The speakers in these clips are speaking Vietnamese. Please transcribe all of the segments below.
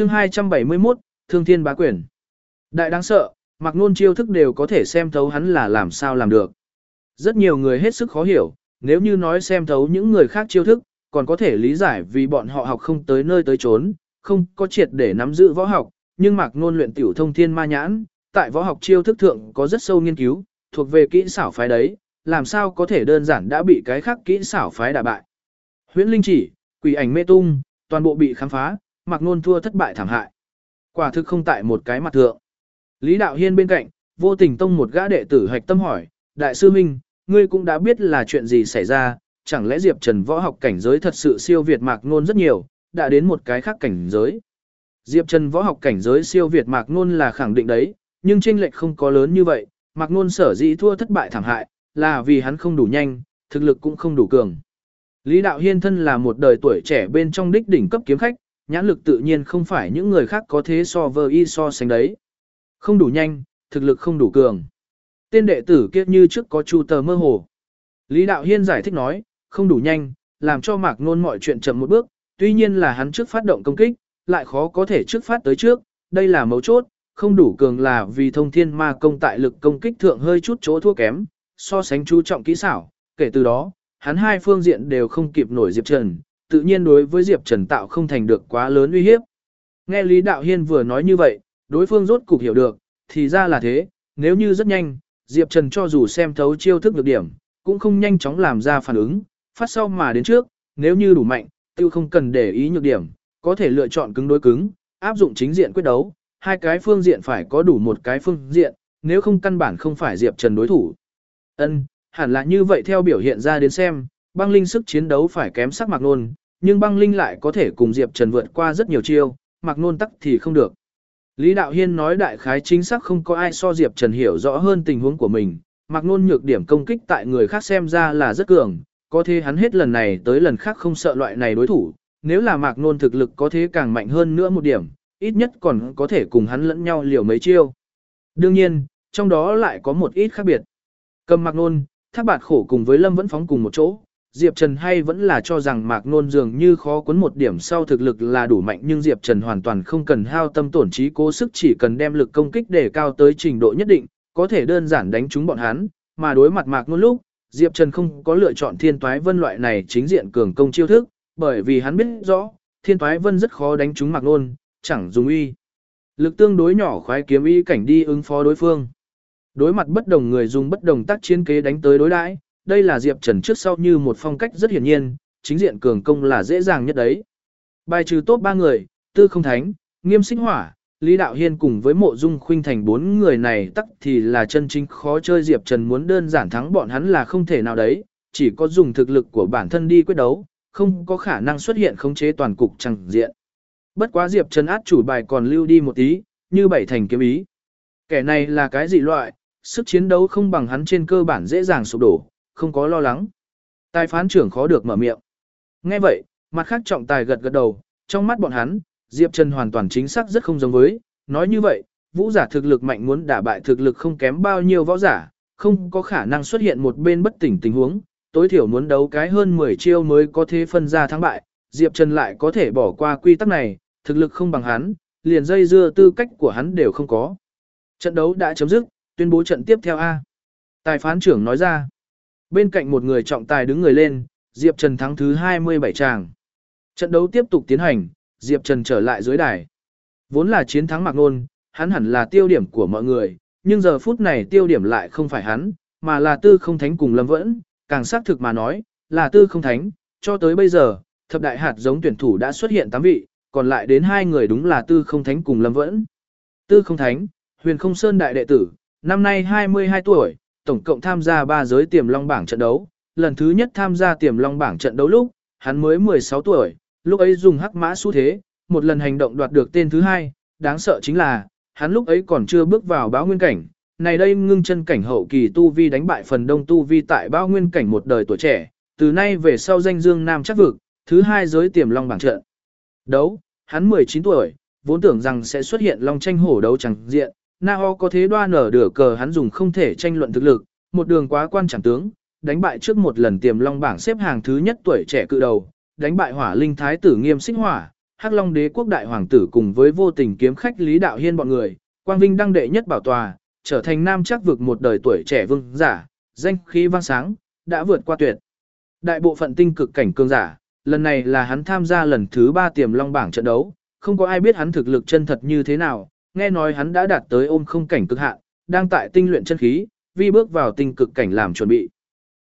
chương 271, Thương Thiên Bá Quyền. Đại đáng sợ, mặc nôn chiêu thức đều có thể xem thấu hắn là làm sao làm được. Rất nhiều người hết sức khó hiểu, nếu như nói xem thấu những người khác chiêu thức, còn có thể lý giải vì bọn họ học không tới nơi tới chốn, không có triệt để nắm giữ võ học, nhưng Mặc nôn luyện tiểu thông thiên ma nhãn, tại võ học chiêu thức thượng có rất sâu nghiên cứu, thuộc về kỹ xảo phái đấy, làm sao có thể đơn giản đã bị cái khác kỹ xảo phái đả bại. Huyễn linh chỉ, quỷ ảnh mê tung, toàn bộ bị khám phá, mạc nôn thua thất bại thảm hại. Quả thực không tại một cái mặt thượng. Lý Đạo Hiên bên cạnh, vô tình tông một gã đệ tử hạch tâm hỏi, Đại sư Minh, ngươi cũng đã biết là chuyện gì xảy ra, chẳng lẽ Diệp Trần võ học cảnh giới thật sự siêu việt mạc nôn rất nhiều, đã đến một cái khác cảnh giới. Diệp Trần võ học cảnh giới siêu việt mạc nôn là khẳng định đấy, nhưng chênh lệch không có lớn như vậy, mạc nôn sở dĩ thua thất bại thảm hại, là vì hắn không đủ nhanh, thực lực cũng không đủ cường. Lý Đạo Hiên thân là một đời tuổi trẻ bên trong đích đỉnh cấp kiếm khách, nhãn lực tự nhiên không phải những người khác có thế so với y so sánh đấy. Không đủ nhanh, thực lực không đủ cường. Tên đệ tử kia như trước có chu tờ mơ hồ. Lý Đạo Hiên giải thích nói, không đủ nhanh, làm cho mạc nôn mọi chuyện chậm một bước, tuy nhiên là hắn trước phát động công kích, lại khó có thể trước phát tới trước, đây là mấu chốt, không đủ cường là vì thông thiên ma công tại lực công kích thượng hơi chút chỗ thua kém, so sánh chú trọng kỹ xảo, kể từ đó, hắn hai phương diện đều không kịp nổi Diệp Trần, tự nhiên đối với Diệp Trần tạo không thành được quá lớn uy hiếp. Nghe Lý Đạo Hiên vừa nói như vậy, đối phương rốt cục hiểu được, thì ra là thế, nếu như rất nhanh, Diệp Trần cho dù xem thấu chiêu thức được điểm, cũng không nhanh chóng làm ra phản ứng, phát sau mà đến trước, nếu như đủ mạnh, tiêu không cần để ý nhược điểm, có thể lựa chọn cứng đối cứng, áp dụng chính diện quyết đấu, hai cái phương diện phải có đủ một cái phương diện, nếu không căn bản không phải Diệp Trần đối thủ. Ân, hẳn là như vậy theo biểu hiện ra đến xem, băng linh sức chiến đấu phải kém sắc mặc nôn, nhưng băng linh lại có thể cùng Diệp Trần vượt qua rất nhiều chiêu, Mặc nôn tắc thì không được. Lý Đạo Hiên nói đại khái chính xác không có ai so Diệp Trần hiểu rõ hơn tình huống của mình, Mặc nôn nhược điểm công kích tại người khác xem ra là rất cường, có thế hắn hết lần này tới lần khác không sợ loại này đối thủ, nếu là mạc nôn thực lực có thế càng mạnh hơn nữa một điểm, ít nhất còn có thể cùng hắn lẫn nhau liều mấy chiêu. Đương nhiên, trong đó lại có một ít khác biệt. Cầm mạc nôn, thác bạt khổ cùng với lâm vẫn phóng cùng một chỗ, Diệp Trần hay vẫn là cho rằng mạc nôn dường như khó cuốn một điểm sau thực lực là đủ mạnh nhưng Diệp Trần hoàn toàn không cần hao tâm tổn trí cố sức chỉ cần đem lực công kích để cao tới trình độ nhất định, có thể đơn giản đánh trúng bọn hắn, mà đối mặt mạc nôn lúc, Diệp Trần không có lựa chọn thiên toái vân loại này chính diện cường công chiêu thức, bởi vì hắn biết rõ, thiên toái vân rất khó đánh trúng mạc nôn, chẳng dùng uy. Lực tương đối nhỏ khoái kiếm y cảnh đi ứng phó đối phương. Đối mặt bất đồng người dùng bất đồng tác chiến kế đánh tới đối đãi, đây là Diệp Trần trước sau như một phong cách rất hiển nhiên, chính diện cường công là dễ dàng nhất đấy. Bài trừ tốt ba người, tư không thánh, nghiêm sinh hỏa, Lý Đạo Hiên cùng với mộ dung khuynh thành bốn người này tắc thì là chân chính khó chơi Diệp Trần muốn đơn giản thắng bọn hắn là không thể nào đấy, chỉ có dùng thực lực của bản thân đi quyết đấu, không có khả năng xuất hiện khống chế toàn cục chẳng diện. Bất quá Diệp Trần át chủ bài còn lưu đi một tí, như bảy thành kiếm ý. Kẻ này là cái gì loại, sức chiến đấu không bằng hắn trên cơ bản dễ dàng sụp đổ, không có lo lắng. Tài phán trưởng khó được mở miệng. Nghe vậy, mặt khác trọng tài gật gật đầu, trong mắt bọn hắn, Diệp Trần hoàn toàn chính xác rất không giống với, nói như vậy, vũ giả thực lực mạnh muốn đả bại thực lực không kém bao nhiêu võ giả, không có khả năng xuất hiện một bên bất tỉnh tình huống, tối thiểu muốn đấu cái hơn 10 chiêu mới có thể phân ra thắng bại, Diệp Trần lại có thể bỏ qua quy tắc này, thực lực không bằng hắn, liền dây dưa tư cách của hắn đều không có. Trận đấu đã chấm dứt, tuyên bố trận tiếp theo A. Tài phán trưởng nói ra. Bên cạnh một người trọng tài đứng người lên, Diệp Trần thắng thứ 27 tràng. Trận đấu tiếp tục tiến hành, Diệp Trần trở lại dưới đài. Vốn là chiến thắng Mạc Nôn, hắn hẳn là tiêu điểm của mọi người, nhưng giờ phút này tiêu điểm lại không phải hắn, mà là tư không thánh cùng Lâm Vẫn, càng xác thực mà nói, là tư không thánh, cho tới bây giờ, thập đại hạt giống tuyển thủ đã xuất hiện 8 vị, còn lại đến hai người đúng là tư không thánh cùng Lâm Vẫn. Tư không thánh, huyền không sơn đại đệ tử, năm nay 22 tuổi, tổng cộng tham gia 3 giới tiềm long bảng trận đấu, lần thứ nhất tham gia tiềm long bảng trận đấu lúc, hắn mới 16 tuổi, lúc ấy dùng hắc mã xu thế, một lần hành động đoạt được tên thứ hai, đáng sợ chính là, hắn lúc ấy còn chưa bước vào báo nguyên cảnh, này đây ngưng chân cảnh hậu kỳ tu vi đánh bại phần đông tu vi tại báo nguyên cảnh một đời tuổi trẻ, từ nay về sau danh dương nam chắc vực, thứ hai giới tiềm long bảng trận. Đấu, hắn 19 tuổi, vốn tưởng rằng sẽ xuất hiện long tranh hổ đấu chẳng diện, Na Ho có thế đoan nở đửa cờ hắn dùng không thể tranh luận thực lực, một đường quá quan chẳng tướng, đánh bại trước một lần tiềm long bảng xếp hàng thứ nhất tuổi trẻ cự đầu, đánh bại hỏa linh thái tử nghiêm xích hỏa, Hắc Long Đế quốc đại hoàng tử cùng với vô tình kiếm khách Lý Đạo Hiên bọn người, Quang Vinh đăng đệ nhất bảo tòa, trở thành nam chắc vực một đời tuổi trẻ vương giả, danh khí vang sáng, đã vượt qua tuyệt. Đại bộ phận tinh cực cảnh cường giả, lần này là hắn tham gia lần thứ ba tiềm long bảng trận đấu, không có ai biết hắn thực lực chân thật như thế nào, nghe nói hắn đã đạt tới ôm không cảnh cực hạn, đang tại tinh luyện chân khí, vi bước vào tinh cực cảnh làm chuẩn bị.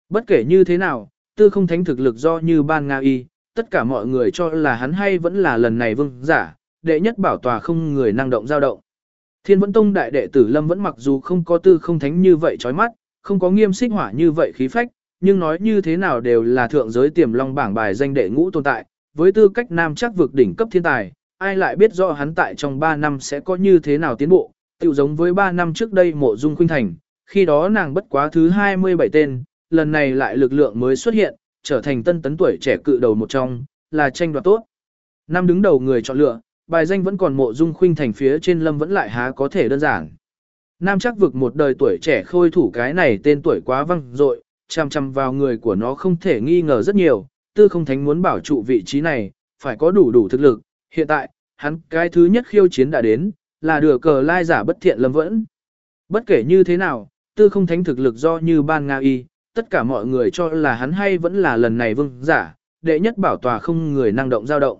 Bất kể như thế nào, tư không thánh thực lực do như ban Nga y, tất cả mọi người cho là hắn hay vẫn là lần này vương giả, đệ nhất bảo tòa không người năng động dao động. Thiên vẫn tông đại đệ tử Lâm vẫn mặc dù không có tư không thánh như vậy chói mắt, không có nghiêm xích hỏa như vậy khí phách, nhưng nói như thế nào đều là thượng giới tiềm long bảng bài danh đệ ngũ tồn tại, với tư cách nam chắc vực đỉnh cấp thiên tài, ai lại biết rõ hắn tại trong 3 năm sẽ có như thế nào tiến bộ, tự giống với 3 năm trước đây mộ dung khuynh thành, khi đó nàng bất quá thứ 27 tên, lần này lại lực lượng mới xuất hiện, trở thành tân tấn tuổi trẻ cự đầu một trong, là tranh đoạt tốt. Năm đứng đầu người chọn lựa, bài danh vẫn còn mộ dung khuynh thành phía trên lâm vẫn lại há có thể đơn giản. Nam chắc vực một đời tuổi trẻ khôi thủ cái này tên tuổi quá văng dội chăm chăm vào người của nó không thể nghi ngờ rất nhiều, tư không thánh muốn bảo trụ vị trí này, phải có đủ đủ thực lực, hiện tại, hắn cái thứ nhất khiêu chiến đã đến, là đưa cờ lai giả bất thiện lâm vẫn. Bất kể như thế nào, tư không thánh thực lực do như ban Nga y, tất cả mọi người cho là hắn hay vẫn là lần này vương giả, đệ nhất bảo tòa không người năng động dao động.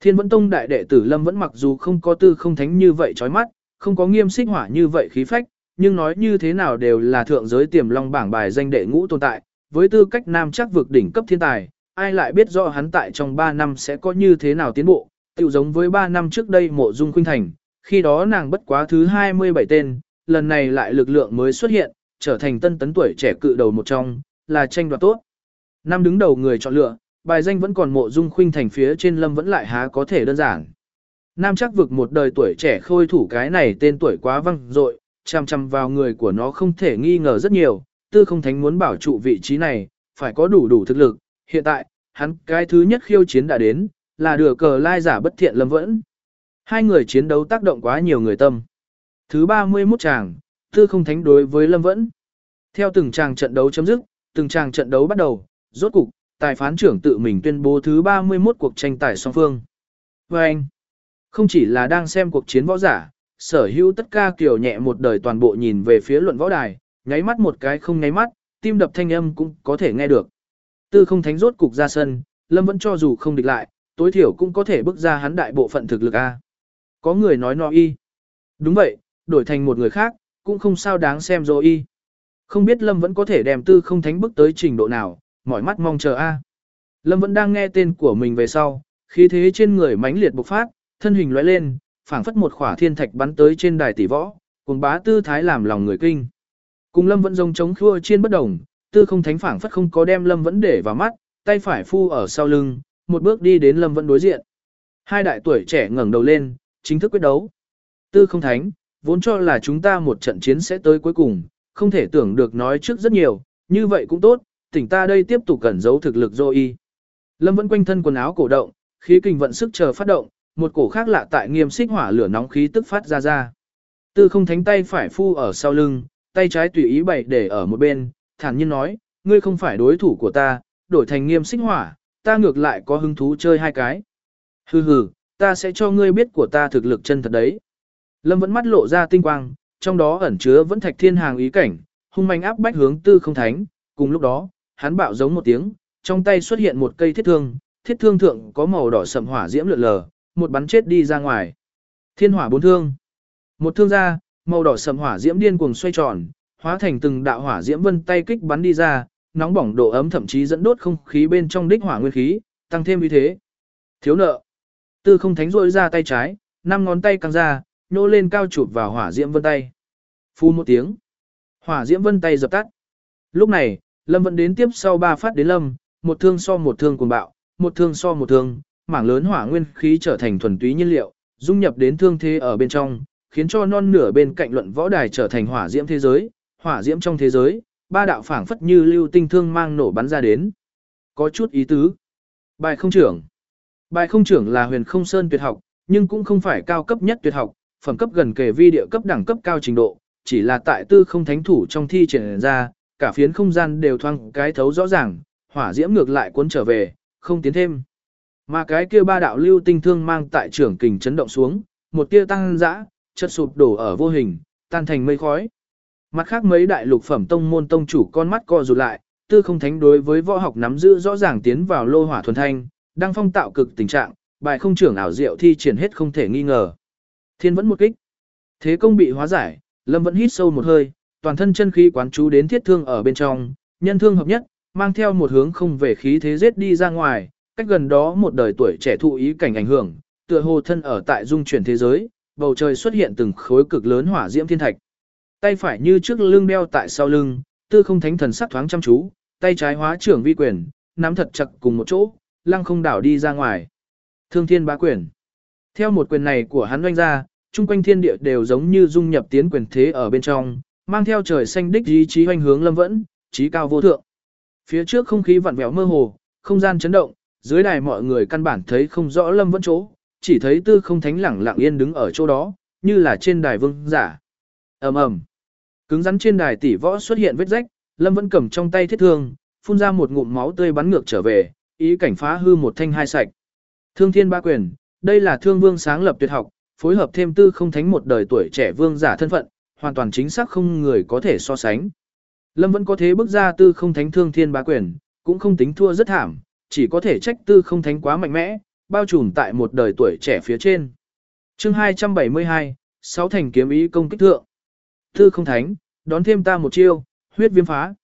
Thiên vẫn tông đại đệ tử lâm vẫn mặc dù không có tư không thánh như vậy chói mắt, không có nghiêm xích hỏa như vậy khí phách, nhưng nói như thế nào đều là thượng giới tiềm long bảng bài danh đệ ngũ tồn tại, với tư cách nam chắc vực đỉnh cấp thiên tài, ai lại biết rõ hắn tại trong 3 năm sẽ có như thế nào tiến bộ, tự giống với 3 năm trước đây mộ dung khuynh thành, khi đó nàng bất quá thứ 27 tên, lần này lại lực lượng mới xuất hiện, trở thành tân tấn tuổi trẻ cự đầu một trong, là tranh đoạt tốt. Năm đứng đầu người chọn lựa, bài danh vẫn còn mộ dung khuynh thành phía trên lâm vẫn lại há có thể đơn giản. Nam chắc vực một đời tuổi trẻ khôi thủ cái này tên tuổi quá văng dội chăm chăm vào người của nó không thể nghi ngờ rất nhiều, tư không thánh muốn bảo trụ vị trí này, phải có đủ đủ thực lực, hiện tại, hắn cái thứ nhất khiêu chiến đã đến, là đửa cờ lai giả bất thiện lâm vẫn. Hai người chiến đấu tác động quá nhiều người tâm. Thứ 31 tràng, tư không thánh đối với lâm vẫn. Theo từng tràng trận đấu chấm dứt, từng tràng trận đấu bắt đầu, rốt cục, tài phán trưởng tự mình tuyên bố thứ 31 cuộc tranh tài song phương. Và anh, không chỉ là đang xem cuộc chiến võ giả, sở hữu tất cả kiểu nhẹ một đời toàn bộ nhìn về phía luận võ đài, nháy mắt một cái không nháy mắt, tim đập thanh âm cũng có thể nghe được. Tư không thánh rốt cục ra sân, Lâm vẫn cho dù không địch lại, tối thiểu cũng có thể bước ra hắn đại bộ phận thực lực A. Có người nói no y. Đúng vậy, đổi thành một người khác, cũng không sao đáng xem rồi y. Không biết Lâm vẫn có thể đem tư không thánh bước tới trình độ nào, mỏi mắt mong chờ A. Lâm vẫn đang nghe tên của mình về sau, khí thế trên người mãnh liệt bộc phát, thân hình lóe lên, phảng phất một khỏa thiên thạch bắn tới trên đài tỷ võ, cùng bá tư thái làm lòng người kinh. Cùng Lâm vẫn rông chống khua trên bất đồng, tư không thánh phảng phất không có đem Lâm vẫn để vào mắt, tay phải phu ở sau lưng, một bước đi đến Lâm vẫn đối diện. Hai đại tuổi trẻ ngẩng đầu lên, chính thức quyết đấu. Tư không thánh, vốn cho là chúng ta một trận chiến sẽ tới cuối cùng, không thể tưởng được nói trước rất nhiều, như vậy cũng tốt, tỉnh ta đây tiếp tục cẩn giấu thực lực dô y. Lâm vẫn quanh thân quần áo cổ động, khí kình vận sức chờ phát động, một cổ khác lạ tại nghiêm xích hỏa lửa nóng khí tức phát ra ra. Tư không thánh tay phải phu ở sau lưng, tay trái tùy ý bày để ở một bên, thản nhiên nói, ngươi không phải đối thủ của ta, đổi thành nghiêm xích hỏa, ta ngược lại có hứng thú chơi hai cái. Hừ hừ, ta sẽ cho ngươi biết của ta thực lực chân thật đấy. Lâm vẫn mắt lộ ra tinh quang, trong đó ẩn chứa vẫn thạch thiên hàng ý cảnh, hung manh áp bách hướng tư không thánh, cùng lúc đó, hắn bạo giống một tiếng, trong tay xuất hiện một cây thiết thương, thiết thương thượng có màu đỏ sầm hỏa diễm lượn lờ, một bắn chết đi ra ngoài. Thiên hỏa bốn thương. Một thương ra, màu đỏ sầm hỏa diễm điên cuồng xoay tròn, hóa thành từng đạo hỏa diễm vân tay kích bắn đi ra, nóng bỏng độ ấm thậm chí dẫn đốt không khí bên trong đích hỏa nguyên khí, tăng thêm uy thế. Thiếu nợ. Tư không thánh rôi ra tay trái, năm ngón tay căng ra, nô lên cao chụp vào hỏa diễm vân tay. Phu một tiếng. Hỏa diễm vân tay dập tắt. Lúc này, Lâm vẫn đến tiếp sau ba phát đến Lâm, một thương so một thương cuồng bạo, một thương so một thương, mảng lớn hỏa nguyên khí trở thành thuần túy nhiên liệu, dung nhập đến thương thế ở bên trong, khiến cho non nửa bên cạnh luận võ đài trở thành hỏa diễm thế giới, hỏa diễm trong thế giới, ba đạo phảng phất như lưu tinh thương mang nổ bắn ra đến. Có chút ý tứ. Bài không trưởng. Bài không trưởng là huyền không sơn tuyệt học, nhưng cũng không phải cao cấp nhất tuyệt học, phẩm cấp gần kề vi địa cấp đẳng cấp cao trình độ, chỉ là tại tư không thánh thủ trong thi triển ra, cả phiến không gian đều thoang cái thấu rõ ràng, hỏa diễm ngược lại cuốn trở về, không tiến thêm. Mà cái kia ba đạo lưu tinh thương mang tại trưởng kình chấn động xuống, một tia tăng dã, chợt sụp đổ ở vô hình, tan thành mây khói. Mặt khác mấy đại lục phẩm tông môn tông chủ con mắt co rụt lại, tư không thánh đối với võ học nắm giữ rõ ràng tiến vào lô hỏa thuần thanh, đang phong tạo cực tình trạng, bài không trưởng ảo diệu thi triển hết không thể nghi ngờ. Thiên vẫn một kích. Thế công bị hóa giải, Lâm vẫn hít sâu một hơi, toàn thân chân khí quán chú đến thiết thương ở bên trong, nhân thương hợp nhất, mang theo một hướng không về khí thế giết đi ra ngoài, cách gần đó một đời tuổi trẻ thụ ý cảnh ảnh hưởng, tựa hồ thân ở tại dung chuyển thế giới, bầu trời xuất hiện từng khối cực lớn hỏa diễm thiên thạch. Tay phải như trước lưng đeo tại sau lưng, tư không thánh thần sắc thoáng chăm chú, tay trái hóa trưởng vi quyền, nắm thật chặt cùng một chỗ, lăng không đảo đi ra ngoài. Thương thiên bá quyền. Theo một quyền này của hắn doanh ra, chung quanh thiên địa đều giống như dung nhập tiến quyền thế ở bên trong, mang theo trời xanh đích ý chí hoành hướng lâm vẫn, trí cao vô thượng. Phía trước không khí vặn vẹo mơ hồ, không gian chấn động, dưới đài mọi người căn bản thấy không rõ lâm vẫn chỗ, chỉ thấy tư không thánh lẳng lặng yên đứng ở chỗ đó, như là trên đài vương giả. ầm ầm Cứng rắn trên đài tỷ võ xuất hiện vết rách, lâm vẫn cầm trong tay thiết thương, phun ra một ngụm máu tươi bắn ngược trở về, ý cảnh phá hư một thanh hai sạch. Thương thiên ba quyền, đây là thương vương sáng lập tuyệt học, phối hợp thêm tư không thánh một đời tuổi trẻ vương giả thân phận, hoàn toàn chính xác không người có thể so sánh. Lâm vẫn có thế bước ra tư không thánh thương thiên ba quyền, cũng không tính thua rất thảm, chỉ có thể trách tư không thánh quá mạnh mẽ, bao trùm tại một đời tuổi trẻ phía trên. chương 272, sáu thành kiếm ý công kích thượng. Tư không thánh, đón thêm ta một chiêu, huyết viêm phá.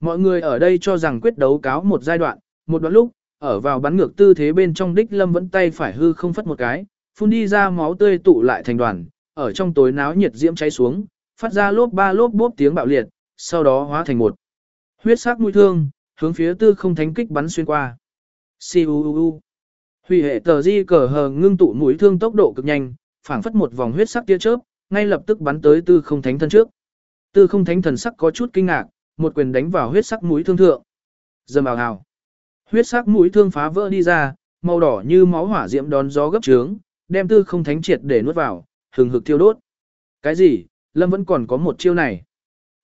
Mọi người ở đây cho rằng quyết đấu cáo một giai đoạn, một đoạn lúc, ở vào bắn ngược tư thế bên trong đích lâm vẫn tay phải hư không phất một cái, phun đi ra máu tươi tụ lại thành đoàn, ở trong tối náo nhiệt diễm cháy xuống, phát ra lốp ba lốp bốp tiếng bạo liệt, sau đó hóa thành một huyết sắc mũi thương, hướng phía tư không thánh kích bắn xuyên qua. Siu Hủy hệ tờ di cờ hờ ngưng tụ mũi thương tốc độ cực nhanh, phảng phất một vòng huyết sắc tia chớp, ngay lập tức bắn tới tư không thánh thân trước. Tư không thánh thần sắc có chút kinh ngạc, một quyền đánh vào huyết sắc mũi thương thượng. Dầm ào ào. Huyết sắc mũi thương phá vỡ đi ra, màu đỏ như máu hỏa diễm đón gió gấp trướng, đem tư không thánh triệt để nuốt vào, hừng hực thiêu đốt. Cái gì, Lâm vẫn còn có một chiêu này.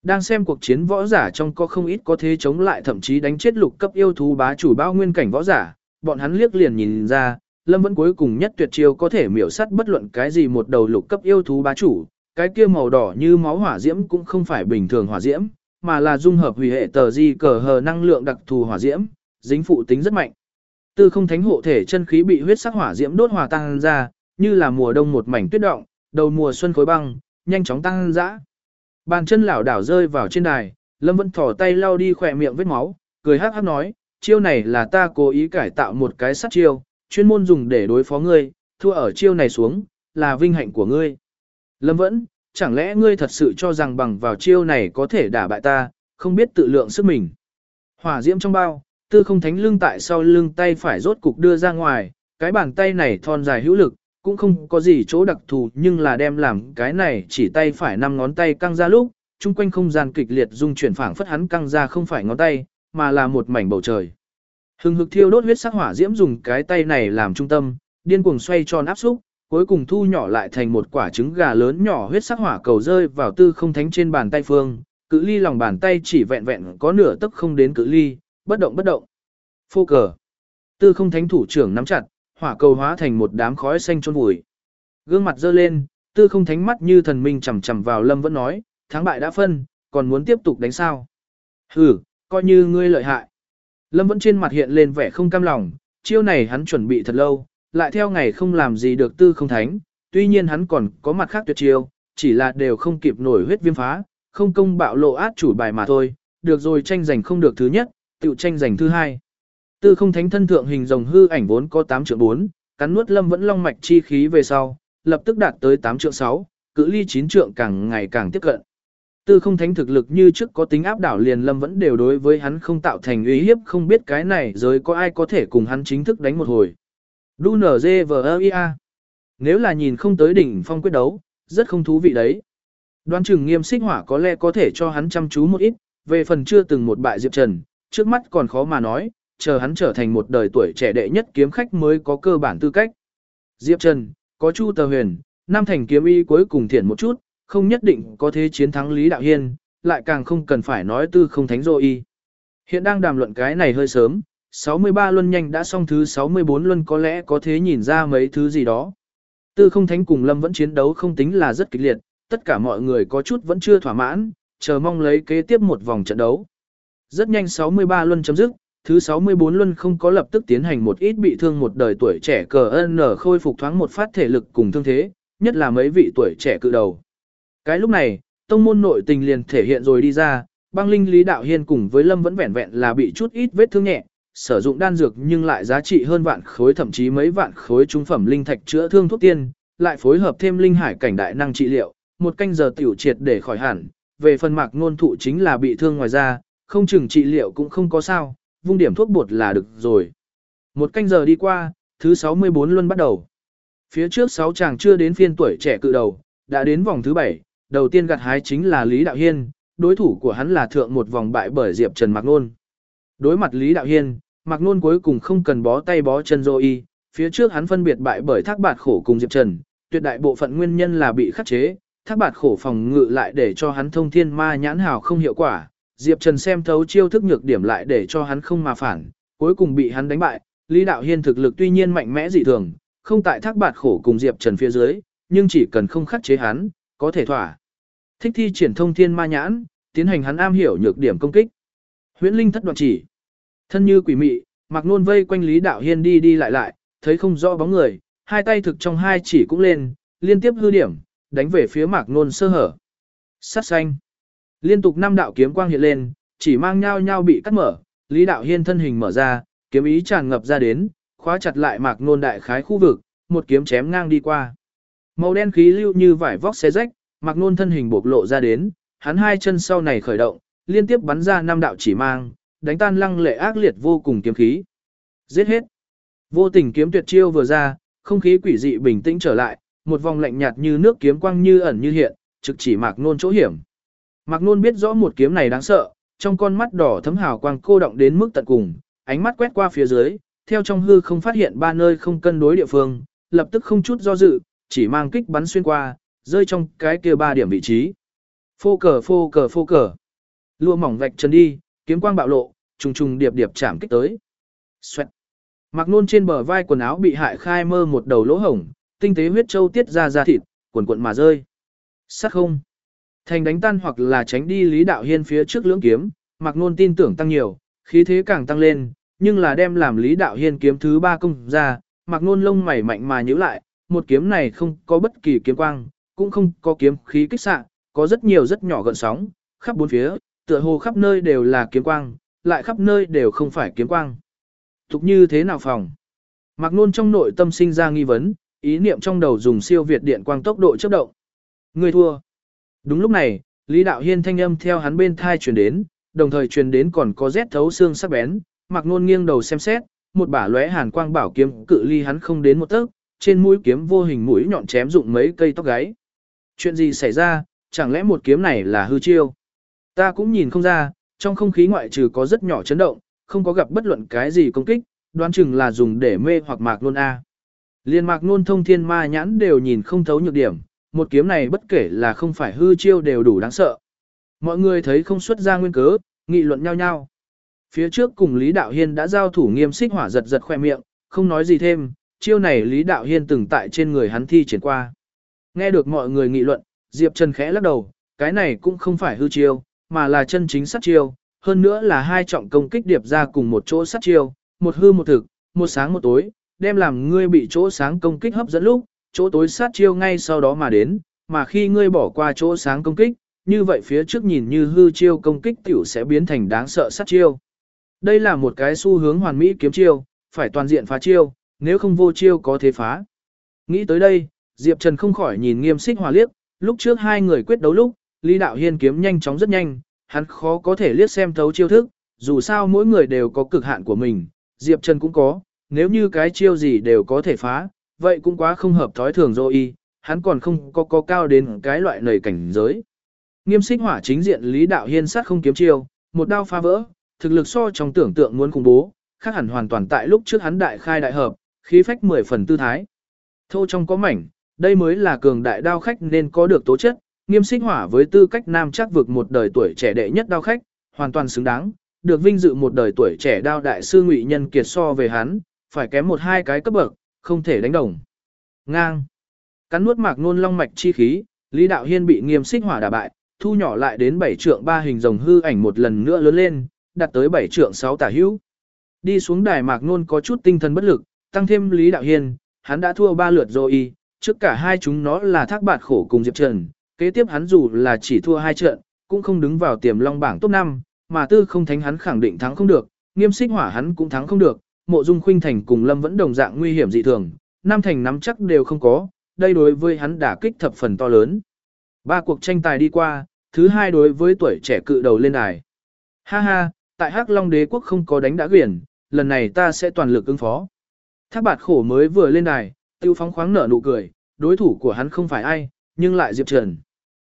Đang xem cuộc chiến võ giả trong có không ít có thế chống lại thậm chí đánh chết lục cấp yêu thú bá chủ bao nguyên cảnh võ giả, bọn hắn liếc liền nhìn ra, Lâm vẫn cuối cùng nhất tuyệt chiêu có thể miểu sát bất luận cái gì một đầu lục cấp yêu thú bá chủ, cái kia màu đỏ như máu hỏa diễm cũng không phải bình thường hỏa diễm, mà là dung hợp hủy hệ tờ di cờ hờ năng lượng đặc thù hỏa diễm, dính phụ tính rất mạnh. Tư không thánh hộ thể chân khí bị huyết sắc hỏa diễm đốt hòa tan ra, như là mùa đông một mảnh tuyết động, đầu mùa xuân khối băng, nhanh chóng tăng dã. Bàn chân lảo đảo rơi vào trên đài, Lâm vẫn thỏ tay lau đi khỏe miệng vết máu, cười hắc hắc nói, chiêu này là ta cố ý cải tạo một cái sát chiêu, chuyên môn dùng để đối phó ngươi, thua ở chiêu này xuống, là vinh hạnh của ngươi. Lâm vẫn, chẳng lẽ ngươi thật sự cho rằng bằng vào chiêu này có thể đả bại ta, không biết tự lượng sức mình. Hỏa diễm trong bao, tư không thánh lưng tại sau lưng tay phải rốt cục đưa ra ngoài, cái bàn tay này thon dài hữu lực, cũng không có gì chỗ đặc thù nhưng là đem làm cái này chỉ tay phải năm ngón tay căng ra lúc, chung quanh không gian kịch liệt dung chuyển phảng phất hắn căng ra không phải ngón tay, mà là một mảnh bầu trời. Hừng hực thiêu đốt huyết sắc hỏa diễm dùng cái tay này làm trung tâm, điên cuồng xoay tròn áp xúc, cuối cùng thu nhỏ lại thành một quả trứng gà lớn nhỏ huyết sắc hỏa cầu rơi vào tư không thánh trên bàn tay phương, cự ly lòng bàn tay chỉ vẹn vẹn có nửa tấc không đến cự ly, bất động bất động. Phô cờ. Tư không thánh thủ trưởng nắm chặt, hỏa cầu hóa thành một đám khói xanh trôn vùi. Gương mặt dơ lên, tư không thánh mắt như thần minh chầm chầm vào lâm vẫn nói, thắng bại đã phân, còn muốn tiếp tục đánh sao. Hừ, coi như ngươi lợi hại. Lâm vẫn trên mặt hiện lên vẻ không cam lòng, chiêu này hắn chuẩn bị thật lâu, lại theo ngày không làm gì được tư không thánh, tuy nhiên hắn còn có mặt khác tuyệt chiêu, chỉ là đều không kịp nổi huyết viêm phá, không công bạo lộ át chủ bài mà thôi, được rồi tranh giành không được thứ nhất, tự tranh giành thứ hai. Tư không thánh thân thượng hình rồng hư ảnh vốn có 8 trượng 4, cắn nuốt lâm vẫn long mạch chi khí về sau, lập tức đạt tới 8 trượng 6, cự ly 9 trượng càng ngày càng tiếp cận. Tư không thánh thực lực như trước có tính áp đảo liền lâm vẫn đều đối với hắn không tạo thành uy hiếp không biết cái này rồi có ai có thể cùng hắn chính thức đánh một hồi. Đu nở dê vờ Nếu là nhìn không tới đỉnh phong quyết đấu, rất không thú vị đấy. Đoán chừng nghiêm xích hỏa có lẽ có thể cho hắn chăm chú một ít, về phần chưa từng một bại Diệp Trần, trước mắt còn khó mà nói, chờ hắn trở thành một đời tuổi trẻ đệ nhất kiếm khách mới có cơ bản tư cách. Diệp Trần, có Chu Tờ Huyền, Nam Thành kiếm y cuối cùng thiện một chút, không nhất định có thế chiến thắng Lý Đạo Hiên, lại càng không cần phải nói tư không thánh dô y. Hiện đang đàm luận cái này hơi sớm, 63 luân nhanh đã xong thứ 64 luân có lẽ có thế nhìn ra mấy thứ gì đó. Tư không thánh cùng Lâm vẫn chiến đấu không tính là rất kịch liệt, tất cả mọi người có chút vẫn chưa thỏa mãn, chờ mong lấy kế tiếp một vòng trận đấu. Rất nhanh 63 luân chấm dứt, thứ 64 luân không có lập tức tiến hành một ít bị thương một đời tuổi trẻ cờ ân nở khôi phục thoáng một phát thể lực cùng thương thế, nhất là mấy vị tuổi trẻ cự đầu. Cái lúc này, tông môn nội tình liền thể hiện rồi đi ra, băng linh lý đạo hiên cùng với lâm vẫn vẹn vẹn là bị chút ít vết thương nhẹ, sử dụng đan dược nhưng lại giá trị hơn vạn khối thậm chí mấy vạn khối trung phẩm linh thạch chữa thương thuốc tiên, lại phối hợp thêm linh hải cảnh đại năng trị liệu, một canh giờ tiểu triệt để khỏi hẳn, về phần mạc ngôn thụ chính là bị thương ngoài ra, không chừng trị liệu cũng không có sao, vung điểm thuốc bột là được rồi. Một canh giờ đi qua, thứ 64 luân bắt đầu. Phía trước 6 chàng chưa đến phiên tuổi trẻ cự đầu, đã đến vòng thứ 7, đầu tiên gặt hái chính là Lý Đạo Hiên, đối thủ của hắn là thượng một vòng bại bởi Diệp Trần Mạc Nôn. Đối mặt Lý Đạo Hiên, Mạc Nôn cuối cùng không cần bó tay bó chân dô y, phía trước hắn phân biệt bại bởi thác bạt khổ cùng Diệp Trần, tuyệt đại bộ phận nguyên nhân là bị khắc chế, thác bạt khổ phòng ngự lại để cho hắn thông thiên ma nhãn hào không hiệu quả, Diệp Trần xem thấu chiêu thức nhược điểm lại để cho hắn không mà phản, cuối cùng bị hắn đánh bại, Lý Đạo Hiên thực lực tuy nhiên mạnh mẽ dị thường, không tại thác bạt khổ cùng Diệp Trần phía dưới, nhưng chỉ cần không khắc chế hắn, có thể thỏa. Thích thi triển thông thiên ma nhãn, tiến hành hắn am hiểu nhược điểm công kích. Huyễn Linh thất đoạn chỉ. Thân như quỷ mị, mặc nôn vây quanh Lý Đạo Hiên đi đi lại lại, thấy không rõ bóng người, hai tay thực trong hai chỉ cũng lên, liên tiếp hư điểm, đánh về phía mạc nôn sơ hở. Sát xanh. Liên tục năm đạo kiếm quang hiện lên, chỉ mang nhau nhau bị cắt mở, Lý Đạo Hiên thân hình mở ra, kiếm ý tràn ngập ra đến, khóa chặt lại mạc nôn đại khái khu vực, một kiếm chém ngang đi qua. Màu đen khí lưu như vải vóc xé rách, mạc nôn thân hình bộc lộ ra đến, hắn hai chân sau này khởi động, liên tiếp bắn ra năm đạo chỉ mang, đánh tan lăng lệ ác liệt vô cùng kiếm khí. Giết hết. Vô tình kiếm tuyệt chiêu vừa ra, không khí quỷ dị bình tĩnh trở lại, một vòng lạnh nhạt như nước kiếm quang như ẩn như hiện, trực chỉ mạc nôn chỗ hiểm. Mạc nôn biết rõ một kiếm này đáng sợ, trong con mắt đỏ thấm hào quang cô động đến mức tận cùng, ánh mắt quét qua phía dưới, theo trong hư không phát hiện ba nơi không cân đối địa phương, lập tức không chút do dự, chỉ mang kích bắn xuyên qua, rơi trong cái kia ba điểm vị trí. Phô cờ phô cờ phô cờ. Lua mỏng vạch chân đi, kiếm quang bạo lộ, trùng trùng điệp điệp chạm kích tới. Xoẹt. Mặc nôn trên bờ vai quần áo bị hại khai mơ một đầu lỗ hổng, tinh tế huyết châu tiết ra ra thịt, cuộn cuộn mà rơi. Sát không. Thành đánh tan hoặc là tránh đi Lý Đạo Hiên phía trước lưỡng kiếm, Mặc nôn tin tưởng tăng nhiều, khí thế càng tăng lên, nhưng là đem làm Lý Đạo Hiên kiếm thứ ba công ra, Mặc nôn lông mày mạnh mà nhíu lại, một kiếm này không có bất kỳ kiếm quang, cũng không có kiếm khí kích xạ, có rất nhiều rất nhỏ gợn sóng, khắp bốn phía, tựa hồ khắp nơi đều là kiếm quang, lại khắp nơi đều không phải kiếm quang. Tục như thế nào phòng? Mạc Nôn trong nội tâm sinh ra nghi vấn, ý niệm trong đầu dùng siêu việt điện quang tốc độ chớp động. Người thua. Đúng lúc này, Lý Đạo Hiên thanh âm theo hắn bên thai truyền đến, đồng thời truyền đến còn có rét thấu xương sắc bén. Mạc Nôn nghiêng đầu xem xét, một bả lóe hàn quang bảo kiếm cự ly hắn không đến một tấc, trên mũi kiếm vô hình mũi nhọn chém dụng mấy cây tóc gáy. Chuyện gì xảy ra, chẳng lẽ một kiếm này là hư chiêu? Ta cũng nhìn không ra, trong không khí ngoại trừ có rất nhỏ chấn động, không có gặp bất luận cái gì công kích, đoán chừng là dùng để mê hoặc mạc luôn A. Liên mạc luôn thông thiên ma nhãn đều nhìn không thấu nhược điểm, một kiếm này bất kể là không phải hư chiêu đều đủ đáng sợ. Mọi người thấy không xuất ra nguyên cớ, nghị luận nhau nhau. Phía trước cùng Lý Đạo Hiên đã giao thủ nghiêm xích hỏa giật giật khoe miệng, không nói gì thêm, chiêu này Lý Đạo Hiên từng tại trên người hắn thi triển qua. Nghe được mọi người nghị luận, Diệp Trần khẽ lắc đầu, cái này cũng không phải hư chiêu, mà là chân chính sát chiêu, hơn nữa là hai trọng công kích điệp ra cùng một chỗ sát chiêu, một hư một thực, một sáng một tối, đem làm ngươi bị chỗ sáng công kích hấp dẫn lúc, chỗ tối sát chiêu ngay sau đó mà đến, mà khi ngươi bỏ qua chỗ sáng công kích, như vậy phía trước nhìn như hư chiêu công kích tiểu sẽ biến thành đáng sợ sát chiêu. Đây là một cái xu hướng hoàn mỹ kiếm chiêu, phải toàn diện phá chiêu, nếu không vô chiêu có thể phá. Nghĩ tới đây, Diệp Trần không khỏi nhìn nghiêm xích hòa liếc, lúc trước hai người quyết đấu lúc, Lý Đạo Hiên kiếm nhanh chóng rất nhanh, hắn khó có thể liếc xem thấu chiêu thức, dù sao mỗi người đều có cực hạn của mình, Diệp Trần cũng có, nếu như cái chiêu gì đều có thể phá, vậy cũng quá không hợp thói thường rồi y, hắn còn không có có cao đến cái loại nầy cảnh giới. Nghiêm xích hỏa chính diện Lý Đạo Hiên sát không kiếm chiêu, một đao phá vỡ, thực lực so trong tưởng tượng muốn khủng bố, khác hẳn hoàn toàn tại lúc trước hắn đại khai đại hợp, khí phách mười phần tư thái. Thô trong có mảnh, đây mới là cường đại đao khách nên có được tố chất, nghiêm xích hỏa với tư cách nam chắc vực một đời tuổi trẻ đệ nhất đao khách, hoàn toàn xứng đáng, được vinh dự một đời tuổi trẻ đao đại sư ngụy nhân kiệt so về hắn, phải kém một hai cái cấp bậc, không thể đánh đồng. Ngang. Cắn nuốt mạc nôn long mạch chi khí, Lý Đạo Hiên bị nghiêm xích hỏa đả bại, thu nhỏ lại đến bảy trượng ba hình rồng hư ảnh một lần nữa lớn lên, đạt tới bảy trượng sáu tả hữu. Đi xuống đài mạc nôn có chút tinh thần bất lực, tăng thêm Lý Đạo Hiên, hắn đã thua ba lượt rồi y, trước cả hai chúng nó là thác bạt khổ cùng Diệp Trần, kế tiếp hắn dù là chỉ thua hai trận, cũng không đứng vào tiềm long bảng top 5, mà tư không thánh hắn khẳng định thắng không được, nghiêm xích hỏa hắn cũng thắng không được, mộ dung khuynh thành cùng lâm vẫn đồng dạng nguy hiểm dị thường, nam thành nắm chắc đều không có, đây đối với hắn đả kích thập phần to lớn. Ba cuộc tranh tài đi qua, thứ hai đối với tuổi trẻ cự đầu lên đài. Ha ha, tại Hắc Long đế quốc không có đánh đã quyển, lần này ta sẽ toàn lực ứng phó. Thác bạt khổ mới vừa lên đài, tiêu phóng khoáng nở nụ cười, đối thủ của hắn không phải ai, nhưng lại Diệp Trần.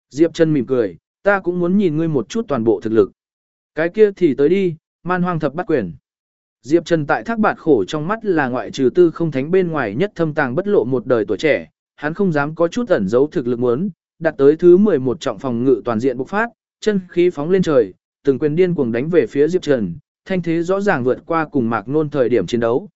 Diệp Trần mỉm cười, ta cũng muốn nhìn ngươi một chút toàn bộ thực lực. Cái kia thì tới đi, man hoang thập bắt quyền. Diệp Trần tại thác bạt khổ trong mắt là ngoại trừ tư không thánh bên ngoài nhất thâm tàng bất lộ một đời tuổi trẻ, hắn không dám có chút ẩn giấu thực lực muốn, đặt tới thứ 11 trọng phòng ngự toàn diện bộc phát, chân khí phóng lên trời, từng quyền điên cuồng đánh về phía Diệp Trần, thanh thế rõ ràng vượt qua cùng Mạc Nôn thời điểm chiến đấu.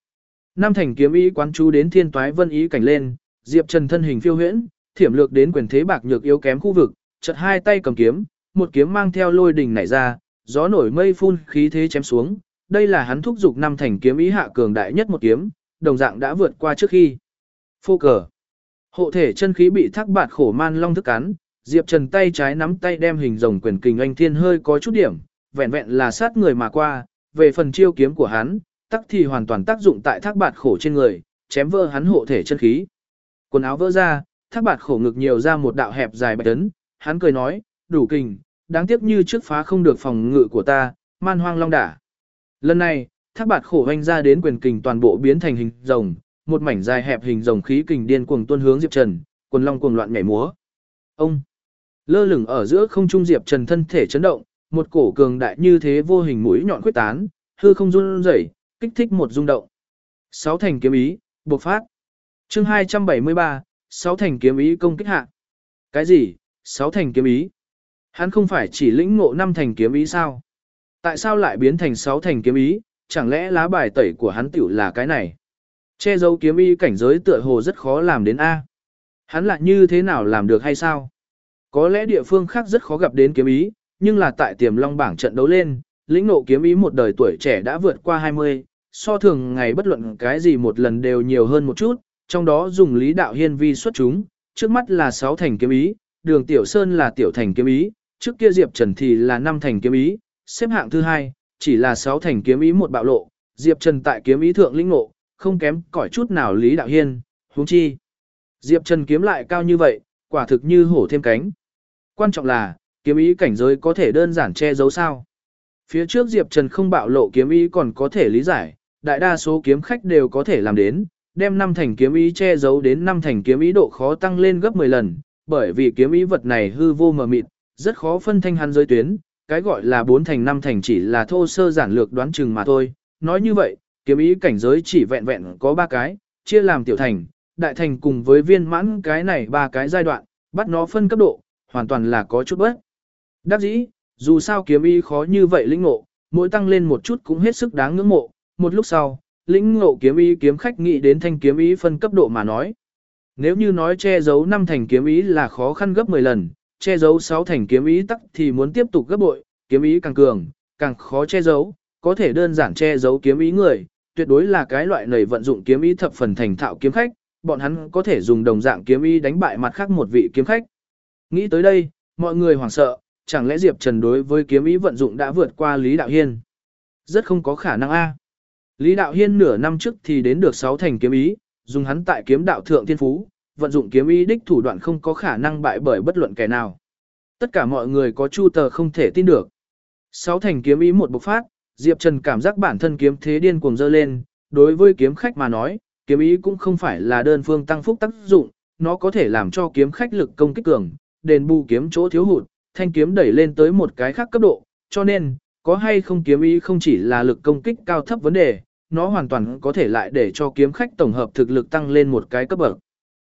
Nam thành kiếm ý quán chú đến thiên toái vân ý cảnh lên, Diệp Trần thân hình phiêu huyễn, thiểm lược đến quyền thế bạc nhược yếu kém khu vực, chợt hai tay cầm kiếm, một kiếm mang theo lôi đình nảy ra, gió nổi mây phun khí thế chém xuống, đây là hắn thúc dục năm thành kiếm ý hạ cường đại nhất một kiếm, đồng dạng đã vượt qua trước khi. Phô cờ. Hộ thể chân khí bị thác bạt khổ man long thức cắn, Diệp Trần tay trái nắm tay đem hình rồng quyền kình anh thiên hơi có chút điểm, vẹn vẹn là sát người mà qua, về phần chiêu kiếm của hắn, tắc thì hoàn toàn tác dụng tại thác bạt khổ trên người, chém vỡ hắn hộ thể chân khí. Quần áo vỡ ra, thác bạt khổ ngực nhiều ra một đạo hẹp dài bạch tấn, hắn cười nói, đủ kình, đáng tiếc như trước phá không được phòng ngự của ta, man hoang long đả. Lần này, thác bạt khổ hoanh ra đến quyền kình toàn bộ biến thành hình rồng, một mảnh dài hẹp hình rồng khí kình điên cuồng tuôn hướng Diệp Trần, quần long cuồng loạn nhảy múa. Ông lơ lửng ở giữa không trung Diệp Trần thân thể chấn động, một cổ cường đại như thế vô hình mũi nhọn quyết tán, hư không run rẩy, kích thích một rung động. Sáu thành kiếm ý, bộc phát. Chương 273, sáu thành kiếm ý công kích hạ. Cái gì? Sáu thành kiếm ý? Hắn không phải chỉ lĩnh ngộ năm thành kiếm ý sao? Tại sao lại biến thành sáu thành kiếm ý? Chẳng lẽ lá bài tẩy của hắn tiểu là cái này? Che giấu kiếm ý cảnh giới tựa hồ rất khó làm đến A. Hắn lại như thế nào làm được hay sao? Có lẽ địa phương khác rất khó gặp đến kiếm ý, nhưng là tại tiềm long bảng trận đấu lên, lĩnh ngộ kiếm ý một đời tuổi trẻ đã vượt qua 20, so thường ngày bất luận cái gì một lần đều nhiều hơn một chút, trong đó dùng lý đạo hiên vi xuất chúng, trước mắt là 6 thành kiếm ý, đường tiểu sơn là tiểu thành kiếm ý, trước kia Diệp Trần thì là 5 thành kiếm ý, xếp hạng thứ hai, chỉ là 6 thành kiếm ý một bạo lộ, Diệp Trần tại kiếm ý thượng lĩnh ngộ, không kém cỏi chút nào lý đạo hiên, huống chi. Diệp Trần kiếm lại cao như vậy, quả thực như hổ thêm cánh. Quan trọng là, kiếm ý cảnh giới có thể đơn giản che giấu sao. Phía trước Diệp Trần không bạo lộ kiếm ý còn có thể lý giải, đại đa số kiếm khách đều có thể làm đến, đem năm thành kiếm ý che giấu đến năm thành kiếm ý độ khó tăng lên gấp 10 lần, bởi vì kiếm ý vật này hư vô mờ mịt, rất khó phân thanh hắn giới tuyến, cái gọi là bốn thành năm thành chỉ là thô sơ giản lược đoán chừng mà thôi. Nói như vậy, kiếm ý cảnh giới chỉ vẹn vẹn có ba cái, chia làm tiểu thành, đại thành cùng với viên mãn cái này ba cái giai đoạn, bắt nó phân cấp độ, hoàn toàn là có chút bất. Đắc dĩ, dù sao kiếm ý khó như vậy lĩnh ngộ, mỗi tăng lên một chút cũng hết sức đáng ngưỡng mộ, một lúc sau, lĩnh ngộ kiếm ý kiếm khách nghĩ đến thanh kiếm ý phân cấp độ mà nói. Nếu như nói che giấu năm thành kiếm ý là khó khăn gấp 10 lần, che giấu sáu thành kiếm ý tắc thì muốn tiếp tục gấp bội, kiếm ý càng cường, càng khó che giấu, có thể đơn giản che giấu kiếm ý người, tuyệt đối là cái loại này vận dụng kiếm ý thập phần thành thạo kiếm khách, bọn hắn có thể dùng đồng dạng kiếm ý đánh bại mặt khác một vị kiếm khách. Nghĩ tới đây, mọi người hoảng sợ, chẳng lẽ Diệp Trần đối với kiếm ý vận dụng đã vượt qua Lý Đạo Hiên? Rất không có khả năng a. Lý Đạo Hiên nửa năm trước thì đến được 6 thành kiếm ý, dùng hắn tại kiếm đạo thượng thiên phú, vận dụng kiếm ý đích thủ đoạn không có khả năng bại bởi bất luận kẻ nào. Tất cả mọi người có chu tờ không thể tin được. 6 thành kiếm ý một bộc phát, Diệp Trần cảm giác bản thân kiếm thế điên cuồng dơ lên, đối với kiếm khách mà nói, kiếm ý cũng không phải là đơn phương tăng phúc tác dụng, nó có thể làm cho kiếm khách lực công kích cường, đền bù kiếm chỗ thiếu hụt, thanh kiếm đẩy lên tới một cái khác cấp độ, cho nên, có hay không kiếm ý không chỉ là lực công kích cao thấp vấn đề, nó hoàn toàn có thể lại để cho kiếm khách tổng hợp thực lực tăng lên một cái cấp bậc.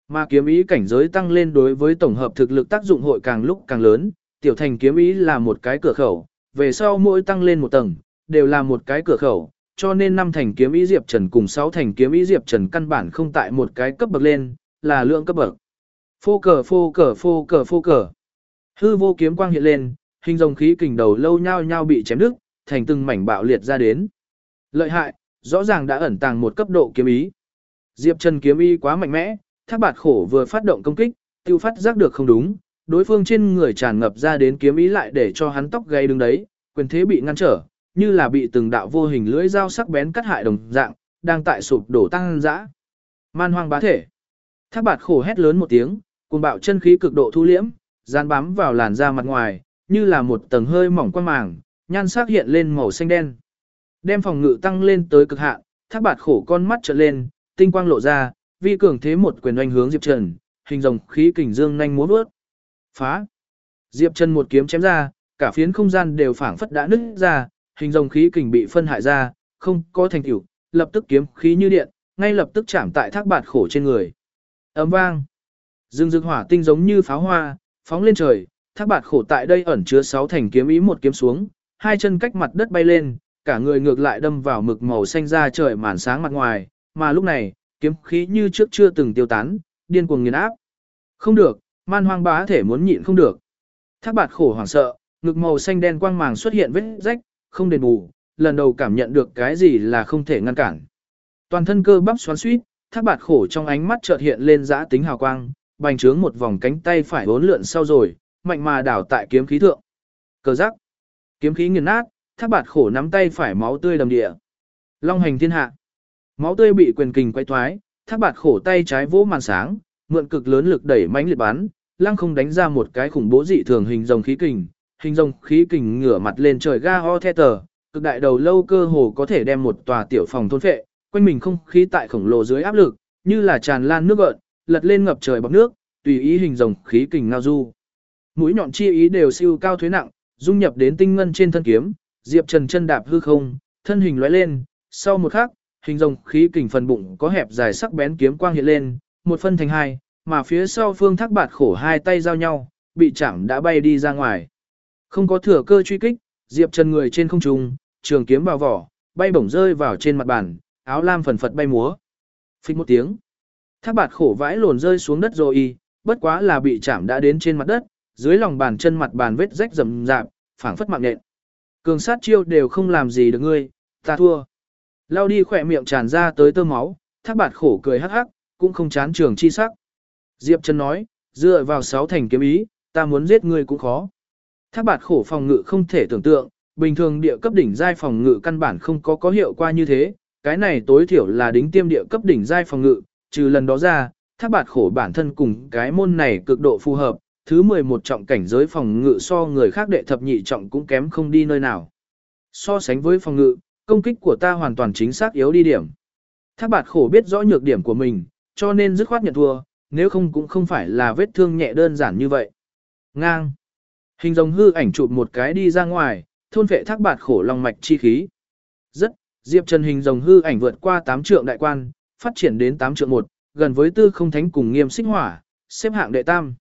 Mà kiếm ý cảnh giới tăng lên đối với tổng hợp thực lực tác dụng hội càng lúc càng lớn, tiểu thành kiếm ý là một cái cửa khẩu, về sau mỗi tăng lên một tầng, đều là một cái cửa khẩu, cho nên năm thành kiếm ý Diệp Trần cùng sáu thành kiếm ý Diệp Trần căn bản không tại một cái cấp bậc lên, là lượng cấp bậc. Phô cờ phô cờ phô cờ phô cờ. Hư vô kiếm quang hiện lên, hình rồng khí kình đầu lâu nhau nhau bị chém đứt, thành từng mảnh bạo liệt ra đến. Lợi hại, rõ ràng đã ẩn tàng một cấp độ kiếm ý. Diệp Trần kiếm ý quá mạnh mẽ, thác bạt khổ vừa phát động công kích, tiêu phát giác được không đúng, đối phương trên người tràn ngập ra đến kiếm ý lại để cho hắn tóc gây đứng đấy, quyền thế bị ngăn trở, như là bị từng đạo vô hình lưỡi dao sắc bén cắt hại đồng dạng, đang tại sụp đổ tăng dã. Man hoang bá thể. Thác bạt khổ hét lớn một tiếng, cuồng bạo chân khí cực độ thu liễm, dán bám vào làn da mặt ngoài, như là một tầng hơi mỏng quang màng, nhan sắc hiện lên màu xanh đen. Đem phòng ngự tăng lên tới cực hạn, thác bạt khổ con mắt trợn lên, tinh quang lộ ra, vi cường thế một quyền oanh hướng Diệp Trần, hình rồng khí kình dương nhanh múa vớt. Phá! Diệp Trần một kiếm chém ra, cả phiến không gian đều phảng phất đã nứt ra, hình rồng khí kình bị phân hại ra, không có thành tựu, lập tức kiếm khí như điện, ngay lập tức chạm tại thác bạt khổ trên người. Ấm vang! Dương dương hỏa tinh giống như pháo hoa, phóng lên trời, thác bạt khổ tại đây ẩn chứa sáu thành kiếm ý một kiếm xuống, hai chân cách mặt đất bay lên, cả người ngược lại đâm vào mực màu xanh ra trời màn sáng mặt ngoài, mà lúc này, kiếm khí như trước chưa từng tiêu tán, điên cuồng nghiền áp. Không được, man hoang bá thể muốn nhịn không được. Thác bạt khổ hoảng sợ, ngực màu xanh đen quang màng xuất hiện vết rách, không đền bù, lần đầu cảm nhận được cái gì là không thể ngăn cản. Toàn thân cơ bắp xoắn suýt, thác bạt khổ trong ánh mắt chợt hiện lên dã tính hào quang, bành trướng một vòng cánh tay phải bốn lượn sau rồi, mạnh mà đảo tại kiếm khí thượng. Cờ giác, kiếm khí nghiền nát, thác bạt khổ nắm tay phải máu tươi đầm địa. Long hành thiên hạ. Máu tươi bị quyền kình quay thoái, thác bạt khổ tay trái vỗ màn sáng, mượn cực lớn lực đẩy mãnh liệt bắn, lăng không đánh ra một cái khủng bố dị thường hình rồng khí kình, hình rồng khí kình ngửa mặt lên trời ga ho the tờ, cực đại đầu lâu cơ hồ có thể đem một tòa tiểu phòng thôn phệ, quanh mình không khí tại khổng lồ dưới áp lực, như là tràn lan nước gợn, lật lên ngập trời bọc nước, tùy ý hình rồng khí kình ngao du. Mũi nhọn chi ý đều siêu cao thuế nặng, dung nhập đến tinh ngân trên thân kiếm, Diệp Trần chân đạp hư không, thân hình lóe lên, sau một khắc, hình rồng khí kình phần bụng có hẹp dài sắc bén kiếm quang hiện lên, một phân thành hai, mà phía sau phương thác bạt khổ hai tay giao nhau, bị chạm đã bay đi ra ngoài. Không có thừa cơ truy kích, Diệp Trần người trên không trung, trường kiếm vào vỏ, bay bổng rơi vào trên mặt bàn, áo lam phần phật bay múa. Phích một tiếng. Thác bạt khổ vãi lồn rơi xuống đất rồi y, bất quá là bị chạm đã đến trên mặt đất, dưới lòng bàn chân mặt bàn vết rách rầm rạp, phảng phất mạng nện. Cường sát chiêu đều không làm gì được ngươi, ta thua. Lao đi khỏe miệng tràn ra tới tơ máu, thác bạt khổ cười hắc hắc, cũng không chán trường chi sắc. Diệp Trần nói, dựa vào sáu thành kiếm ý, ta muốn giết ngươi cũng khó. Thác bạt khổ phòng ngự không thể tưởng tượng, bình thường địa cấp đỉnh giai phòng ngự căn bản không có có hiệu quả như thế, cái này tối thiểu là đính tiêm địa cấp đỉnh giai phòng ngự, trừ lần đó ra, thác bạt khổ bản thân cùng cái môn này cực độ phù hợp, thứ 11 trọng cảnh giới phòng ngự so người khác đệ thập nhị trọng cũng kém không đi nơi nào. So sánh với phòng ngự, công kích của ta hoàn toàn chính xác yếu đi điểm. Thác bạt khổ biết rõ nhược điểm của mình, cho nên dứt khoát nhận thua, nếu không cũng không phải là vết thương nhẹ đơn giản như vậy. Ngang. Hình rồng hư ảnh chụp một cái đi ra ngoài, thôn vệ thác bạt khổ long mạch chi khí. Rất, Diệp Trần hình rồng hư ảnh vượt qua 8 trượng đại quan, phát triển đến 8 trượng 1, gần với tư không thánh cùng nghiêm xích hỏa, xếp hạng đệ tam.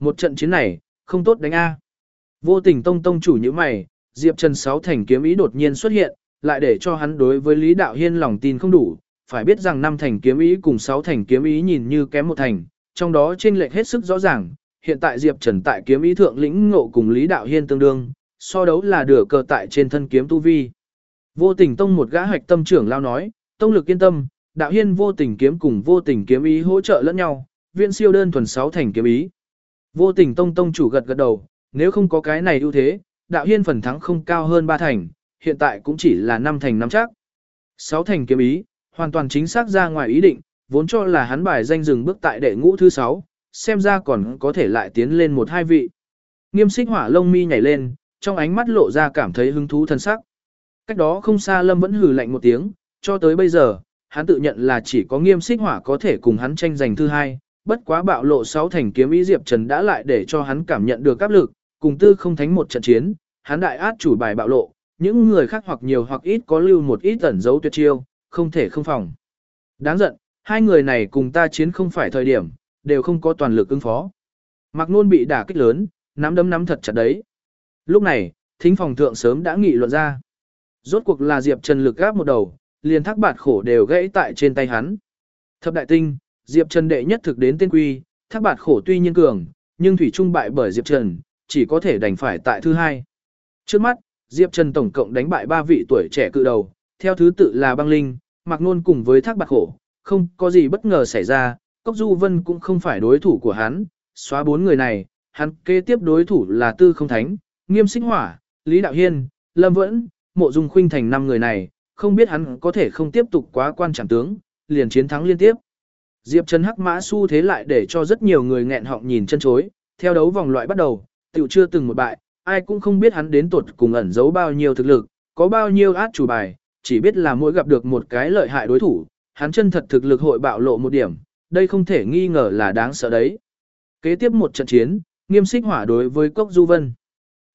Một trận chiến này, không tốt đánh A. Vô tình tông tông chủ như mày, Diệp Trần sáu thành kiếm ý đột nhiên xuất hiện, lại để cho hắn đối với Lý Đạo Hiên lòng tin không đủ, phải biết rằng năm thành kiếm ý cùng sáu thành kiếm ý nhìn như kém một thành, trong đó chênh lệch hết sức rõ ràng, hiện tại Diệp Trần tại kiếm ý thượng lĩnh ngộ cùng Lý Đạo Hiên tương đương, so đấu là đửa cờ tại trên thân kiếm tu vi. Vô tình tông một gã hạch tâm trưởng lao nói, tông lực yên tâm, Đạo Hiên vô tình kiếm cùng vô tình kiếm ý hỗ trợ lẫn nhau, viện siêu đơn thuần sáu thành kiếm ý. Vô tình tông tông chủ gật gật đầu, nếu không có cái này ưu thế, Đạo Hiên phần thắng không cao hơn ba thành, hiện tại cũng chỉ là năm thành năm chắc. Sáu thành kiếm ý, hoàn toàn chính xác ra ngoài ý định, vốn cho là hắn bài danh dừng bước tại đệ ngũ thứ sáu, xem ra còn có thể lại tiến lên một hai vị. Nghiêm xích hỏa lông mi nhảy lên, trong ánh mắt lộ ra cảm thấy hứng thú thân sắc. Cách đó không xa Lâm vẫn hừ lạnh một tiếng, cho tới bây giờ, hắn tự nhận là chỉ có nghiêm xích hỏa có thể cùng hắn tranh giành thứ hai, bất quá bạo lộ sáu thành kiếm ý Diệp Trần đã lại để cho hắn cảm nhận được áp lực, cùng tư không thánh một trận chiến, hắn đại át chủ bài bạo lộ, những người khác hoặc nhiều hoặc ít có lưu một ít ẩn dấu tuyệt chiêu, không thể không phòng. Đáng giận, hai người này cùng ta chiến không phải thời điểm, đều không có toàn lực ứng phó. Mạc Nôn bị đả kích lớn, nắm đấm nắm thật chặt đấy. Lúc này, thính phòng thượng sớm đã nghị luận ra. Rốt cuộc là Diệp Trần lực gáp một đầu, liền thác bạt khổ đều gãy tại trên tay hắn. Thập đại tinh, Diệp Trần đệ nhất thực đến tên quy, thác bạt khổ tuy nhiên cường, nhưng thủy trung bại bởi Diệp Trần, chỉ có thể đành phải tại thứ hai. Trước mắt, Diệp Trần tổng cộng đánh bại ba vị tuổi trẻ cự đầu, theo thứ tự là băng linh, mặc nôn cùng với thác bạt khổ, không có gì bất ngờ xảy ra, Cốc Du Vân cũng không phải đối thủ của hắn, xóa bốn người này, hắn kế tiếp đối thủ là Tư Không Thánh, Nghiêm Sinh Hỏa, Lý Đạo Hiên, Lâm Vẫn, Mộ Dung Khuynh thành năm người này, không biết hắn có thể không tiếp tục quá quan chẳng tướng, liền chiến thắng liên tiếp. Diệp Trần hắc mã su thế lại để cho rất nhiều người nghẹn họng nhìn chân chối, theo đấu vòng loại bắt đầu, tiểu chưa từng một bại, ai cũng không biết hắn đến tuột cùng ẩn giấu bao nhiêu thực lực, có bao nhiêu át chủ bài, chỉ biết là mỗi gặp được một cái lợi hại đối thủ, hắn chân thật thực lực hội bạo lộ một điểm, đây không thể nghi ngờ là đáng sợ đấy. Kế tiếp một trận chiến, nghiêm xích hỏa đối với Cốc Du Vân.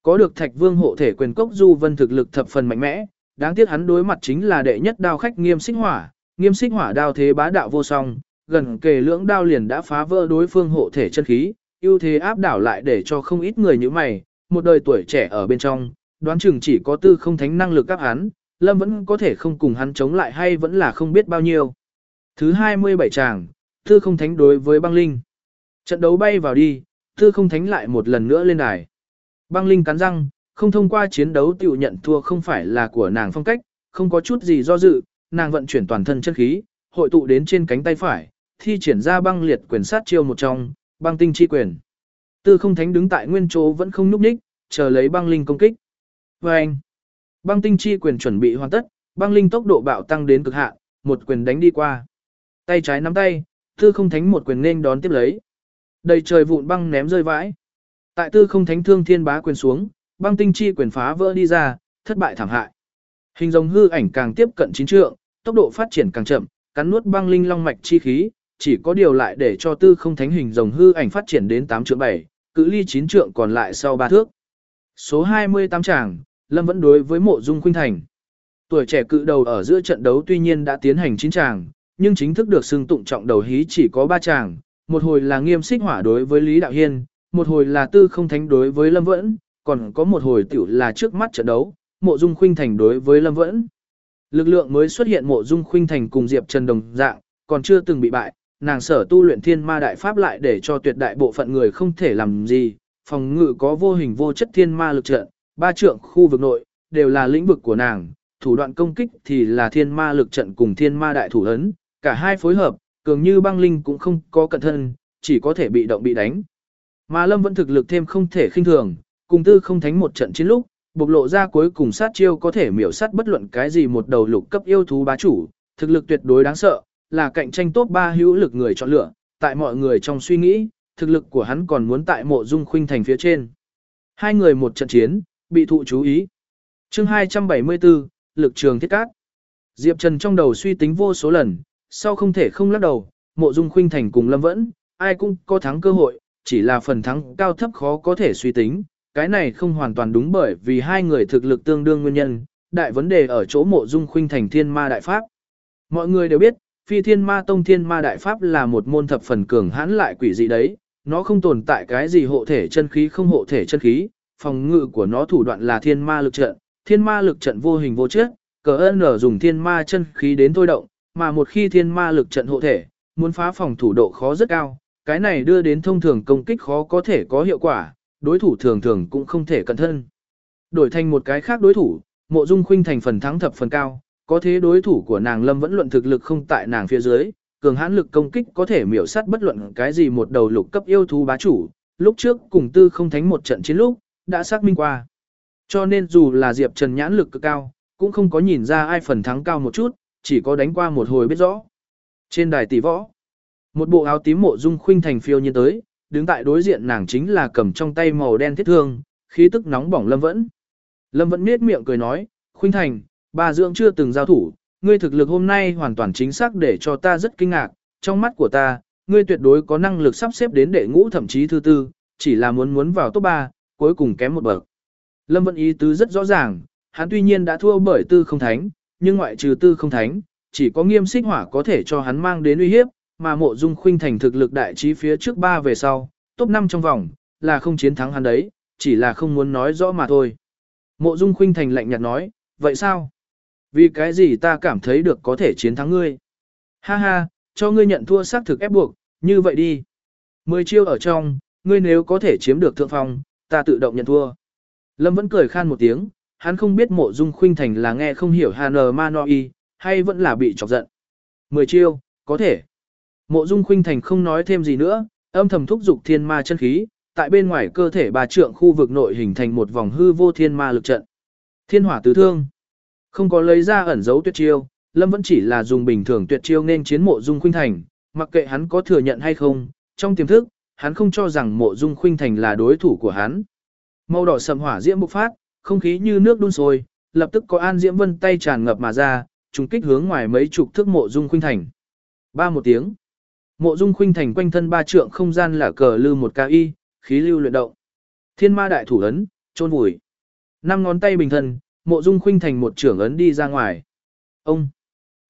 Có được Thạch Vương hộ thể quyền Cốc Du Vân thực lực thập phần mạnh mẽ, đáng tiếc hắn đối mặt chính là đệ nhất đao khách nghiêm xích hỏa, nghiêm xích hỏa đao thế bá đạo vô song, gần kề lưỡng đao liền đã phá vỡ đối phương hộ thể chân khí, ưu thế áp đảo lại để cho không ít người như mày, một đời tuổi trẻ ở bên trong, đoán chừng chỉ có tư không thánh năng lực các hắn, Lâm vẫn có thể không cùng hắn chống lại hay vẫn là không biết bao nhiêu. Thứ 27 tràng, tư không thánh đối với băng linh. Trận đấu bay vào đi, tư không thánh lại một lần nữa lên đài. Băng linh cắn răng, không thông qua chiến đấu tiểu nhận thua không phải là của nàng phong cách, không có chút gì do dự, nàng vận chuyển toàn thân chân khí, hội tụ đến trên cánh tay phải, thi triển ra băng liệt quyền sát chiêu một trong, băng tinh chi quyền. Tư không thánh đứng tại nguyên chỗ vẫn không núp ních, chờ lấy băng linh công kích. Và anh, băng tinh chi quyền chuẩn bị hoàn tất, băng linh tốc độ bạo tăng đến cực hạn, một quyền đánh đi qua. Tay trái nắm tay, tư không thánh một quyền nên đón tiếp lấy. Đầy trời vụn băng ném rơi vãi. Tại tư không thánh thương thiên bá quyền xuống, băng tinh chi quyền phá vỡ đi ra, thất bại thảm hại. Hình rồng hư ảnh càng tiếp cận chín trượng, tốc độ phát triển càng chậm, cắn nuốt băng linh long mạch chi khí, chỉ có điều lại để cho tư không thánh hình rồng hư ảnh phát triển đến 8 trượng 7, cự ly 9 trượng còn lại sau 3 thước. Số 28 tràng, Lâm vẫn đối với mộ dung khuynh thành. Tuổi trẻ cự đầu ở giữa trận đấu tuy nhiên đã tiến hành 9 tràng, nhưng chính thức được xưng tụng trọng đầu hí chỉ có 3 tràng, một hồi là nghiêm xích hỏa đối với Lý Đạo Hiên, một hồi là tư không thánh đối với Lâm Vẫn, còn có một hồi tiểu là trước mắt trận đấu, mộ dung khuynh thành đối với Lâm Vẫn. Lực lượng mới xuất hiện mộ dung khuynh thành cùng Diệp Trần đồng dạng, còn chưa từng bị bại, nàng sở tu luyện thiên ma đại pháp lại để cho tuyệt đại bộ phận người không thể làm gì, phòng ngự có vô hình vô chất thiên ma lực trận, ba trượng khu vực nội, đều là lĩnh vực của nàng, thủ đoạn công kích thì là thiên ma lực trận cùng thiên ma đại thủ ấn, cả hai phối hợp, cường như băng linh cũng không có cẩn thân, chỉ có thể bị động bị đánh. Mà Lâm vẫn thực lực thêm không thể khinh thường, cùng tư không thánh một trận chiến lúc, bộc lộ ra cuối cùng sát chiêu có thể miểu sát bất luận cái gì một đầu lục cấp yêu thú bá chủ, thực lực tuyệt đối đáng sợ, là cạnh tranh top 3 hữu lực người chọn lựa, tại mọi người trong suy nghĩ, thực lực của hắn còn muốn tại mộ dung khuynh thành phía trên. Hai người một trận chiến, bị thụ chú ý. chương 274, lực trường thiết cát. Diệp Trần trong đầu suy tính vô số lần, sau không thể không lắc đầu, mộ dung khuynh thành cùng lâm vẫn, ai cũng có thắng cơ hội, chỉ là phần thắng cao thấp khó có thể suy tính, cái này không hoàn toàn đúng bởi vì hai người thực lực tương đương nguyên nhân, đại vấn đề ở chỗ mộ dung khuynh thành thiên ma đại pháp. Mọi người đều biết, phi thiên ma tông thiên ma đại pháp là một môn thập phần cường hãn lại quỷ dị đấy, nó không tồn tại cái gì hộ thể chân khí không hộ thể chân khí, phòng ngự của nó thủ đoạn là thiên ma lực trận, thiên ma lực trận vô hình vô chất, cờ ơn ở dùng thiên ma chân khí đến thôi động, mà một khi thiên ma lực trận hộ thể, muốn phá phòng thủ độ khó rất cao, cái này đưa đến thông thường công kích khó có thể có hiệu quả, đối thủ thường thường cũng không thể cẩn thân. Đổi thành một cái khác đối thủ, mộ dung khuynh thành phần thắng thập phần cao, có thế đối thủ của nàng lâm vẫn luận thực lực không tại nàng phía dưới, cường hãn lực công kích có thể miểu sát bất luận cái gì một đầu lục cấp yêu thú bá chủ, lúc trước cùng tư không thánh một trận chiến lúc, đã xác minh qua. Cho nên dù là Diệp Trần nhãn lực cực cao, cũng không có nhìn ra ai phần thắng cao một chút, chỉ có đánh qua một hồi biết rõ. Trên đài tỷ võ, một bộ áo tím mộ dung khuynh thành phiêu nhiên tới, đứng tại đối diện nàng chính là cầm trong tay màu đen thiết thương, khí tức nóng bỏng Lâm Vẫn. Lâm Vẫn nết miệng cười nói, khuynh thành, bà dưỡng chưa từng giao thủ, ngươi thực lực hôm nay hoàn toàn chính xác để cho ta rất kinh ngạc, trong mắt của ta, ngươi tuyệt đối có năng lực sắp xếp đến đệ ngũ thậm chí thứ tư, chỉ là muốn muốn vào top 3, cuối cùng kém một bậc. Lâm Vận ý tứ rất rõ ràng, hắn tuy nhiên đã thua bởi tư không thánh, nhưng ngoại trừ tư không thánh, chỉ có nghiêm xích hỏa có thể cho hắn mang đến uy hiếp, mà mộ dung khuynh thành thực lực đại trí phía trước ba về sau, top 5 trong vòng, là không chiến thắng hắn đấy, chỉ là không muốn nói rõ mà thôi. Mộ dung khuynh thành lạnh nhạt nói, vậy sao? Vì cái gì ta cảm thấy được có thể chiến thắng ngươi? Ha ha, cho ngươi nhận thua xác thực ép buộc, như vậy đi. Mười chiêu ở trong, ngươi nếu có thể chiếm được thượng phong, ta tự động nhận thua. Lâm vẫn cười khan một tiếng, hắn không biết mộ dung khuynh thành là nghe không hiểu Hàn Manoi, hay vẫn là bị chọc giận. Mười chiêu, có thể. Mộ dung khuynh thành không nói thêm gì nữa, âm thầm thúc dục thiên ma chân khí, tại bên ngoài cơ thể bà trượng khu vực nội hình thành một vòng hư vô thiên ma lực trận. Thiên hỏa tứ thương. Không có lấy ra ẩn dấu tuyệt chiêu, Lâm vẫn chỉ là dùng bình thường tuyệt chiêu nên chiến mộ dung khuynh thành, mặc kệ hắn có thừa nhận hay không, trong tiềm thức, hắn không cho rằng mộ dung khuynh thành là đối thủ của hắn. Màu đỏ sầm hỏa diễm bộc phát, không khí như nước đun sôi, lập tức có An Diễm Vân tay tràn ngập mà ra, trùng kích hướng ngoài mấy chục thước mộ dung khuynh thành. Ba một tiếng. Mộ dung khuynh thành quanh thân ba trượng không gian là cờ lư một ca y, khí lưu luyện động. Thiên ma đại thủ ấn, trôn vùi. Năm ngón tay bình thân, mộ dung khuynh thành một trưởng ấn đi ra ngoài. Ông.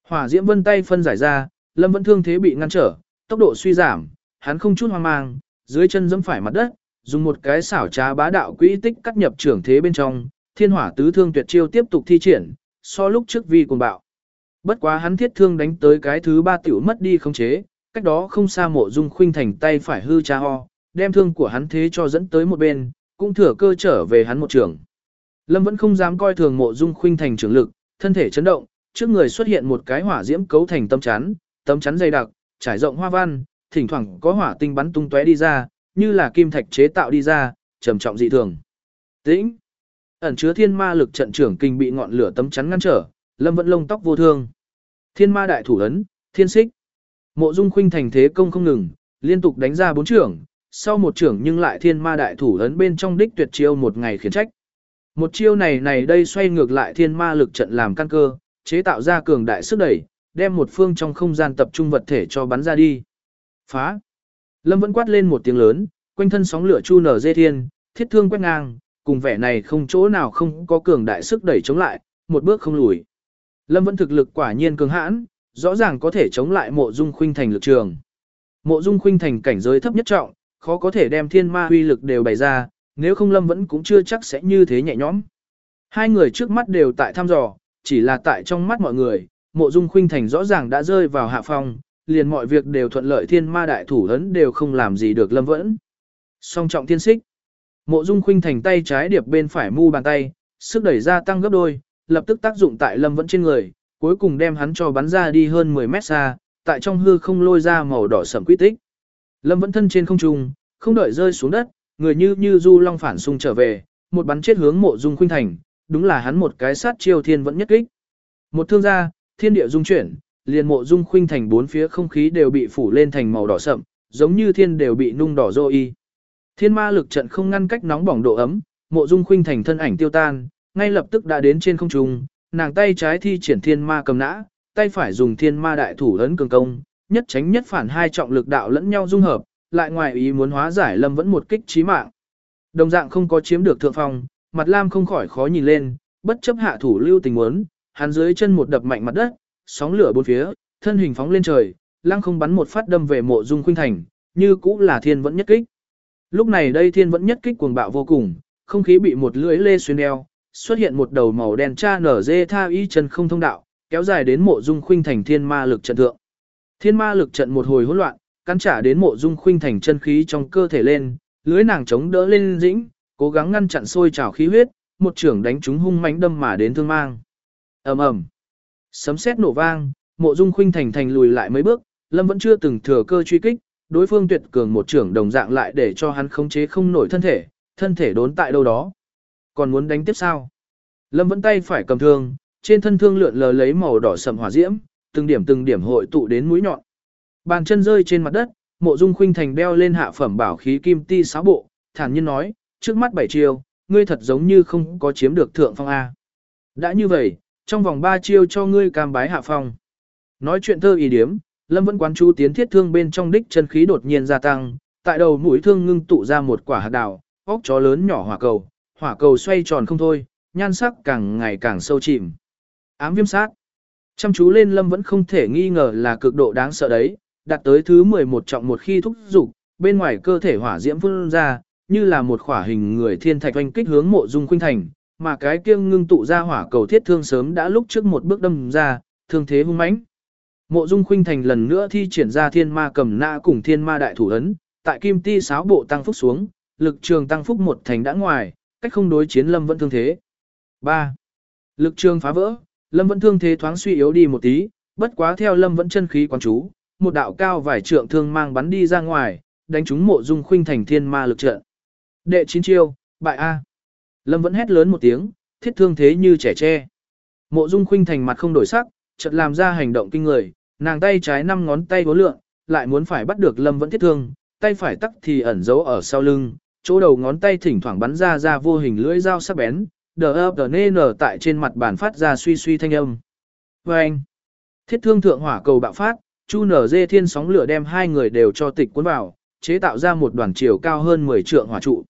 Hỏa diễm vân tay phân giải ra, lâm vẫn thương thế bị ngăn trở, tốc độ suy giảm, hắn không chút hoang mang, dưới chân giẫm phải mặt đất, dùng một cái xảo trá bá đạo quỹ tích cắt nhập trưởng thế bên trong, thiên hỏa tứ thương tuyệt chiêu tiếp tục thi triển, so lúc trước vi cuồng bạo. Bất quá hắn thiết thương đánh tới cái thứ ba tiểu mất đi không chế, cách đó không xa mộ dung khuynh thành tay phải hư cha ho, đem thương của hắn thế cho dẫn tới một bên, cũng thừa cơ trở về hắn một trường. Lâm vẫn không dám coi thường mộ dung khuynh thành trưởng lực, thân thể chấn động, trước người xuất hiện một cái hỏa diễm cấu thành tâm chắn, tâm chắn dày đặc, trải rộng hoa văn, thỉnh thoảng có hỏa tinh bắn tung tóe đi ra, như là kim thạch chế tạo đi ra, trầm trọng dị thường. Tĩnh. Ẩn chứa thiên ma lực trận trưởng kinh bị ngọn lửa tấm chắn ngăn trở, Lâm vẫn lông tóc vô thương. Thiên ma đại thủ ấn, thiên xích. Mộ Dung Khuynh thành thế công không ngừng, liên tục đánh ra bốn trưởng, sau một trưởng nhưng lại thiên ma đại thủ ấn bên trong đích tuyệt chiêu một ngày khiến trách. Một chiêu này này đây xoay ngược lại thiên ma lực trận làm căn cơ, chế tạo ra cường đại sức đẩy, đem một phương trong không gian tập trung vật thể cho bắn ra đi. Phá! Lâm vẫn quát lên một tiếng lớn, quanh thân sóng lửa chu nở dê thiên, thiết thương quét ngang, cùng vẻ này không chỗ nào không có cường đại sức đẩy chống lại, một bước không lùi. Lâm vẫn thực lực quả nhiên cường hãn, rõ ràng có thể chống lại mộ dung khuynh thành lực trường. Mộ dung khuynh thành cảnh giới thấp nhất trọng, khó có thể đem thiên ma huy lực đều bày ra, nếu không Lâm vẫn cũng chưa chắc sẽ như thế nhẹ nhõm. Hai người trước mắt đều tại thăm dò, chỉ là tại trong mắt mọi người, mộ dung khuynh thành rõ ràng đã rơi vào hạ phong, liền mọi việc đều thuận lợi thiên ma đại thủ lớn đều không làm gì được lâm vẫn. Song trọng thiên xích. Mộ dung khuynh thành tay trái điệp bên phải mu bàn tay, sức đẩy ra tăng gấp đôi, lập tức tác dụng tại lâm vẫn trên người, cuối cùng đem hắn cho bắn ra đi hơn 10 mét xa, tại trong hư không lôi ra màu đỏ sẫm quy tích. Lâm vẫn thân trên không trung, không đợi rơi xuống đất, người như như du long phản xung trở về, một bắn chết hướng mộ dung khuynh thành, đúng là hắn một cái sát chiêu thiên vẫn nhất kích. Một thương gia, thiên địa dung chuyển, liền mộ dung khuynh thành bốn phía không khí đều bị phủ lên thành màu đỏ sậm, giống như thiên đều bị nung đỏ rô y. Thiên ma lực trận không ngăn cách nóng bỏng độ ấm, mộ dung khuynh thành thân ảnh tiêu tan, ngay lập tức đã đến trên không trung, nàng tay trái thi triển thiên ma cầm nã, tay phải dùng thiên ma đại thủ lớn cường công, nhất tránh nhất phản hai trọng lực đạo lẫn nhau dung hợp, lại ngoài ý muốn hóa giải lâm vẫn một kích chí mạng. Đồng dạng không có chiếm được thượng phong, mặt lam không khỏi khó nhìn lên, bất chấp hạ thủ lưu tình muốn, hắn dưới chân một đập mạnh mặt đất, sóng lửa bốn phía, thân hình phóng lên trời, lăng không bắn một phát đâm về mộ dung khuynh thành, như cũ là thiên vẫn nhất kích. Lúc này đây thiên vẫn nhất kích cuồng bạo vô cùng, không khí bị một lưỡi lê xuyên đeo, xuất hiện một đầu màu đen cha nở dê tha y chân không thông đạo, kéo dài đến mộ dung khuynh thành thiên ma lực trận thượng. Thiên ma lực trận một hồi hỗn loạn, cắn trả đến mộ dung khuynh thành chân khí trong cơ thể lên, lưới nàng chống đỡ lên dĩnh, cố gắng ngăn chặn sôi trào khí huyết, một trưởng đánh chúng hung mãnh đâm mà đến thương mang. ầm ầm, sấm sét nổ vang, mộ dung khuynh thành thành lùi lại mấy bước, lâm vẫn chưa từng thừa cơ truy kích, đối phương tuyệt cường một trưởng đồng dạng lại để cho hắn khống chế không nổi thân thể, thân thể đốn tại đâu đó. Còn muốn đánh tiếp sao? Lâm vẫn tay phải cầm thương, trên thân thương lượn lờ lấy màu đỏ sậm hỏa diễm, từng điểm từng điểm hội tụ đến mũi nhọn. Bàn chân rơi trên mặt đất, mộ dung khuynh thành đeo lên hạ phẩm bảo khí kim ti sáu bộ, thản nhiên nói, trước mắt bảy chiêu, ngươi thật giống như không có chiếm được thượng phong A. Đã như vậy, trong vòng ba chiêu cho ngươi cam bái hạ phong. Nói chuyện thơ ý điếm, Lâm vẫn quán chú tiến thiết thương bên trong đích chân khí đột nhiên gia tăng, tại đầu mũi thương ngưng tụ ra một quả hạt đào, óc chó lớn nhỏ hỏa cầu, hỏa cầu xoay tròn không thôi, nhan sắc càng ngày càng sâu chìm. Ám viêm sát. Chăm chú lên Lâm vẫn không thể nghi ngờ là cực độ đáng sợ đấy, đạt tới thứ 11 trọng một khi thúc dục, bên ngoài cơ thể hỏa diễm phun ra, như là một khỏa hình người thiên thạch oanh kích hướng mộ dung khuynh thành, mà cái kia ngưng tụ ra hỏa cầu thiết thương sớm đã lúc trước một bước đâm ra, thương thế hung mãnh. Mộ Dung Khuynh Thành lần nữa thi triển ra Thiên Ma cầm nã cùng Thiên Ma đại thủ ấn, tại Kim Ti sáo bộ tăng phúc xuống, lực trường tăng phúc một thành đã ngoài, cách không đối chiến Lâm vẫn thương thế. 3. Lực trường phá vỡ, Lâm vẫn thương thế thoáng suy yếu đi một tí, bất quá theo Lâm vẫn chân khí quán chú, một đạo cao vài trượng thương mang bắn đi ra ngoài, đánh trúng Mộ Dung Khuynh Thành Thiên Ma lực trận. Đệ chín chiêu, bại a. Lâm vẫn hét lớn một tiếng, thiết thương thế như trẻ tre. Mộ Dung Khuynh Thành mặt không đổi sắc, chợt làm ra hành động kinh người, nàng tay trái năm ngón tay vô lượng, lại muốn phải bắt được Lâm vẫn thiết thương, tay phải tắc thì ẩn giấu ở sau lưng, chỗ đầu ngón tay thỉnh thoảng bắn ra ra vô hình lưỡi dao sắc bén, đờ ập đờ nê nở tại trên mặt bàn phát ra suy suy thanh âm. Và anh, thiết thương thượng hỏa cầu bạo phát, chu nở dê thiên sóng lửa đem hai người đều cho tịch cuốn vào, chế tạo ra một đoàn chiều cao hơn 10 trượng hỏa trụ.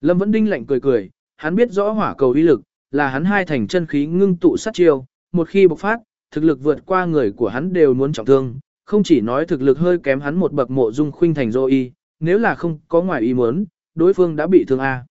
Lâm vẫn đinh lạnh cười cười, hắn biết rõ hỏa cầu uy lực, là hắn hai thành chân khí ngưng tụ sát chiêu, một khi bộc phát, thực lực vượt qua người của hắn đều muốn trọng thương, không chỉ nói thực lực hơi kém hắn một bậc mộ dung khuynh thành dô y, nếu là không có ngoài ý muốn, đối phương đã bị thương A.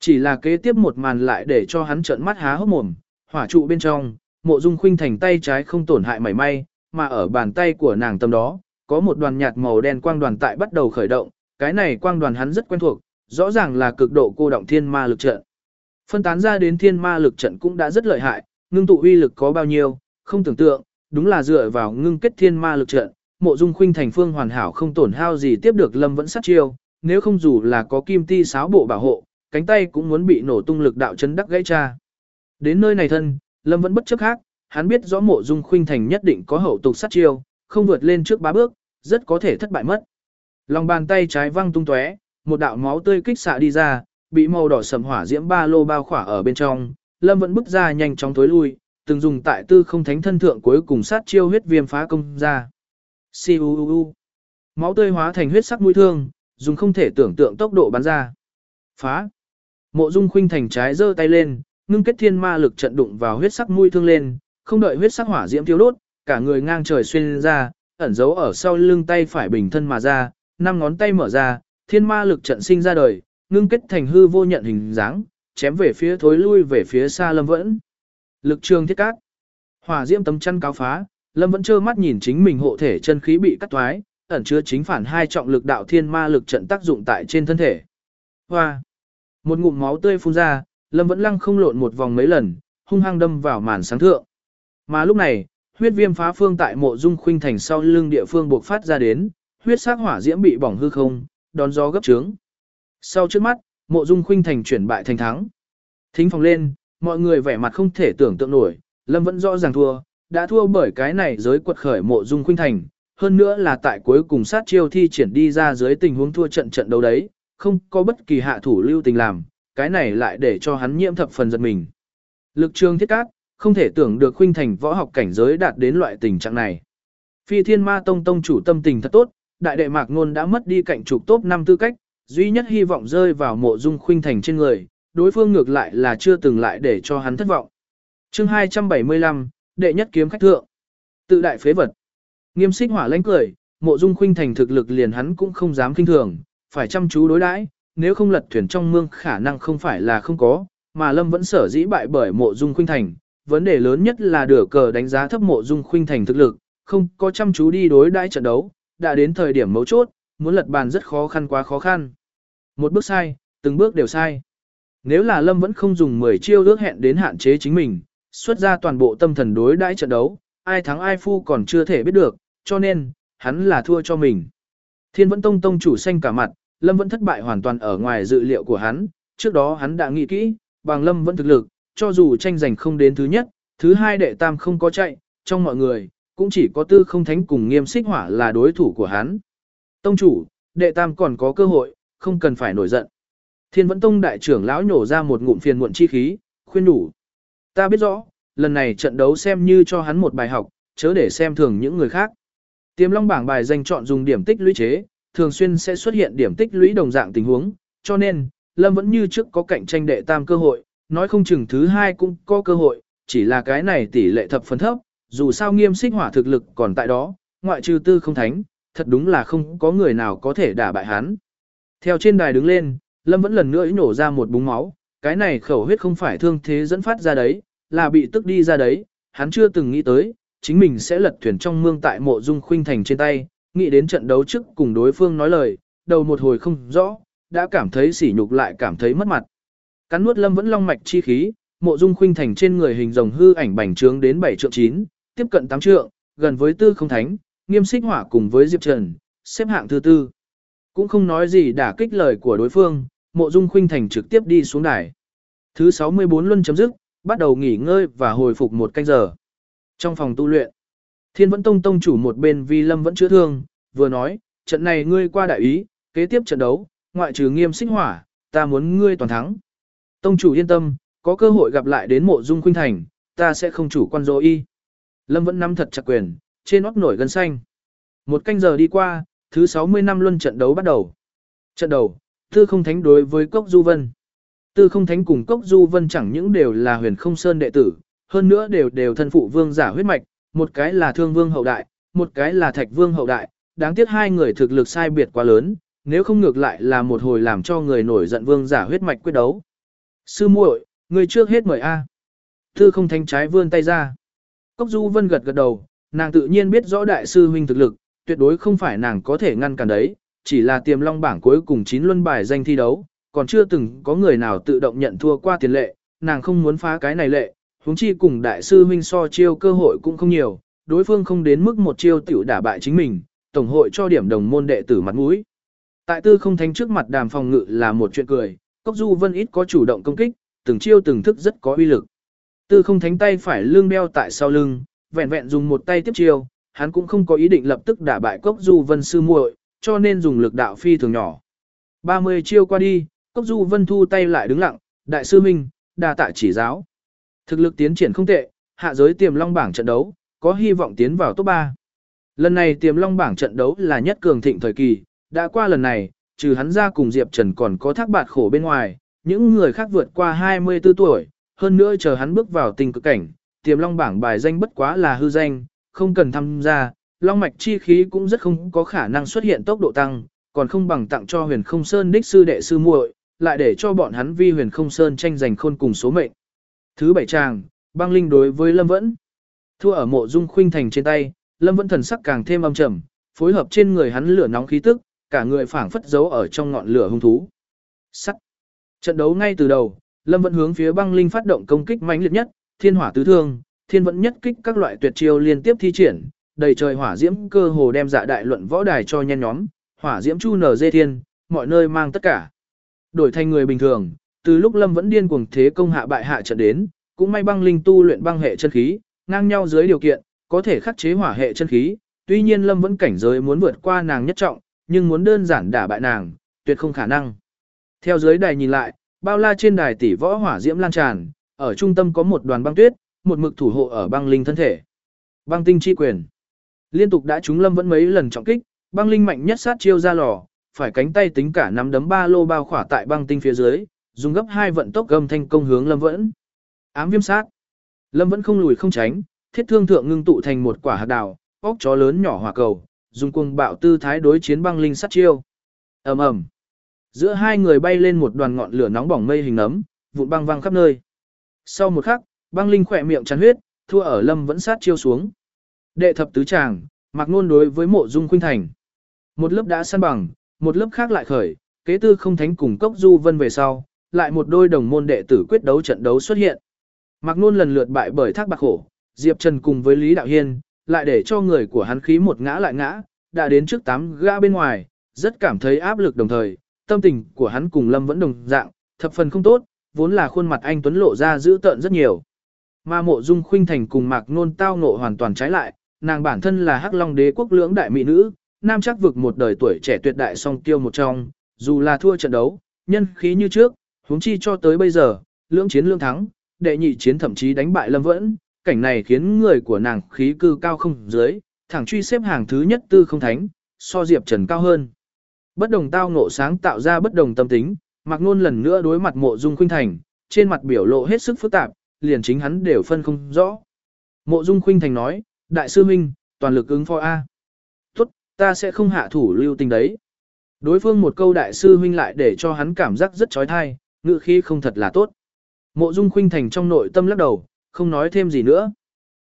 Chỉ là kế tiếp một màn lại để cho hắn trợn mắt há hốc mồm, hỏa trụ bên trong, mộ dung khuynh thành tay trái không tổn hại mảy may, mà ở bàn tay của nàng tâm đó, có một đoàn nhạt màu đen quang đoàn tại bắt đầu khởi động, cái này quang đoàn hắn rất quen thuộc, rõ ràng là cực độ cô động thiên ma lực trận. Phân tán ra đến thiên ma lực trận cũng đã rất lợi hại, ngưng tụ uy lực có bao nhiêu, không tưởng tượng, đúng là dựa vào ngưng kết thiên ma lực trận, mộ dung khuynh thành phương hoàn hảo không tổn hao gì tiếp được lâm vẫn sát chiêu, nếu không dù là có kim ti sáo bộ bảo hộ, cánh tay cũng muốn bị nổ tung lực đạo chấn đắc gãy cha. Đến nơi này thân, lâm vẫn bất chấp khác, hắn biết rõ mộ dung khuynh thành nhất định có hậu tục sát chiêu, không vượt lên trước ba bước, rất có thể thất bại mất. Lòng bàn tay trái văng tung tóe, một đạo máu tươi kích xạ đi ra, bị màu đỏ sầm hỏa diễm ba lô bao khỏa ở bên trong, Lâm vẫn bước ra nhanh chóng tối lui, từng dùng tại tư không thánh thân thượng cuối cùng sát chiêu huyết viêm phá công ra. Siu Máu tươi hóa thành huyết sắc mũi thương, dùng không thể tưởng tượng tốc độ bắn ra. Phá. Mộ Dung Khuynh thành trái giơ tay lên, ngưng kết thiên ma lực trận đụng vào huyết sắc mũi thương lên, không đợi huyết sắc hỏa diễm thiêu đốt, cả người ngang trời xuyên ra, ẩn giấu ở sau lưng tay phải bình thân mà ra, năm ngón tay mở ra, thiên ma lực trận sinh ra đời, ngưng kết thành hư vô nhận hình dáng, chém về phía thối lui về phía xa Lâm Vẫn. Lực trường thiết cát. Hỏa diễm tấm chân cáo phá, Lâm Vẫn trơ mắt nhìn chính mình hộ thể chân khí bị cắt thoái, ẩn chứa chính phản hai trọng lực đạo thiên ma lực trận tác dụng tại trên thân thể. Hoa. Một ngụm máu tươi phun ra, Lâm Vẫn lăng không lộn một vòng mấy lần, hung hăng đâm vào màn sáng thượng. Mà lúc này, huyết viêm phá phương tại mộ dung khuynh thành sau lưng địa phương buộc phát ra đến, huyết sắc hỏa diễm bị bỏng hư không, đón gió gấp trướng. Sau trước mắt, mộ dung khuynh thành chuyển bại thành thắng. Thính phòng lên, mọi người vẻ mặt không thể tưởng tượng nổi, Lâm vẫn rõ ràng thua, đã thua bởi cái này giới quật khởi mộ dung khuynh thành, hơn nữa là tại cuối cùng sát chiêu thi triển đi ra dưới tình huống thua trận trận đấu đấy, không có bất kỳ hạ thủ lưu tình làm, cái này lại để cho hắn nhiễm thập phần giật mình. Lực trường thiết cát, không thể tưởng được khuynh thành võ học cảnh giới đạt đến loại tình trạng này. Phi thiên ma tông tông chủ tâm tình thật tốt, đại đệ mạc ngôn đã mất đi cạnh trục top 5 tư cách, duy nhất hy vọng rơi vào mộ dung khuynh thành trên người, đối phương ngược lại là chưa từng lại để cho hắn thất vọng. chương 275, đệ nhất kiếm khách thượng. Tự đại phế vật. Nghiêm xích hỏa lãnh cười, mộ dung khuynh thành thực lực liền hắn cũng không dám kinh thường, phải chăm chú đối đãi nếu không lật thuyền trong mương khả năng không phải là không có, mà lâm vẫn sở dĩ bại bởi mộ dung khuynh thành. Vấn đề lớn nhất là đửa cờ đánh giá thấp mộ dung khuynh thành thực lực, không có chăm chú đi đối đãi trận đấu, đã đến thời điểm mấu chốt, muốn lật bàn rất khó khăn quá khó khăn. Một bước sai, từng bước đều sai. Nếu là Lâm vẫn không dùng 10 chiêu ước hẹn đến hạn chế chính mình, xuất ra toàn bộ tâm thần đối đãi trận đấu, ai thắng ai phu còn chưa thể biết được, cho nên, hắn là thua cho mình. Thiên vẫn tông tông chủ xanh cả mặt, Lâm vẫn thất bại hoàn toàn ở ngoài dự liệu của hắn, trước đó hắn đã nghĩ kỹ, bằng Lâm vẫn thực lực, cho dù tranh giành không đến thứ nhất, thứ hai đệ tam không có chạy, trong mọi người, cũng chỉ có tư không thánh cùng nghiêm xích hỏa là đối thủ của hắn. Tông chủ, đệ tam còn có cơ hội, không cần phải nổi giận. Thiên vẫn tông đại trưởng lão nhổ ra một ngụm phiền muộn chi khí, khuyên đủ. Ta biết rõ, lần này trận đấu xem như cho hắn một bài học, chớ để xem thường những người khác. Tiềm long bảng bài danh chọn dùng điểm tích lũy chế, thường xuyên sẽ xuất hiện điểm tích lũy đồng dạng tình huống, cho nên, Lâm vẫn như trước có cạnh tranh đệ tam cơ hội, nói không chừng thứ hai cũng có cơ hội, chỉ là cái này tỷ lệ thập phần thấp, dù sao nghiêm xích hỏa thực lực còn tại đó, ngoại trừ tư không thánh, thật đúng là không có người nào có thể đả bại hắn. Theo trên đài đứng lên, Lâm vẫn lần nữa nổ ra một búng máu, cái này khẩu huyết không phải thương thế dẫn phát ra đấy, là bị tức đi ra đấy, hắn chưa từng nghĩ tới, chính mình sẽ lật thuyền trong mương tại mộ dung khuynh thành trên tay, nghĩ đến trận đấu trước cùng đối phương nói lời, đầu một hồi không rõ, đã cảm thấy sỉ nhục lại cảm thấy mất mặt. Cắn nuốt lâm vẫn long mạch chi khí, mộ dung khuynh thành trên người hình rồng hư ảnh bành trướng đến 7 trượng 9, tiếp cận 8 trượng, gần với tư không thánh, nghiêm xích hỏa cùng với Diệp Trần, xếp hạng thứ tư. Cũng không nói gì đả kích lời của đối phương, mộ dung khuynh thành trực tiếp đi xuống đài. Thứ 64 luân chấm dứt, bắt đầu nghỉ ngơi và hồi phục một canh giờ. Trong phòng tu luyện, Thiên Vẫn Tông tông chủ một bên vì Lâm vẫn chữa thương, vừa nói, trận này ngươi qua đại ý, kế tiếp trận đấu, ngoại trừ nghiêm xích hỏa, ta muốn ngươi toàn thắng. Tông chủ yên tâm, có cơ hội gặp lại đến mộ dung khuynh thành, ta sẽ không chủ quan dỗ y. Lâm vẫn nắm thật chặt quyền, trên óc nổi gân xanh. Một canh giờ đi qua, thứ 60 năm luân trận đấu bắt đầu. Trận đầu, tư không thánh đối với Cốc Du Vân. Tư không thánh cùng Cốc Du Vân chẳng những đều là huyền không sơn đệ tử, hơn nữa đều đều thân phụ vương giả huyết mạch, một cái là thương vương hậu đại, một cái là thạch vương hậu đại, đáng tiếc hai người thực lực sai biệt quá lớn, nếu không ngược lại là một hồi làm cho người nổi giận vương giả huyết mạch quyết đấu. Sư muội, người trước hết mời A. Tư không thánh trái vươn tay ra. Cốc Du Vân gật gật đầu, nàng tự nhiên biết rõ đại sư huynh thực lực, tuyệt đối không phải nàng có thể ngăn cản đấy, chỉ là tiềm long bảng cuối cùng 9 luân bài danh thi đấu, còn chưa từng có người nào tự động nhận thua qua tiền lệ, nàng không muốn phá cái này lệ, huống chi cùng đại sư huynh so chiêu cơ hội cũng không nhiều, đối phương không đến mức một chiêu tiểu đả bại chính mình, tổng hội cho điểm đồng môn đệ tử mặt mũi. Tại tư không thánh trước mặt đàm phòng ngự là một chuyện cười, Cốc Du Vân ít có chủ động công kích, từng chiêu từng thức rất có uy lực. Tư không thánh tay phải lưng đeo tại sau lưng, vẹn vẹn dùng một tay tiếp chiêu, hắn cũng không có ý định lập tức đả bại Cốc Du Vân sư muội, cho nên dùng lực đạo phi thường nhỏ. 30 chiêu qua đi, Cốc Du Vân thu tay lại đứng lặng, đại sư minh, đa tạ chỉ giáo. Thực lực tiến triển không tệ, hạ giới tiềm long bảng trận đấu, có hy vọng tiến vào top 3. Lần này tiềm long bảng trận đấu là nhất cường thịnh thời kỳ, đã qua lần này, trừ hắn ra cùng Diệp Trần còn có thác bạt khổ bên ngoài, những người khác vượt qua 24 tuổi, hơn nữa chờ hắn bước vào tình cực cảnh, tiềm long bảng bài danh bất quá là hư danh, không cần tham gia, long mạch chi khí cũng rất không có khả năng xuất hiện tốc độ tăng, còn không bằng tặng cho huyền không sơn đích sư đệ sư muội, lại để cho bọn hắn vi huyền không sơn tranh giành khôn cùng số mệnh. Thứ bảy tràng, băng linh đối với Lâm Vẫn. Thua ở mộ dung khuynh thành trên tay, Lâm Vẫn thần sắc càng thêm âm trầm, phối hợp trên người hắn lửa nóng khí tức, cả người phảng phất giấu ở trong ngọn lửa hung thú. Sắt. Trận đấu ngay từ đầu, Lâm Vẫn hướng phía băng linh phát động công kích mãnh liệt nhất, thiên hỏa tứ thương, thiên vẫn nhất kích các loại tuyệt chiêu liên tiếp thi triển, đầy trời hỏa diễm cơ hồ đem dạ đại luận võ đài cho nhen nhóm, hỏa diễm chu nở dê thiên, mọi nơi mang tất cả. Đổi thành người bình thường, từ lúc Lâm vẫn điên cuồng thế công hạ bại hạ trận đến, cũng may băng linh tu luyện băng hệ chân khí, ngang nhau dưới điều kiện, có thể khắc chế hỏa hệ chân khí, tuy nhiên Lâm vẫn cảnh giới muốn vượt qua nàng nhất trọng, nhưng muốn đơn giản đả bại nàng, tuyệt không khả năng. Theo dưới đài nhìn lại, bao la trên đài tỷ võ hỏa diễm lan tràn, ở trung tâm có một đoàn băng tuyết, một mực thủ hộ ở băng linh thân thể. Băng tinh chi quyền. Liên tục đã trúng Lâm vẫn mấy lần trọng kích, băng linh mạnh nhất sát chiêu ra lò, phải cánh tay tính cả nắm đấm ba lô bao khỏa tại băng tinh phía dưới, dùng gấp hai vận tốc gầm thanh công hướng Lâm vẫn. Ám viêm sát. Lâm vẫn không lùi không tránh, thiết thương thượng ngưng tụ thành một quả hạt đào, óc chó lớn nhỏ hỏa cầu, dùng cuồng bạo tư thái đối chiến băng linh sát chiêu. Ầm ầm. Giữa hai người bay lên một đoàn ngọn lửa nóng bỏng mây hình nấm, vụn băng văng khắp nơi. Sau một khắc, băng linh khỏe miệng chắn huyết, thua ở lâm vẫn sát chiêu xuống. Đệ thập tứ tràng, mặc nôn đối với mộ dung khuynh thành. Một lớp đã san bằng, một lớp khác lại khởi, kế tư không thánh cùng cốc du vân về sau, lại một đôi đồng môn đệ tử quyết đấu trận đấu xuất hiện. Mặc nôn lần lượt bại bởi thác bạc khổ, Diệp Trần cùng với Lý Đạo Hiên, lại để cho người của hắn khí một ngã lại ngã, đã đến trước tám gã bên ngoài, rất cảm thấy áp lực đồng thời, tâm tình của hắn cùng Lâm vẫn đồng dạng, thập phần không tốt, vốn là khuôn mặt anh Tuấn lộ ra dữ tợn rất nhiều. Mà mộ dung khuynh thành cùng mạc nôn tao ngộ hoàn toàn trái lại, nàng bản thân là hắc long đế quốc lưỡng đại mỹ nữ, nam chắc vực một đời tuổi trẻ tuyệt đại song tiêu một trong, dù là thua trận đấu, nhân khí như trước, huống chi cho tới bây giờ, lưỡng chiến lưỡng thắng, đệ nhị chiến thậm chí đánh bại lâm vẫn, cảnh này khiến người của nàng khí cư cao không dưới, thẳng truy xếp hàng thứ nhất tư không thánh, so diệp trần cao hơn. Bất đồng tao ngộ sáng tạo ra bất đồng tâm tính, Mạc Nôn lần nữa đối mặt mộ dung khuynh thành, trên mặt biểu lộ hết sức phức tạp, liền chính hắn đều phân không rõ. Mộ dung khuynh thành nói, đại sư huynh, toàn lực ứng phó A. Tốt, ta sẽ không hạ thủ lưu tình đấy. Đối phương một câu đại sư huynh lại để cho hắn cảm giác rất trói thai, ngữ khí không thật là tốt. Mộ Dung Khuynh Thành trong nội tâm lắc đầu, không nói thêm gì nữa.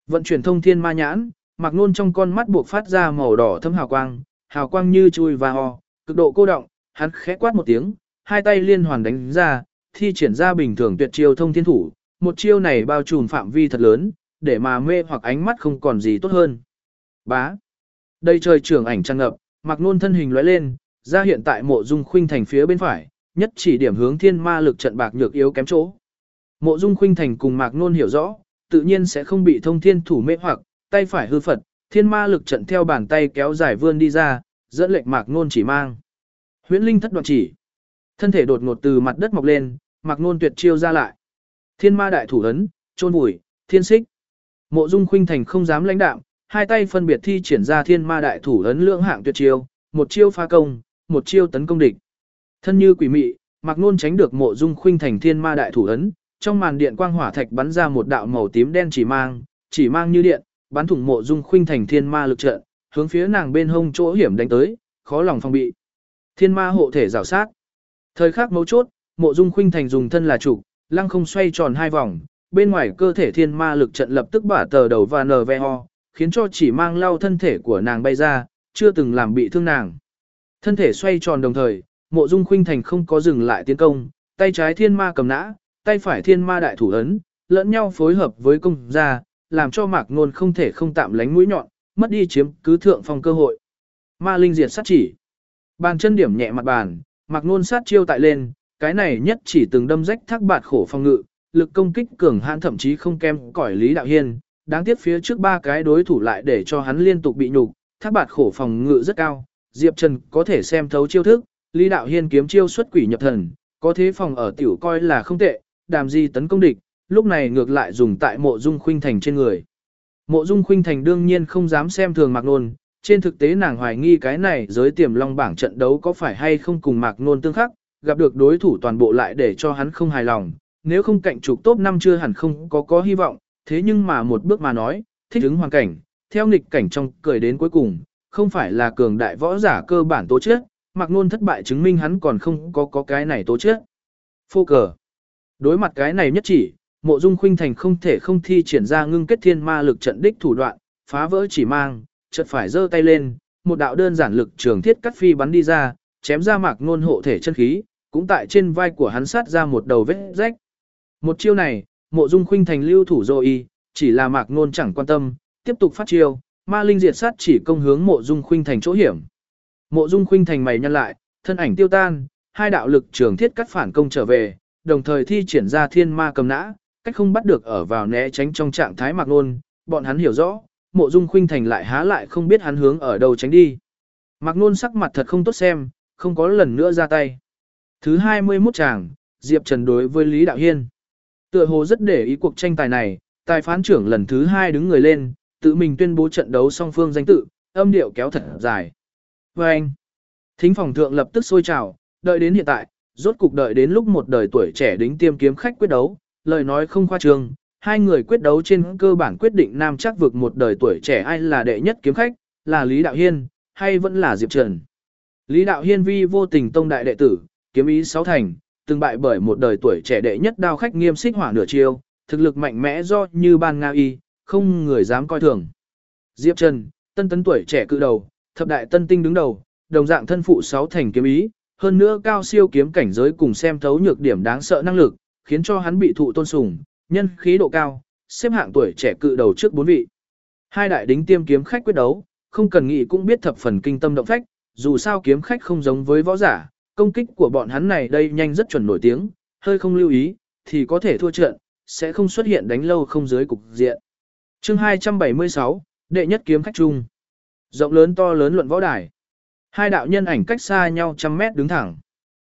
Vận chuyển thông thiên ma nhãn, mặc Nôn trong con mắt buộc phát ra màu đỏ thâm hào quang, hào quang như chui và ho, cực độ cô động, hắn khẽ quát một tiếng, hai tay liên hoàn đánh ra, thi triển ra bình thường tuyệt chiêu thông thiên thủ, một chiêu này bao trùm phạm vi thật lớn, để mà mê hoặc ánh mắt không còn gì tốt hơn. Bá. Đây trời trưởng ảnh trăng ngập, mặc Nôn thân hình lóe lên, ra hiện tại mộ dung khuynh thành phía bên phải, nhất chỉ điểm hướng thiên ma lực trận bạc nhược yếu kém chỗ. Mộ dung khuynh thành cùng Mạc Nôn hiểu rõ, tự nhiên sẽ không bị thông thiên thủ mê hoặc, tay phải hư phật, thiên ma lực trận theo bàn tay kéo dài vươn đi ra, dẫn lệnh Mạc Nôn chỉ mang. Huyễn linh thất đoạn chỉ. Thân thể đột ngột từ mặt đất mọc lên, Mạc Nôn tuyệt chiêu ra lại. Thiên ma đại thủ ấn, chôn vùi, thiên xích. Mộ Dung Khuynh Thành không dám lãnh đạm, hai tay phân biệt thi triển ra thiên ma đại thủ ấn lượng hạng tuyệt chiêu, một chiêu phá công, một chiêu tấn công địch. Thân như quỷ mị, Mạc Nôn tránh được Mộ Dung Khuynh Thành thiên ma đại thủ ấn, trong màn điện quang hỏa thạch bắn ra một đạo màu tím đen chỉ mang, chỉ mang như điện, bắn thủng Mộ Dung Khuynh Thành thiên ma lực trận, hướng phía nàng bên hông chỗ hiểm đánh tới, khó lòng phòng bị. Thiên ma hộ thể rào sát. Thời khắc mấu chốt, Mộ Dung Khuynh Thành dùng thân là chủ, lăng không xoay tròn hai vòng, bên ngoài cơ thể thiên ma lực trận lập tức bả tờ đầu và nở ve ho, khiến cho chỉ mang lao thân thể của nàng bay ra, chưa từng làm bị thương nàng. Thân thể xoay tròn đồng thời, mộ dung khuynh thành không có dừng lại tiến công, tay trái thiên ma cầm nã, tay phải thiên ma đại thủ ấn, lẫn nhau phối hợp với công gia, làm cho mạc nôn không thể không tạm lánh mũi nhọn, mất đi chiếm cứ thượng phong cơ hội. Ma linh diệt sát chỉ. Bàn chân điểm nhẹ mặt bàn, mạc nôn sát chiêu tại lên, cái này nhất chỉ từng đâm rách thác bạt khổ phong ngự, lực công kích cường hãn thậm chí không kém cỏi Lý Đạo Hiên, đáng tiếc phía trước ba cái đối thủ lại để cho hắn liên tục bị nhục, thác bạt khổ phòng ngự rất cao, Diệp Trần có thể xem thấu chiêu thức, Lý Đạo Hiên kiếm chiêu xuất quỷ nhập thần, có thế phòng ở tiểu coi là không tệ, đàm gì tấn công địch, lúc này ngược lại dùng tại mộ dung khuynh thành trên người. Mộ dung khuynh thành đương nhiên không dám xem thường Mạc Nôn, trên thực tế nàng hoài nghi cái này giới tiềm long bảng trận đấu có phải hay không cùng Mạc Nôn tương khắc, gặp được đối thủ toàn bộ lại để cho hắn không hài lòng, nếu không cạnh trục top năm chưa hẳn không có có hy vọng, thế nhưng mà một bước mà nói, thích ứng hoàn cảnh, theo nghịch cảnh trong cười đến cuối cùng, không phải là cường đại võ giả cơ bản tố chất, mặc nôn thất bại chứng minh hắn còn không có có cái này tố chất. Phô cờ. Đối mặt cái này nhất chỉ, mộ dung khuynh thành không thể không thi triển ra ngưng kết thiên ma lực trận đích thủ đoạn, phá vỡ chỉ mang, chợt phải giơ tay lên, một đạo đơn giản lực trường thiết cắt phi bắn đi ra, chém ra mạc nôn hộ thể chân khí, cũng tại trên vai của hắn sát ra một đầu vết rách. Một chiêu này, mộ dung khuynh thành lưu thủ dô y, chỉ là mạc nôn chẳng quan tâm, tiếp tục phát chiêu, ma linh diệt sát chỉ công hướng mộ dung khuynh thành chỗ hiểm. Mộ dung khuynh thành mày nhăn lại, thân ảnh tiêu tan, hai đạo lực trường thiết cắt phản công trở về, đồng thời thi triển ra thiên ma cầm nã, cách không bắt được ở vào né tránh trong trạng thái mạc nôn, bọn hắn hiểu rõ, mộ dung khuynh thành lại há lại không biết hắn hướng ở đâu tránh đi. Mạc nôn sắc mặt thật không tốt xem, không có lần nữa ra tay. Thứ 21 tràng, Diệp Trần đối với Lý Đạo Hiên. Tựa hồ rất để ý cuộc tranh tài này, tài phán trưởng lần thứ hai đứng người lên, tự mình tuyên bố trận đấu song phương danh tự, âm điệu kéo thật dài. Và anh, thính phòng thượng lập tức sôi trào, đợi đến hiện tại, rốt cục đợi đến lúc một đời tuổi trẻ đính tiêm kiếm khách quyết đấu, lời nói không khoa trương, hai người quyết đấu trên cơ bản quyết định nam chắc vực một đời tuổi trẻ ai là đệ nhất kiếm khách, là Lý Đạo Hiên, hay vẫn là Diệp Trần. Lý Đạo Hiên vi vô tình tông đại đệ tử, kiếm ý sáu thành, từng bại bởi một đời tuổi trẻ đệ nhất đao khách nghiêm xích hỏa nửa chiêu, thực lực mạnh mẽ do như ban Nga y, không người dám coi thường. Diệp Trần, tân tấn tuổi trẻ cự đầu, thập đại tân tinh đứng đầu, đồng dạng thân phụ sáu thành kiếm ý, hơn nữa cao siêu kiếm cảnh giới cùng xem thấu nhược điểm đáng sợ năng lực, khiến cho hắn bị thụ tôn sùng, nhân khí độ cao, xếp hạng tuổi trẻ cự đầu trước bốn vị. Hai đại đính tiêm kiếm khách quyết đấu, không cần nghĩ cũng biết thập phần kinh tâm động phách, dù sao kiếm khách không giống với võ giả, công kích của bọn hắn này đây nhanh rất chuẩn nổi tiếng, hơi không lưu ý, thì có thể thua trận, sẽ không xuất hiện đánh lâu không dưới cục diện. chương 276, đệ nhất kiếm khách chung. Rộng lớn to lớn luận võ đài. Hai đạo nhân ảnh cách xa nhau trăm mét đứng thẳng.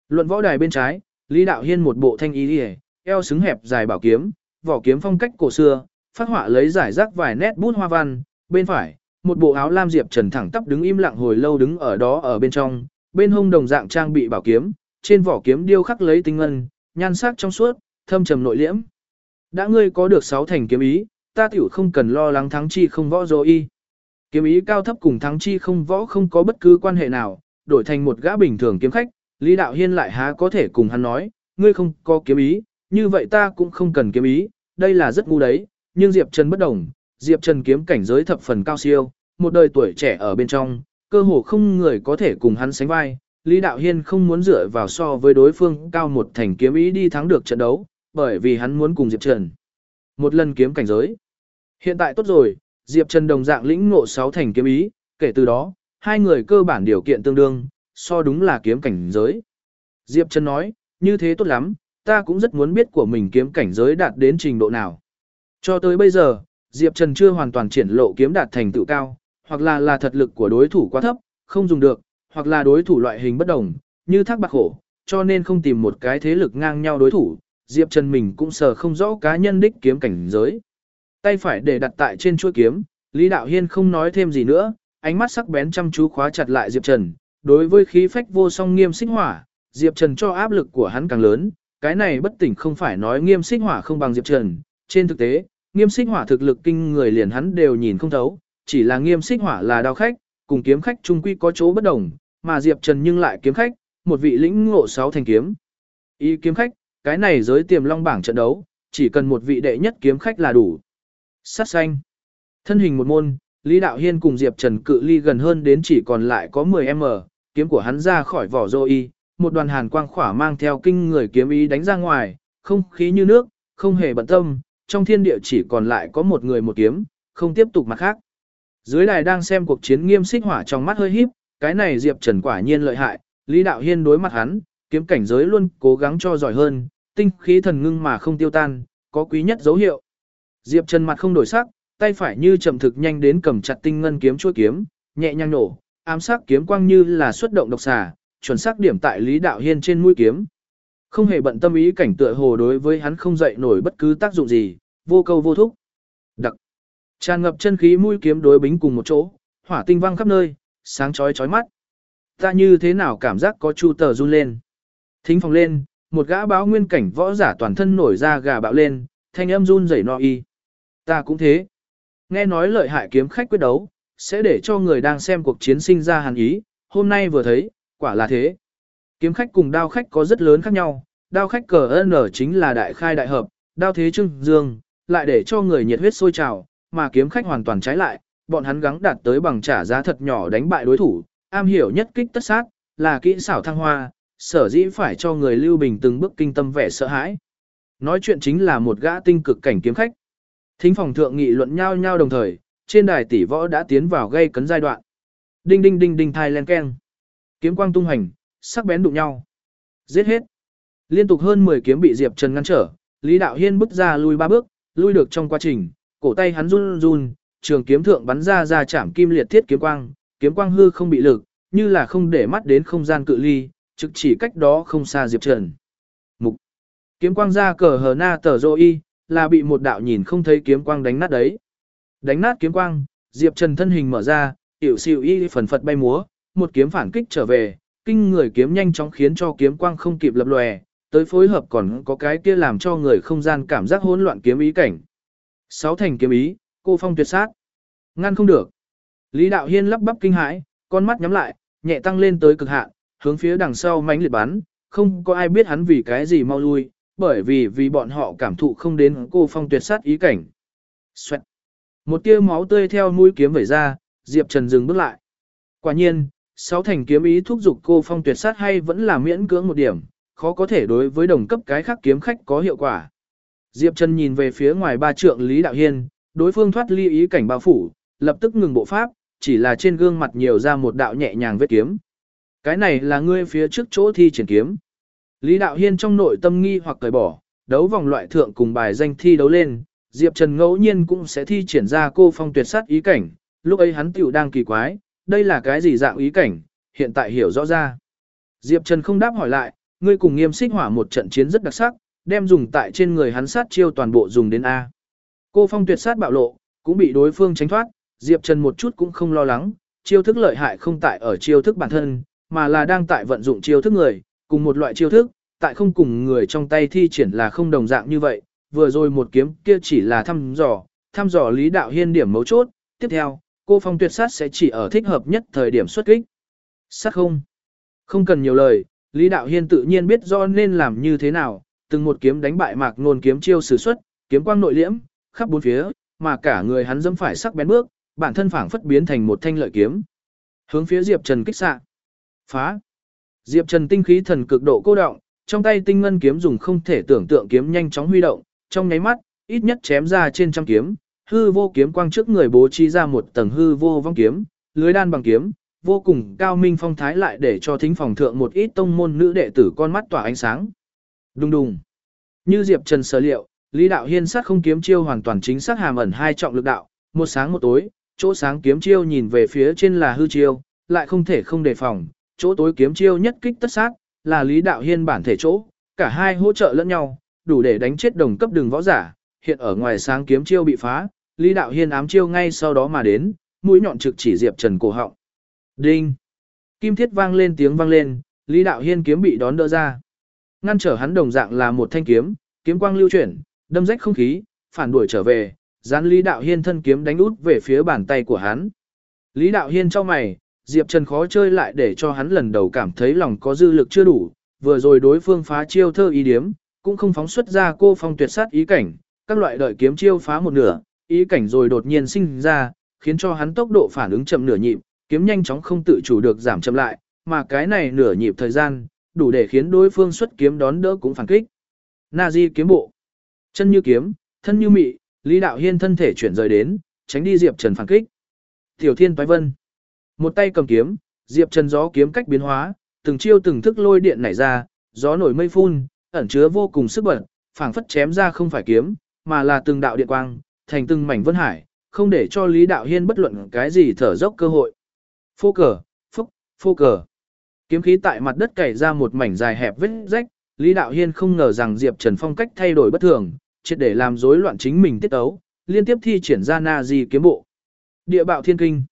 Luận võ đài bên trái, Lý Đạo Hiên một bộ thanh ý đi eo xứng hẹp dài bảo kiếm, vỏ kiếm phong cách cổ xưa, phát họa lấy giải rác vài nét bút hoa văn. Bên phải, một bộ áo lam diệp trần thẳng tắp đứng im lặng hồi lâu đứng ở đó ở bên trong, bên hông đồng dạng trang bị bảo kiếm, trên vỏ kiếm điêu khắc lấy tinh ngân, nhan sắc trong suốt, thâm trầm nội liễm. Đã ngươi có được sáu thành kiếm ý, ta tiểu không cần lo lắng thắng chi không võ dô y. Kiếm ý cao thấp cùng thắng chi không võ không có bất cứ quan hệ nào, đổi thành một gã bình thường kiếm khách, Lý Đạo Hiên lại há có thể cùng hắn nói, ngươi không có kiếm ý, như vậy ta cũng không cần kiếm ý, đây là rất ngu đấy, nhưng Diệp Trần bất đồng, Diệp Trần kiếm cảnh giới thập phần cao siêu, một đời tuổi trẻ ở bên trong, cơ hồ không người có thể cùng hắn sánh vai. Lý Đạo Hiên không muốn dựa vào so với đối phương cao một thành kiếm ý đi thắng được trận đấu, bởi vì hắn muốn cùng Diệp Trần. Một lần kiếm cảnh giới. Hiện tại tốt rồi, Diệp Trần đồng dạng lĩnh ngộ 6 thành kiếm ý, kể từ đó, hai người cơ bản điều kiện tương đương, so đúng là kiếm cảnh giới. Diệp Trần nói, như thế tốt lắm, ta cũng rất muốn biết của mình kiếm cảnh giới đạt đến trình độ nào. Cho tới bây giờ, Diệp Trần chưa hoàn toàn triển lộ kiếm đạt thành tựu cao, hoặc là là thật lực của đối thủ quá thấp, không dùng được, hoặc là đối thủ loại hình bất đồng, như thác bạc hổ, cho nên không tìm một cái thế lực ngang nhau đối thủ, Diệp Trần mình cũng sờ không rõ cá nhân đích kiếm cảnh giới. Tay phải để đặt tại trên chuôi kiếm, Lý Đạo Hiên không nói thêm gì nữa, ánh mắt sắc bén chăm chú khóa chặt lại Diệp Trần, đối với khí phách vô song nghiêm xích hỏa, Diệp Trần cho áp lực của hắn càng lớn, cái này bất tỉnh không phải nói nghiêm xích hỏa không bằng Diệp Trần, trên thực tế, nghiêm xích hỏa thực lực kinh người liền hắn đều nhìn không thấu, chỉ là nghiêm xích hỏa là đao khách, cùng kiếm khách trung quy có chỗ bất đồng, mà Diệp Trần nhưng lại kiếm khách, một vị lĩnh ngộ sáu thành kiếm. ý kiếm khách, cái này giới tiềm long bảng trận đấu, chỉ cần một vị đệ nhất kiếm khách là đủ. Sát xanh. Thân hình một môn, Lý Đạo Hiên cùng Diệp Trần cự ly gần hơn đến chỉ còn lại có 10m, kiếm của hắn ra khỏi vỏ rô y, một đoàn hàn quang khỏa mang theo kinh người kiếm ý đánh ra ngoài, không khí như nước, không hề bận tâm, trong thiên địa chỉ còn lại có một người một kiếm, không tiếp tục mặt khác. Dưới đài đang xem cuộc chiến nghiêm xích hỏa trong mắt hơi híp, cái này Diệp Trần quả nhiên lợi hại, Lý Đạo Hiên đối mặt hắn, kiếm cảnh giới luôn cố gắng cho giỏi hơn, tinh khí thần ngưng mà không tiêu tan, có quý nhất dấu hiệu. Diệp Trần mặt không đổi sắc, tay phải như chậm thực nhanh đến cầm chặt tinh ngân kiếm chuôi kiếm, nhẹ nhàng nổ, ám sắc kiếm quang như là xuất động độc xà, chuẩn xác điểm tại Lý Đạo Hiên trên mũi kiếm. Không hề bận tâm ý cảnh tựa hồ đối với hắn không dậy nổi bất cứ tác dụng gì, vô câu vô thúc. Đặc. Tràn ngập chân khí mũi kiếm đối bính cùng một chỗ, hỏa tinh văng khắp nơi, sáng chói chói mắt. Ta như thế nào cảm giác có chu tờ run lên. Thính phòng lên, một gã báo nguyên cảnh võ giả toàn thân nổi ra gà bạo lên, thanh âm run rẩy no y. Ta cũng thế. Nghe nói lợi hại kiếm khách quyết đấu, sẽ để cho người đang xem cuộc chiến sinh ra hàn ý, hôm nay vừa thấy, quả là thế. Kiếm khách cùng đao khách có rất lớn khác nhau, đao khách cờ nở chính là đại khai đại hợp, đao thế trưng dương, lại để cho người nhiệt huyết sôi trào, mà kiếm khách hoàn toàn trái lại, bọn hắn gắng đạt tới bằng trả giá thật nhỏ đánh bại đối thủ, am hiểu nhất kích tất sát, là kỹ xảo thăng hoa, sở dĩ phải cho người lưu bình từng bước kinh tâm vẻ sợ hãi. Nói chuyện chính là một gã tinh cực cảnh kiếm khách. Thính phòng thượng nghị luận nhau nhau đồng thời, trên đài tỷ võ đã tiến vào gây cấn giai đoạn. Đinh đinh đinh đinh thai len keng. Kiếm quang tung hành, sắc bén đụng nhau. Giết hết. Liên tục hơn 10 kiếm bị Diệp Trần ngăn trở, Lý Đạo Hiên bước ra lui ba bước, lui được trong quá trình, cổ tay hắn run run, trường kiếm thượng bắn ra ra chạm kim liệt thiết kiếm quang, kiếm quang hư không bị lực, như là không để mắt đến không gian cự ly, trực chỉ cách đó không xa Diệp Trần. Mục. Kiếm quang ra cờ hờ na tờ dô y, là bị một đạo nhìn không thấy kiếm quang đánh nát đấy. Đánh nát kiếm quang, Diệp Trần thân hình mở ra, tiểu siêu y phần phật bay múa, một kiếm phản kích trở về, kinh người kiếm nhanh chóng khiến cho kiếm quang không kịp lập lòe, tới phối hợp còn có cái kia làm cho người không gian cảm giác hỗn loạn kiếm ý cảnh. Sáu thành kiếm ý, cô phong tuyệt sát. Ngăn không được. Lý Đạo Hiên lắp bắp kinh hãi, con mắt nhắm lại, nhẹ tăng lên tới cực hạn, hướng phía đằng sau mãnh liệt bắn, không có ai biết hắn vì cái gì mau lui, bởi vì vì bọn họ cảm thụ không đến cô phong tuyệt sát ý cảnh. Xoẹt. Một tia máu tươi theo mũi kiếm vẩy ra, Diệp Trần dừng bước lại. Quả nhiên, sáu thành kiếm ý thúc giục cô phong tuyệt sát hay vẫn là miễn cưỡng một điểm, khó có thể đối với đồng cấp cái khác kiếm khách có hiệu quả. Diệp Trần nhìn về phía ngoài ba trượng Lý Đạo Hiên, đối phương thoát ly ý cảnh bao phủ, lập tức ngừng bộ pháp, chỉ là trên gương mặt nhiều ra một đạo nhẹ nhàng vết kiếm. Cái này là ngươi phía trước chỗ thi triển kiếm. Lý Đạo Hiên trong nội tâm nghi hoặc cởi bỏ, đấu vòng loại thượng cùng bài danh thi đấu lên, Diệp Trần ngẫu nhiên cũng sẽ thi triển ra cô phong tuyệt sát ý cảnh, lúc ấy hắn tiểu đang kỳ quái, đây là cái gì dạng ý cảnh, hiện tại hiểu rõ ra. Diệp Trần không đáp hỏi lại, ngươi cùng nghiêm xích hỏa một trận chiến rất đặc sắc, đem dùng tại trên người hắn sát chiêu toàn bộ dùng đến A. Cô phong tuyệt sát bạo lộ, cũng bị đối phương tránh thoát, Diệp Trần một chút cũng không lo lắng, chiêu thức lợi hại không tại ở chiêu thức bản thân, mà là đang tại vận dụng chiêu thức người, cùng một loại chiêu thức, tại không cùng người trong tay thi triển là không đồng dạng như vậy, vừa rồi một kiếm kia chỉ là thăm dò, thăm dò lý đạo hiên điểm mấu chốt, tiếp theo, cô phong tuyệt sát sẽ chỉ ở thích hợp nhất thời điểm xuất kích. Sát không? Không cần nhiều lời, Lý Đạo Hiên tự nhiên biết do nên làm như thế nào, từng một kiếm đánh bại Mạc Nôn kiếm chiêu sử xuất, kiếm quang nội liễm, khắp bốn phía, mà cả người hắn dẫm phải sắc bén bước, bản thân phảng phất biến thành một thanh lợi kiếm. Hướng phía Diệp Trần kích xạ. Phá. Diệp Trần tinh khí thần cực độ cô động, trong tay tinh ngân kiếm dùng không thể tưởng tượng kiếm nhanh chóng huy động, trong nháy mắt, ít nhất chém ra trên trăm kiếm, hư vô kiếm quang trước người bố trí ra một tầng hư vô vong kiếm, lưới đan bằng kiếm, vô cùng cao minh phong thái lại để cho thính phòng thượng một ít tông môn nữ đệ tử con mắt tỏa ánh sáng. Đùng đùng. Như Diệp Trần sở liệu, Lý Đạo Hiên sát không kiếm chiêu hoàn toàn chính xác hàm ẩn hai trọng lực đạo, một sáng một tối, chỗ sáng kiếm chiêu nhìn về phía trên là hư chiêu, lại không thể không đề phòng, chỗ tối kiếm chiêu nhất kích tất sát, là Lý Đạo Hiên bản thể chỗ, cả hai hỗ trợ lẫn nhau, đủ để đánh chết đồng cấp đường võ giả, hiện ở ngoài sáng kiếm chiêu bị phá, Lý Đạo Hiên ám chiêu ngay sau đó mà đến, mũi nhọn trực chỉ Diệp Trần cổ họng. Đinh! Kim thiết vang lên tiếng vang lên, Lý Đạo Hiên kiếm bị đón đỡ ra. Ngăn trở hắn đồng dạng là một thanh kiếm, kiếm quang lưu chuyển, đâm rách không khí, phản đuổi trở về, dán Lý Đạo Hiên thân kiếm đánh út về phía bàn tay của hắn. Lý Đạo Hiên cho mày, Diệp Trần khó chơi lại để cho hắn lần đầu cảm thấy lòng có dư lực chưa đủ, vừa rồi đối phương phá chiêu thơ ý điếm, cũng không phóng xuất ra cô phong tuyệt sát ý cảnh, các loại đợi kiếm chiêu phá một nửa, ý cảnh rồi đột nhiên sinh ra, khiến cho hắn tốc độ phản ứng chậm nửa nhịp, kiếm nhanh chóng không tự chủ được giảm chậm lại, mà cái này nửa nhịp thời gian, đủ để khiến đối phương xuất kiếm đón đỡ cũng phản kích. Na Di kiếm bộ, chân như kiếm, thân như mị, Lý Đạo Hiên thân thể chuyển rời đến, tránh đi Diệp Trần phản kích. Tiểu Thiên Toái Vân, một tay cầm kiếm, Diệp Trần gió kiếm cách biến hóa, từng chiêu từng thức lôi điện nảy ra, gió nổi mây phun, ẩn chứa vô cùng sức bật, phảng phất chém ra không phải kiếm, mà là từng đạo điện quang, thành từng mảnh vân hải, không để cho Lý Đạo Hiên bất luận cái gì thở dốc cơ hội. Phô cờ, phúc, phô cờ. Kiếm khí tại mặt đất cày ra một mảnh dài hẹp vết rách, Lý Đạo Hiên không ngờ rằng Diệp Trần phong cách thay đổi bất thường, triệt để làm rối loạn chính mình tiết ấu, liên tiếp thi triển ra na di kiếm bộ. Địa bạo thiên kinh.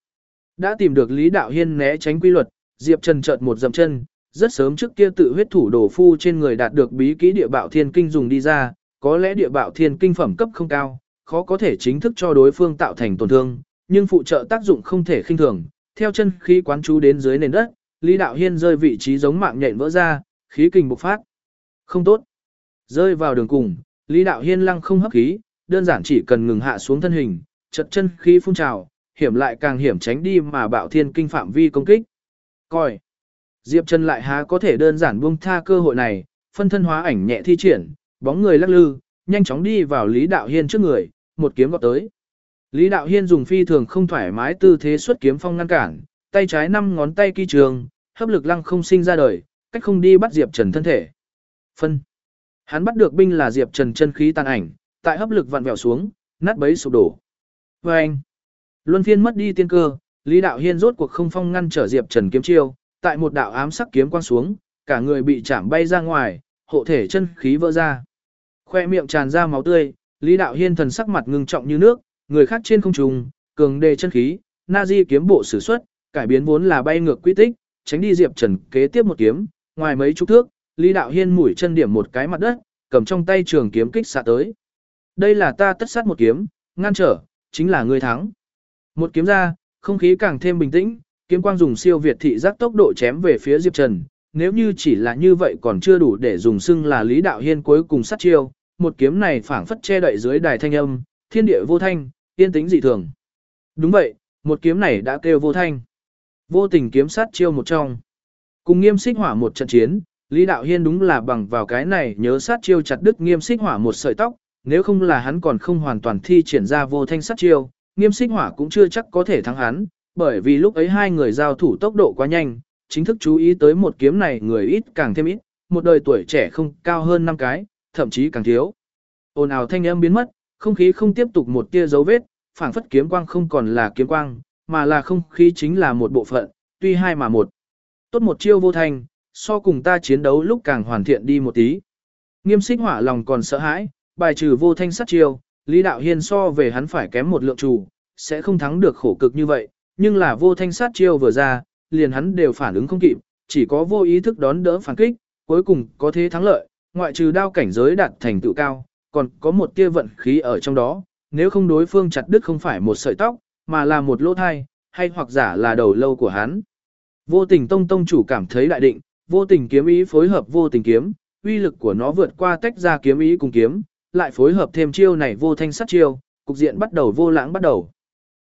Đã tìm được Lý Đạo Hiên né tránh quy luật, Diệp Trần chợt một dậm chân, rất sớm trước kia tự huyết thủ đổ phu trên người đạt được bí kỹ địa bạo thiên kinh dùng đi ra, có lẽ địa bạo thiên kinh phẩm cấp không cao, khó có thể chính thức cho đối phương tạo thành tổn thương, nhưng phụ trợ tác dụng không thể khinh thường, theo chân khí quán chú đến dưới nền đất, Lý Đạo Hiên rơi vị trí giống mạng nhện vỡ ra, khí kình bộc phát. Không tốt. Rơi vào đường cùng, Lý Đạo Hiên lăng không hấp khí, đơn giản chỉ cần ngừng hạ xuống thân hình, chật chân khí phun trào, hiểm lại càng hiểm tránh đi mà bạo thiên kinh phạm vi công kích. Coi. Diệp Trần lại há có thể đơn giản buông tha cơ hội này, phân thân hóa ảnh nhẹ thi triển, bóng người lắc lư, nhanh chóng đi vào Lý Đạo Hiên trước người, một kiếm gọt tới. Lý Đạo Hiên dùng phi thường không thoải mái tư thế xuất kiếm phong ngăn cản, tay trái năm ngón tay kỳ trường, hấp lực lăng không sinh ra đời, cách không đi bắt Diệp Trần thân thể. Phân. Hắn bắt được binh là Diệp Trần chân khí tàn ảnh, tại hấp lực vặn vẹo xuống, nát bấy sụp đổ. Và anh. Luân phiên mất đi tiên cơ, Lý Đạo Hiên rốt cuộc không phong ngăn trở Diệp Trần kiếm chiêu, tại một đạo ám sắc kiếm quang xuống, cả người bị chạm bay ra ngoài, hộ thể chân khí vỡ ra. Khoe miệng tràn ra máu tươi, Lý Đạo Hiên thần sắc mặt ngưng trọng như nước, người khác trên không trung, cường đề chân khí, na di kiếm bộ sử xuất, cải biến vốn là bay ngược quy tích, tránh đi Diệp Trần kế tiếp một kiếm, ngoài mấy chục thước, Lý Đạo Hiên mũi chân điểm một cái mặt đất, cầm trong tay trường kiếm kích xạ tới. Đây là ta tất sát một kiếm, ngăn trở, chính là người thắng. Một kiếm ra, không khí càng thêm bình tĩnh, kiếm quang dùng siêu việt thị giác tốc độ chém về phía Diệp Trần. Nếu như chỉ là như vậy còn chưa đủ để dùng xưng là Lý Đạo Hiên cuối cùng sát chiêu, một kiếm này phảng phất che đậy dưới đài thanh âm, thiên địa vô thanh, yên tĩnh dị thường. Đúng vậy, một kiếm này đã kêu vô thanh. Vô tình kiếm sát chiêu một trong. Cùng nghiêm xích hỏa một trận chiến, Lý Đạo Hiên đúng là bằng vào cái này nhớ sát chiêu chặt đứt nghiêm xích hỏa một sợi tóc, nếu không là hắn còn không hoàn toàn thi triển ra vô thanh sát chiêu, nghiêm xích hỏa cũng chưa chắc có thể thắng hắn, bởi vì lúc ấy hai người giao thủ tốc độ quá nhanh, chính thức chú ý tới một kiếm này người ít càng thêm ít, một đời tuổi trẻ không cao hơn năm cái, thậm chí càng thiếu. Ồn ào thanh âm biến mất, không khí không tiếp tục một tia dấu vết, phảng phất kiếm quang không còn là kiếm quang, mà là không khí chính là một bộ phận, tuy hai mà một. Tốt một chiêu vô thành, so cùng ta chiến đấu lúc càng hoàn thiện đi một tí. Nghiêm xích hỏa lòng còn sợ hãi, bài trừ vô thanh sát chiêu, Lý Đạo Hiên so về hắn phải kém một lượng chủ, sẽ không thắng được khổ cực như vậy, nhưng là vô thanh sát chiêu vừa ra, liền hắn đều phản ứng không kịp, chỉ có vô ý thức đón đỡ phản kích, cuối cùng có thế thắng lợi, ngoại trừ đao cảnh giới đạt thành tựu cao, còn có một tia vận khí ở trong đó, nếu không đối phương chặt đứt không phải một sợi tóc, mà là một lỗ thai, hay hoặc giả là đầu lâu của hắn. Vô tình tông tông chủ cảm thấy đại định, vô tình kiếm ý phối hợp vô tình kiếm, uy lực của nó vượt qua tách ra kiếm ý cùng kiếm, lại phối hợp thêm chiêu này vô thanh sát chiêu, cục diện bắt đầu vô lãng bắt đầu.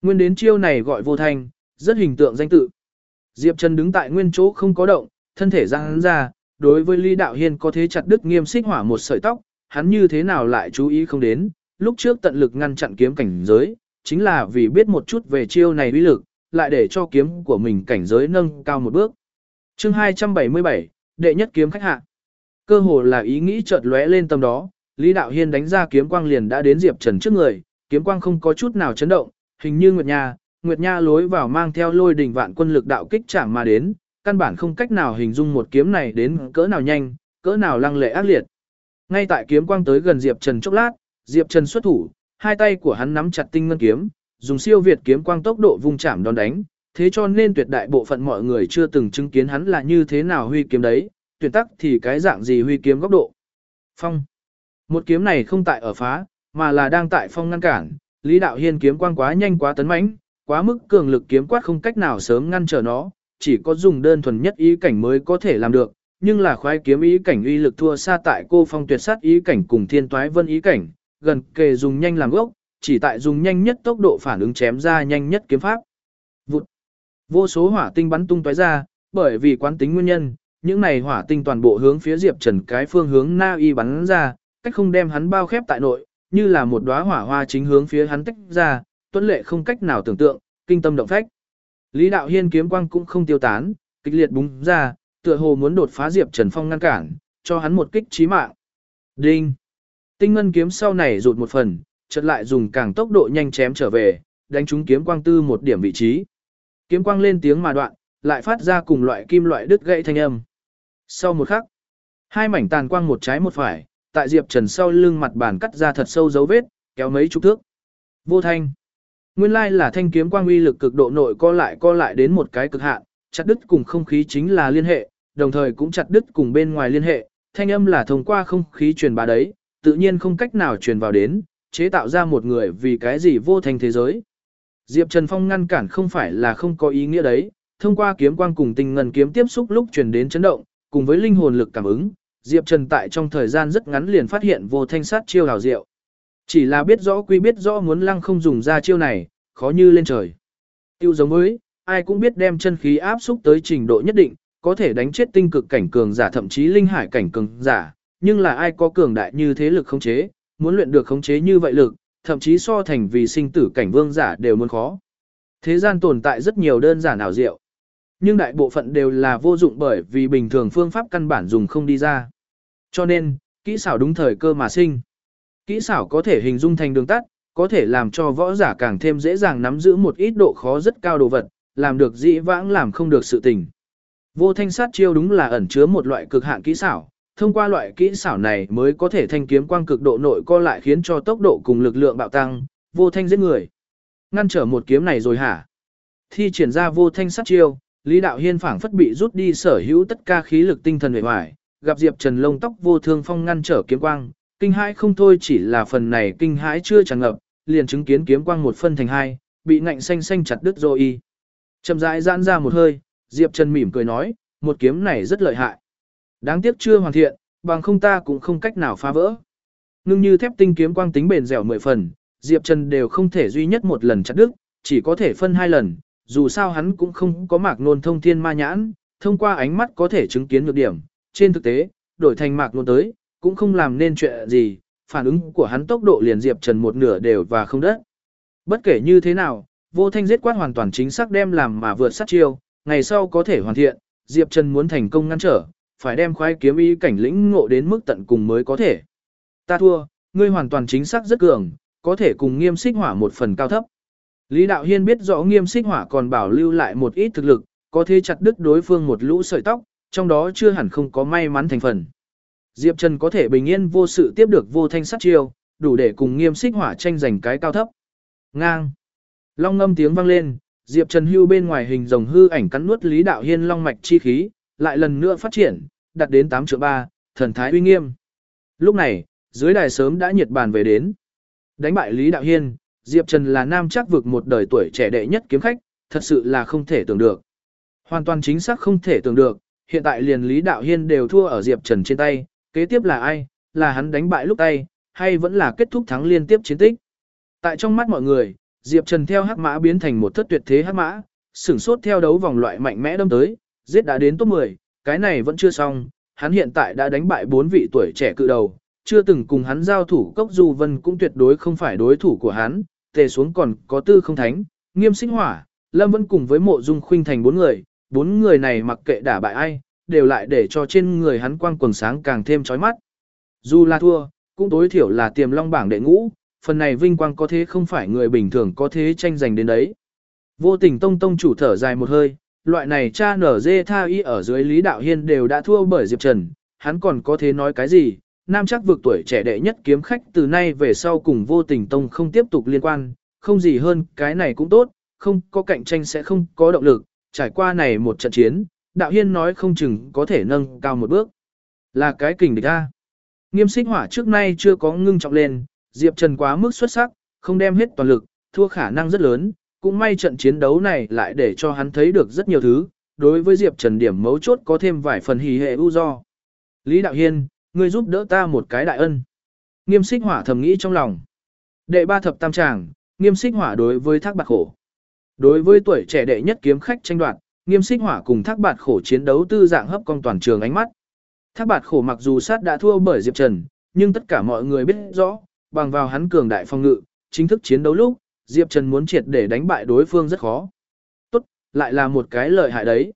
Nguyên đến chiêu này gọi vô thanh, rất hình tượng danh tự. Diệp Trần đứng tại nguyên chỗ không có động, thân thể giãn hắn ra, đối với Lý Đạo Hiên có thế chặt đứt nghiêm xích hỏa một sợi tóc, hắn như thế nào lại chú ý không đến, lúc trước tận lực ngăn chặn kiếm cảnh giới, chính là vì biết một chút về chiêu này uy lực, lại để cho kiếm của mình cảnh giới nâng cao một bước. Chương 277, đệ nhất kiếm khách hạ. Cơ hồ là ý nghĩ chợt lóe lên tâm đó, Lý Đạo Hiên đánh ra kiếm quang liền đã đến Diệp Trần trước người, kiếm quang không có chút nào chấn động, hình như Nguyệt Nha, Nguyệt Nha lối vào mang theo lôi đỉnh vạn quân lực đạo kích chạm mà đến, căn bản không cách nào hình dung một kiếm này đến cỡ nào nhanh, cỡ nào lăng lệ ác liệt. Ngay tại kiếm quang tới gần Diệp Trần chốc lát, Diệp Trần xuất thủ, hai tay của hắn nắm chặt tinh ngân kiếm, dùng siêu việt kiếm quang tốc độ vung chạm đón đánh, thế cho nên tuyệt đại bộ phận mọi người chưa từng chứng kiến hắn là như thế nào huy kiếm đấy, tuyệt tắc thì cái dạng gì huy kiếm góc độ. Phong. Một kiếm này không tại ở phá, mà là đang tại phong ngăn cản, Lý Đạo Hiên kiếm quang quá nhanh quá tấn mãnh, quá mức cường lực kiếm quát không cách nào sớm ngăn trở nó, chỉ có dùng đơn thuần nhất ý cảnh mới có thể làm được, nhưng là khoái kiếm ý cảnh uy lực thua xa tại cô phong tuyệt sát ý cảnh cùng thiên toái vân ý cảnh, gần kề dùng nhanh làm gốc, chỉ tại dùng nhanh nhất tốc độ phản ứng chém ra nhanh nhất kiếm pháp. Vụt. Vô số hỏa tinh bắn tung tóe ra, bởi vì quán tính nguyên nhân, những này hỏa tinh toàn bộ hướng phía Diệp Trần cái phương hướng Na Y bắn ra, cách không đem hắn bao khép tại nội, như là một đóa hỏa hoa chính hướng phía hắn tách ra, tuấn lệ không cách nào tưởng tượng, kinh tâm động phách. Lý Đạo Hiên kiếm quang cũng không tiêu tán, kịch liệt búng ra, tựa hồ muốn đột phá Diệp Trần Phong ngăn cản, cho hắn một kích chí mạng. Đinh! Tinh ngân kiếm sau này rụt một phần, chợt lại dùng càng tốc độ nhanh chém trở về, đánh trúng kiếm quang tư một điểm vị trí. Kiếm quang lên tiếng mà đoạn, lại phát ra cùng loại kim loại đứt gãy thanh âm. Sau một khắc, hai mảnh tàn quang một trái một phải, tại Diệp Trần sau lưng mặt bàn cắt ra thật sâu dấu vết, kéo mấy chục thước. Vô thanh. Nguyên lai là thanh kiếm quang uy lực cực độ nội co lại co lại đến một cái cực hạn, chặt đứt cùng không khí chính là liên hệ, đồng thời cũng chặt đứt cùng bên ngoài liên hệ, thanh âm là thông qua không khí truyền bá đấy, tự nhiên không cách nào truyền vào đến, chế tạo ra một người vì cái gì vô thanh thế giới. Diệp Trần Phong ngăn cản không phải là không có ý nghĩa đấy, thông qua kiếm quang cùng tinh ngân kiếm tiếp xúc lúc truyền đến chấn động, cùng với linh hồn lực cảm ứng, Diệp Trần tại trong thời gian rất ngắn liền phát hiện vô thanh sát chiêu hào diệu. Chỉ là biết rõ quy biết rõ muốn lăng không dùng ra chiêu này, khó như lên trời. Tiêu giống với, ai cũng biết đem chân khí áp xúc tới trình độ nhất định, có thể đánh chết tinh cực cảnh cường giả thậm chí linh hải cảnh cường giả, nhưng là ai có cường đại như thế lực khống chế, muốn luyện được khống chế như vậy lực, thậm chí so thành vì sinh tử cảnh vương giả đều muốn khó. Thế gian tồn tại rất nhiều đơn giản ảo diệu, nhưng đại bộ phận đều là vô dụng bởi vì bình thường phương pháp căn bản dùng không đi ra. Cho nên, kỹ xảo đúng thời cơ mà sinh. Kỹ xảo có thể hình dung thành đường tắt, có thể làm cho võ giả càng thêm dễ dàng nắm giữ một ít độ khó rất cao đồ vật, làm được dĩ vãng làm không được sự tình. Vô thanh sát chiêu đúng là ẩn chứa một loại cực hạn kỹ xảo, thông qua loại kỹ xảo này mới có thể thanh kiếm quang cực độ nội co lại khiến cho tốc độ cùng lực lượng bạo tăng, vô thanh giết người. Ngăn trở một kiếm này rồi hả? Thi triển ra vô thanh sát chiêu, Lý Đạo Hiên phảng phất bị rút đi sở hữu tất cả khí lực tinh thần bề ngoài, gặp Diệp Trần lông tóc vô thương phong ngăn trở kiếm quang, kinh hãi không thôi chỉ là phần này kinh hãi chưa tràn ngập, liền chứng kiến kiếm quang một phân thành hai, bị ngạnh xanh xanh chặt đứt rồi y. Chậm rãi giãn ra một hơi, Diệp Trần mỉm cười nói, một kiếm này rất lợi hại. Đáng tiếc chưa hoàn thiện, bằng không ta cũng không cách nào phá vỡ. Ngưng như thép tinh kiếm quang tính bền dẻo mười phần, Diệp Trần đều không thể duy nhất một lần chặt đứt, chỉ có thể phân hai lần, dù sao hắn cũng không có mạc nôn thông thiên ma nhãn, thông qua ánh mắt có thể chứng kiến được điểm, trên thực tế, đổi thành mạc nôn tới, cũng không làm nên chuyện gì, phản ứng của hắn tốc độ liền Diệp Trần một nửa đều và không đất. Bất kể như thế nào, vô thanh giết quát hoàn toàn chính xác đem làm mà vượt sát chiêu, ngày sau có thể hoàn thiện, Diệp Trần muốn thành công ngăn trở, phải đem khoái kiếm ý cảnh lĩnh ngộ đến mức tận cùng mới có thể. Ta thua, ngươi hoàn toàn chính xác rất cường, có thể cùng nghiêm xích hỏa một phần cao thấp. Lý Đạo Hiên biết rõ nghiêm xích hỏa còn bảo lưu lại một ít thực lực, có thể chặt đứt đối phương một lũ sợi tóc, trong đó chưa hẳn không có may mắn thành phần. Diệp Trần có thể bình yên vô sự tiếp được vô thanh sát chiêu, đủ để cùng nghiêm xích hỏa tranh giành cái cao thấp. Ngang. Long ngâm tiếng vang lên, Diệp Trần hưu bên ngoài hình rồng hư ảnh cắn nuốt Lý Đạo Hiên long mạch chi khí, lại lần nữa phát triển, đạt đến 8 triệu 3, thần thái uy nghiêm. Lúc này, dưới đài sớm đã nhiệt bàn về đến. Đánh bại Lý Đạo Hiên, Diệp Trần là nam chắc vực một đời tuổi trẻ đệ nhất kiếm khách, thật sự là không thể tưởng được. Hoàn toàn chính xác không thể tưởng được, hiện tại liền Lý Đạo Hiên đều thua ở Diệp Trần trên tay, kế tiếp là ai, là hắn đánh bại lúc tay, hay vẫn là kết thúc thắng liên tiếp chiến tích. Tại trong mắt mọi người, Diệp Trần theo hắc mã biến thành một thất tuyệt thế hắc mã, sửng sốt theo đấu vòng loại mạnh mẽ đâm tới, giết đã đến top 10, cái này vẫn chưa xong, hắn hiện tại đã đánh bại bốn vị tuổi trẻ cự đầu, chưa từng cùng hắn giao thủ cốc du vân cũng tuyệt đối không phải đối thủ của hắn, tề xuống còn có tư không thánh, nghiêm sinh hỏa, lâm vẫn cùng với mộ dung khuynh thành bốn người, bốn người này mặc kệ đả bại ai, đều lại để cho trên người hắn quang quần sáng càng thêm chói mắt. Dù là thua, cũng tối thiểu là tiềm long bảng đệ ngũ, phần này vinh quang có thế không phải người bình thường có thế tranh giành đến đấy. Vô tình tông tông chủ thở dài một hơi, loại này cha nở dê tha y ở dưới Lý Đạo Hiên đều đã thua bởi Diệp Trần, hắn còn có thế nói cái gì, nam chắc vực tuổi trẻ đệ nhất kiếm khách từ nay về sau cùng vô tình tông không tiếp tục liên quan, không gì hơn, cái này cũng tốt, không có cạnh tranh sẽ không có động lực, trải qua này một trận chiến, đạo hiên nói không chừng có thể nâng cao một bước. Là cái kình địch a. Nghiêm xích hỏa trước nay chưa có ngưng trọng lên, Diệp Trần quá mức xuất sắc, không đem hết toàn lực, thua khả năng rất lớn, cũng may trận chiến đấu này lại để cho hắn thấy được rất nhiều thứ, đối với Diệp Trần điểm mấu chốt có thêm vài phần hỉ hệ ưu do. Lý Đạo Hiên, ngươi giúp đỡ ta một cái đại ân. Nghiêm xích hỏa thầm nghĩ trong lòng. Đệ ba thập tam tràng, nghiêm xích hỏa đối với thác bạc khổ. Đối với tuổi trẻ đệ nhất kiếm khách tranh đoạt, nghiêm xích hỏa cùng thác bạt khổ chiến đấu tư dạng hấp con toàn trường ánh mắt. Thác bạt khổ mặc dù sát đã thua bởi Diệp Trần, nhưng tất cả mọi người biết rõ, bằng vào hắn cường đại phong ngự, chính thức chiến đấu lúc, Diệp Trần muốn triệt để đánh bại đối phương rất khó. Tốt, lại là một cái lợi hại đấy.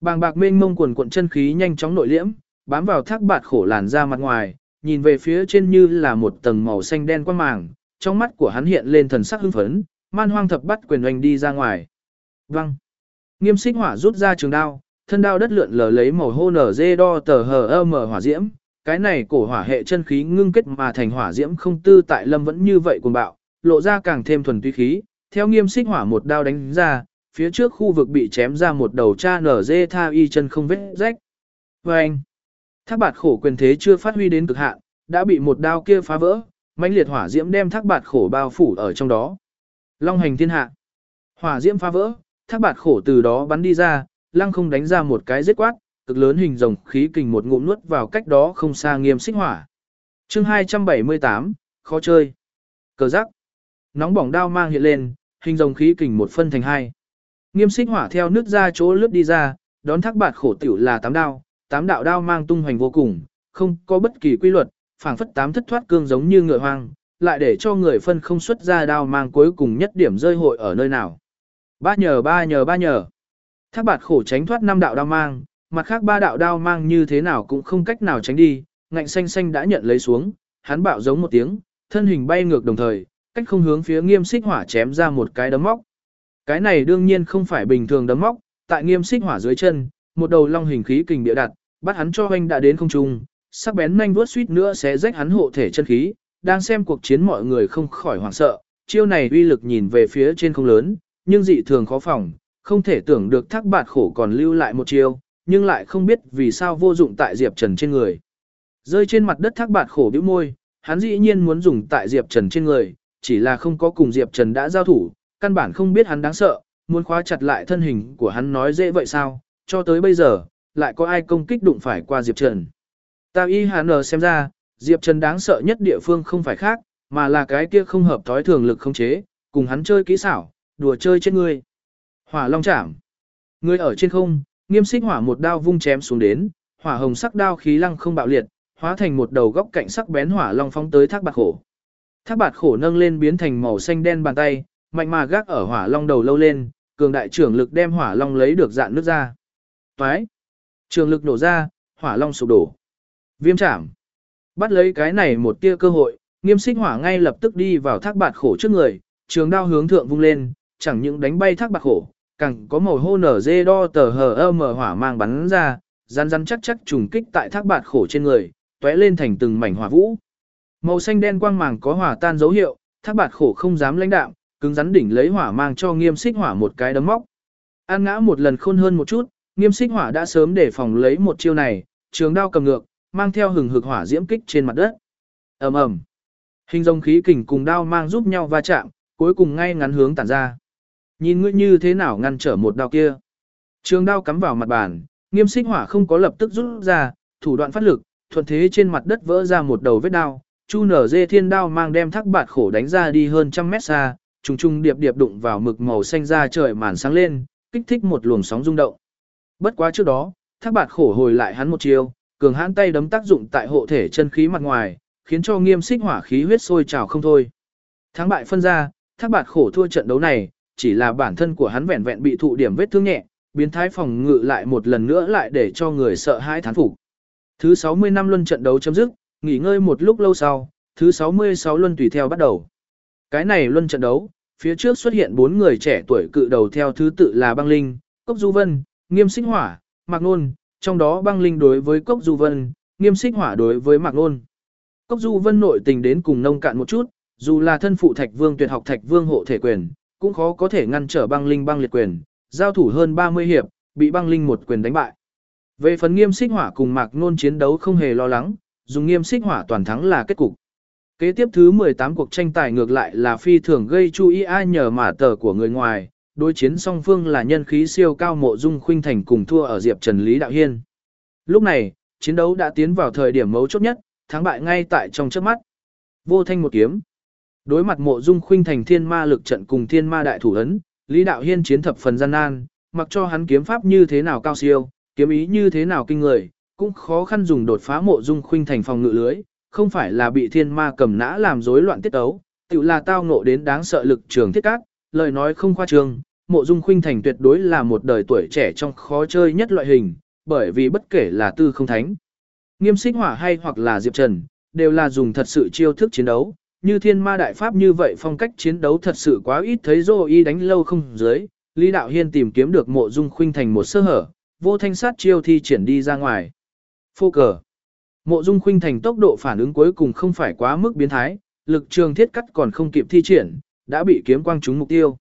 Bàng bạc mênh mông quần cuộn chân khí nhanh chóng nội liễm, bám vào thác bạt khổ làn ra mặt ngoài, nhìn về phía trên như là một tầng màu xanh đen quang màng, trong mắt của hắn hiện lên thần sắc hưng phấn, man hoang thập bắt quyền oanh đi ra ngoài. Văng. Nghiêm xích hỏa rút ra trường đao, thân đao đất lượn lờ lấy màu hô nở dê đo tờ hờ ơ mở hỏa diễm. Cái này cổ hỏa hệ chân khí ngưng kết mà thành hỏa diễm không tư tại lâm vẫn như vậy cuồng bạo, lộ ra càng thêm thuần túy khí. Theo nghiêm xích hỏa một đao đánh ra, phía trước khu vực bị chém ra một đầu cha nở dê tha y chân không vết rách. Vâng! Thác bạt khổ quyền thế chưa phát huy đến cực hạn, đã bị một đao kia phá vỡ, mãnh liệt hỏa diễm đem thác bạt khổ bao phủ ở trong đó. Long hành thiên hạ. Hỏa diễm phá vỡ, thác bạt khổ từ đó bắn đi ra, lăng không đánh ra một cái giết quát, cực lớn hình rồng khí kình một ngụm nuốt vào cách đó không xa nghiêm xích hỏa. chương 278, khó chơi. Cờ giác. Nóng bỏng đao mang hiện lên, hình rồng khí kình một phân thành hai. Nghiêm xích hỏa theo nước ra chỗ lướt đi ra, đón thác bạt khổ tiểu là tám đao, tám đạo đao mang tung hoành vô cùng, không có bất kỳ quy luật, phảng phất tám thất thoát cương giống như ngựa hoang, lại để cho người phân không xuất ra đao mang cuối cùng nhất điểm rơi hội ở nơi nào. Ba nhờ ba nhờ ba nhờ. Thác bạt khổ tránh thoát năm đạo đao mang, mặt khác ba đạo đao mang như thế nào cũng không cách nào tránh đi, ngạnh xanh xanh đã nhận lấy xuống, hắn bạo giống một tiếng, thân hình bay ngược đồng thời, cách không hướng phía nghiêm xích hỏa chém ra một cái đấm móc. Cái này đương nhiên không phải bình thường đấm móc, tại nghiêm xích hỏa dưới chân, một đầu long hình khí kình địa đặt, bắt hắn cho hoanh đã đến không trung, sắc bén nhanh vuốt suýt nữa sẽ rách hắn hộ thể chân khí, đang xem cuộc chiến mọi người không khỏi hoảng sợ, chiêu này uy lực nhìn về phía trên không lớn, nhưng dị thường khó phòng, không thể tưởng được thác bạt khổ còn lưu lại một chiêu, nhưng lại không biết vì sao vô dụng tại Diệp Trần trên người. Rơi trên mặt đất thác bạt khổ bĩu môi, hắn dĩ nhiên muốn dùng tại Diệp Trần trên người, chỉ là không có cùng Diệp Trần đã giao thủ, căn bản không biết hắn đáng sợ, muốn khóa chặt lại thân hình của hắn nói dễ vậy sao, cho tới bây giờ, lại có ai công kích đụng phải qua Diệp Trần. Ta y hà nờ xem ra, Diệp Trần đáng sợ nhất địa phương không phải khác, mà là cái kia không hợp thói thường lực không chế, cùng hắn chơi kỹ xảo, đùa chơi trên người. Hỏa long chạm. Ngươi ở trên không, nghiêm xích hỏa một đao vung chém xuống đến, hỏa hồng sắc đao khí lăng không bạo liệt, hóa thành một đầu góc cạnh sắc bén hỏa long phóng tới thác bạc khổ. Thác bạc khổ nâng lên biến thành màu xanh đen bàn tay, mạnh mà gác ở hỏa long đầu lâu lên, cường đại trưởng lực đem hỏa long lấy được dạn nước ra. Toái. Trường lực nổ ra, hỏa long sụp đổ. Viêm chạm. Bắt lấy cái này một tia cơ hội, nghiêm xích hỏa ngay lập tức đi vào thác bạt khổ trước người, trường đao hướng thượng vung lên, chẳng những đánh bay thác bạt khổ, càng có màu hô nở dê đo tờ hờ ơ mở hỏa mang bắn ra, rắn rắn chắc chắc trùng kích tại thác bạt khổ trên người, tóe lên thành từng mảnh hỏa vũ. Màu xanh đen quang màng có hỏa tan dấu hiệu, thác bạt khổ không dám lãnh đạm, cứng rắn đỉnh lấy hỏa mang cho nghiêm xích hỏa một cái đấm móc. An ngã một lần khôn hơn một chút, nghiêm xích hỏa đã sớm để phòng lấy một chiêu này, trường đao cầm ngược, mang theo hừng hực hỏa diễm kích trên mặt đất. ầm ầm, hình dòng khí kình cùng đao mang giúp nhau va chạm, cuối cùng ngay ngắn hướng tản ra. Nhìn ngươi như thế nào ngăn trở một đao kia. Trường đao cắm vào mặt bàn, Nghiêm xích hỏa không có lập tức rút ra, thủ đoạn phát lực, thuận thế trên mặt đất vỡ ra một đầu vết đao, chu nở dê thiên đao mang đem thác bạt khổ đánh ra đi hơn trăm mét xa, trùng trùng điệp điệp đụng vào mực màu xanh ra trời màn sáng lên, kích thích một luồng sóng rung động. Bất quá trước đó, thác bạt khổ hồi lại hắn một chiêu, cường hãn tay đấm tác dụng tại hộ thể chân khí mặt ngoài, khiến cho nghiêm xích hỏa khí huyết sôi trào không thôi. Thắng bại phân ra, thác bạt khổ thua trận đấu này, chỉ là bản thân của hắn vẹn vẹn bị thụ điểm vết thương nhẹ, biến thái phòng ngự lại một lần nữa lại để cho người sợ hãi thán phục. Thứ 60 năm luân trận đấu chấm dứt, nghỉ ngơi một lúc lâu sau, thứ 66 luân tùy theo bắt đầu. Cái này luân trận đấu, phía trước xuất hiện bốn người trẻ tuổi cự đầu theo thứ tự là Băng Linh, Cốc Du Vân, Nghiêm Xích Hỏa, Mạc Nôn, trong đó Băng Linh đối với Cốc Du Vân, Nghiêm Xích Hỏa đối với Mạc Nôn. Cốc Du Vân nội tình đến cùng nông cạn một chút, dù là thân phụ Thạch Vương tuyệt học Thạch Vương hộ thể quyền, cũng khó có thể ngăn trở Băng Linh băng liệt quyền, giao thủ hơn 30 hiệp, bị Băng Linh một quyền đánh bại. Về phần Nghiêm Xích Hỏa cùng Mạc Nôn chiến đấu không hề lo lắng, dùng Nghiêm Xích Hỏa toàn thắng là kết cục. Kế tiếp thứ 18 cuộc tranh tài ngược lại là phi thường gây chú ý ai nhờ mà tờ của người ngoài, đối chiến song phương là nhân khí siêu cao mộ dung khuynh thành cùng thua ở Diệp Trần Lý Đạo Hiên. Lúc này, chiến đấu đã tiến vào thời điểm mấu chốt nhất, thắng bại ngay tại trong trước mắt. Vô thanh một kiếm. Đối mặt mộ dung khuynh thành thiên ma lực trận cùng thiên ma đại thủ ấn, Lý Đạo Hiên chiến thập phần gian nan, mặc cho hắn kiếm pháp như thế nào cao siêu, kiếm ý như thế nào kinh người, cũng khó khăn dùng đột phá mộ dung khuynh thành phòng ngự lưới, không phải là bị thiên ma cầm nã làm rối loạn tiết ấu, tự là tao ngộ đến đáng sợ lực trường thiết cát, lời nói không khoa trương, mộ dung khuynh thành tuyệt đối là một đời tuổi trẻ trong khó chơi nhất loại hình, bởi vì bất kể là tư không thánh, nghiêm xích hỏa hay hoặc là diệp trần, đều là dùng thật sự chiêu thức chiến đấu, như thiên ma đại pháp như vậy phong cách chiến đấu thật sự quá ít thấy dô y đánh lâu không dưới, Lý Đạo Hiên tìm kiếm được mộ dung khuynh thành một sơ hở, vô thanh sát chiêu thi triển đi ra ngoài. Phô cờ Mộ Dung Khuynh Thành tốc độ phản ứng cuối cùng không phải quá mức biến thái, lực trường thiết cắt còn không kịp thi triển, đã bị kiếm quang trúng mục tiêu.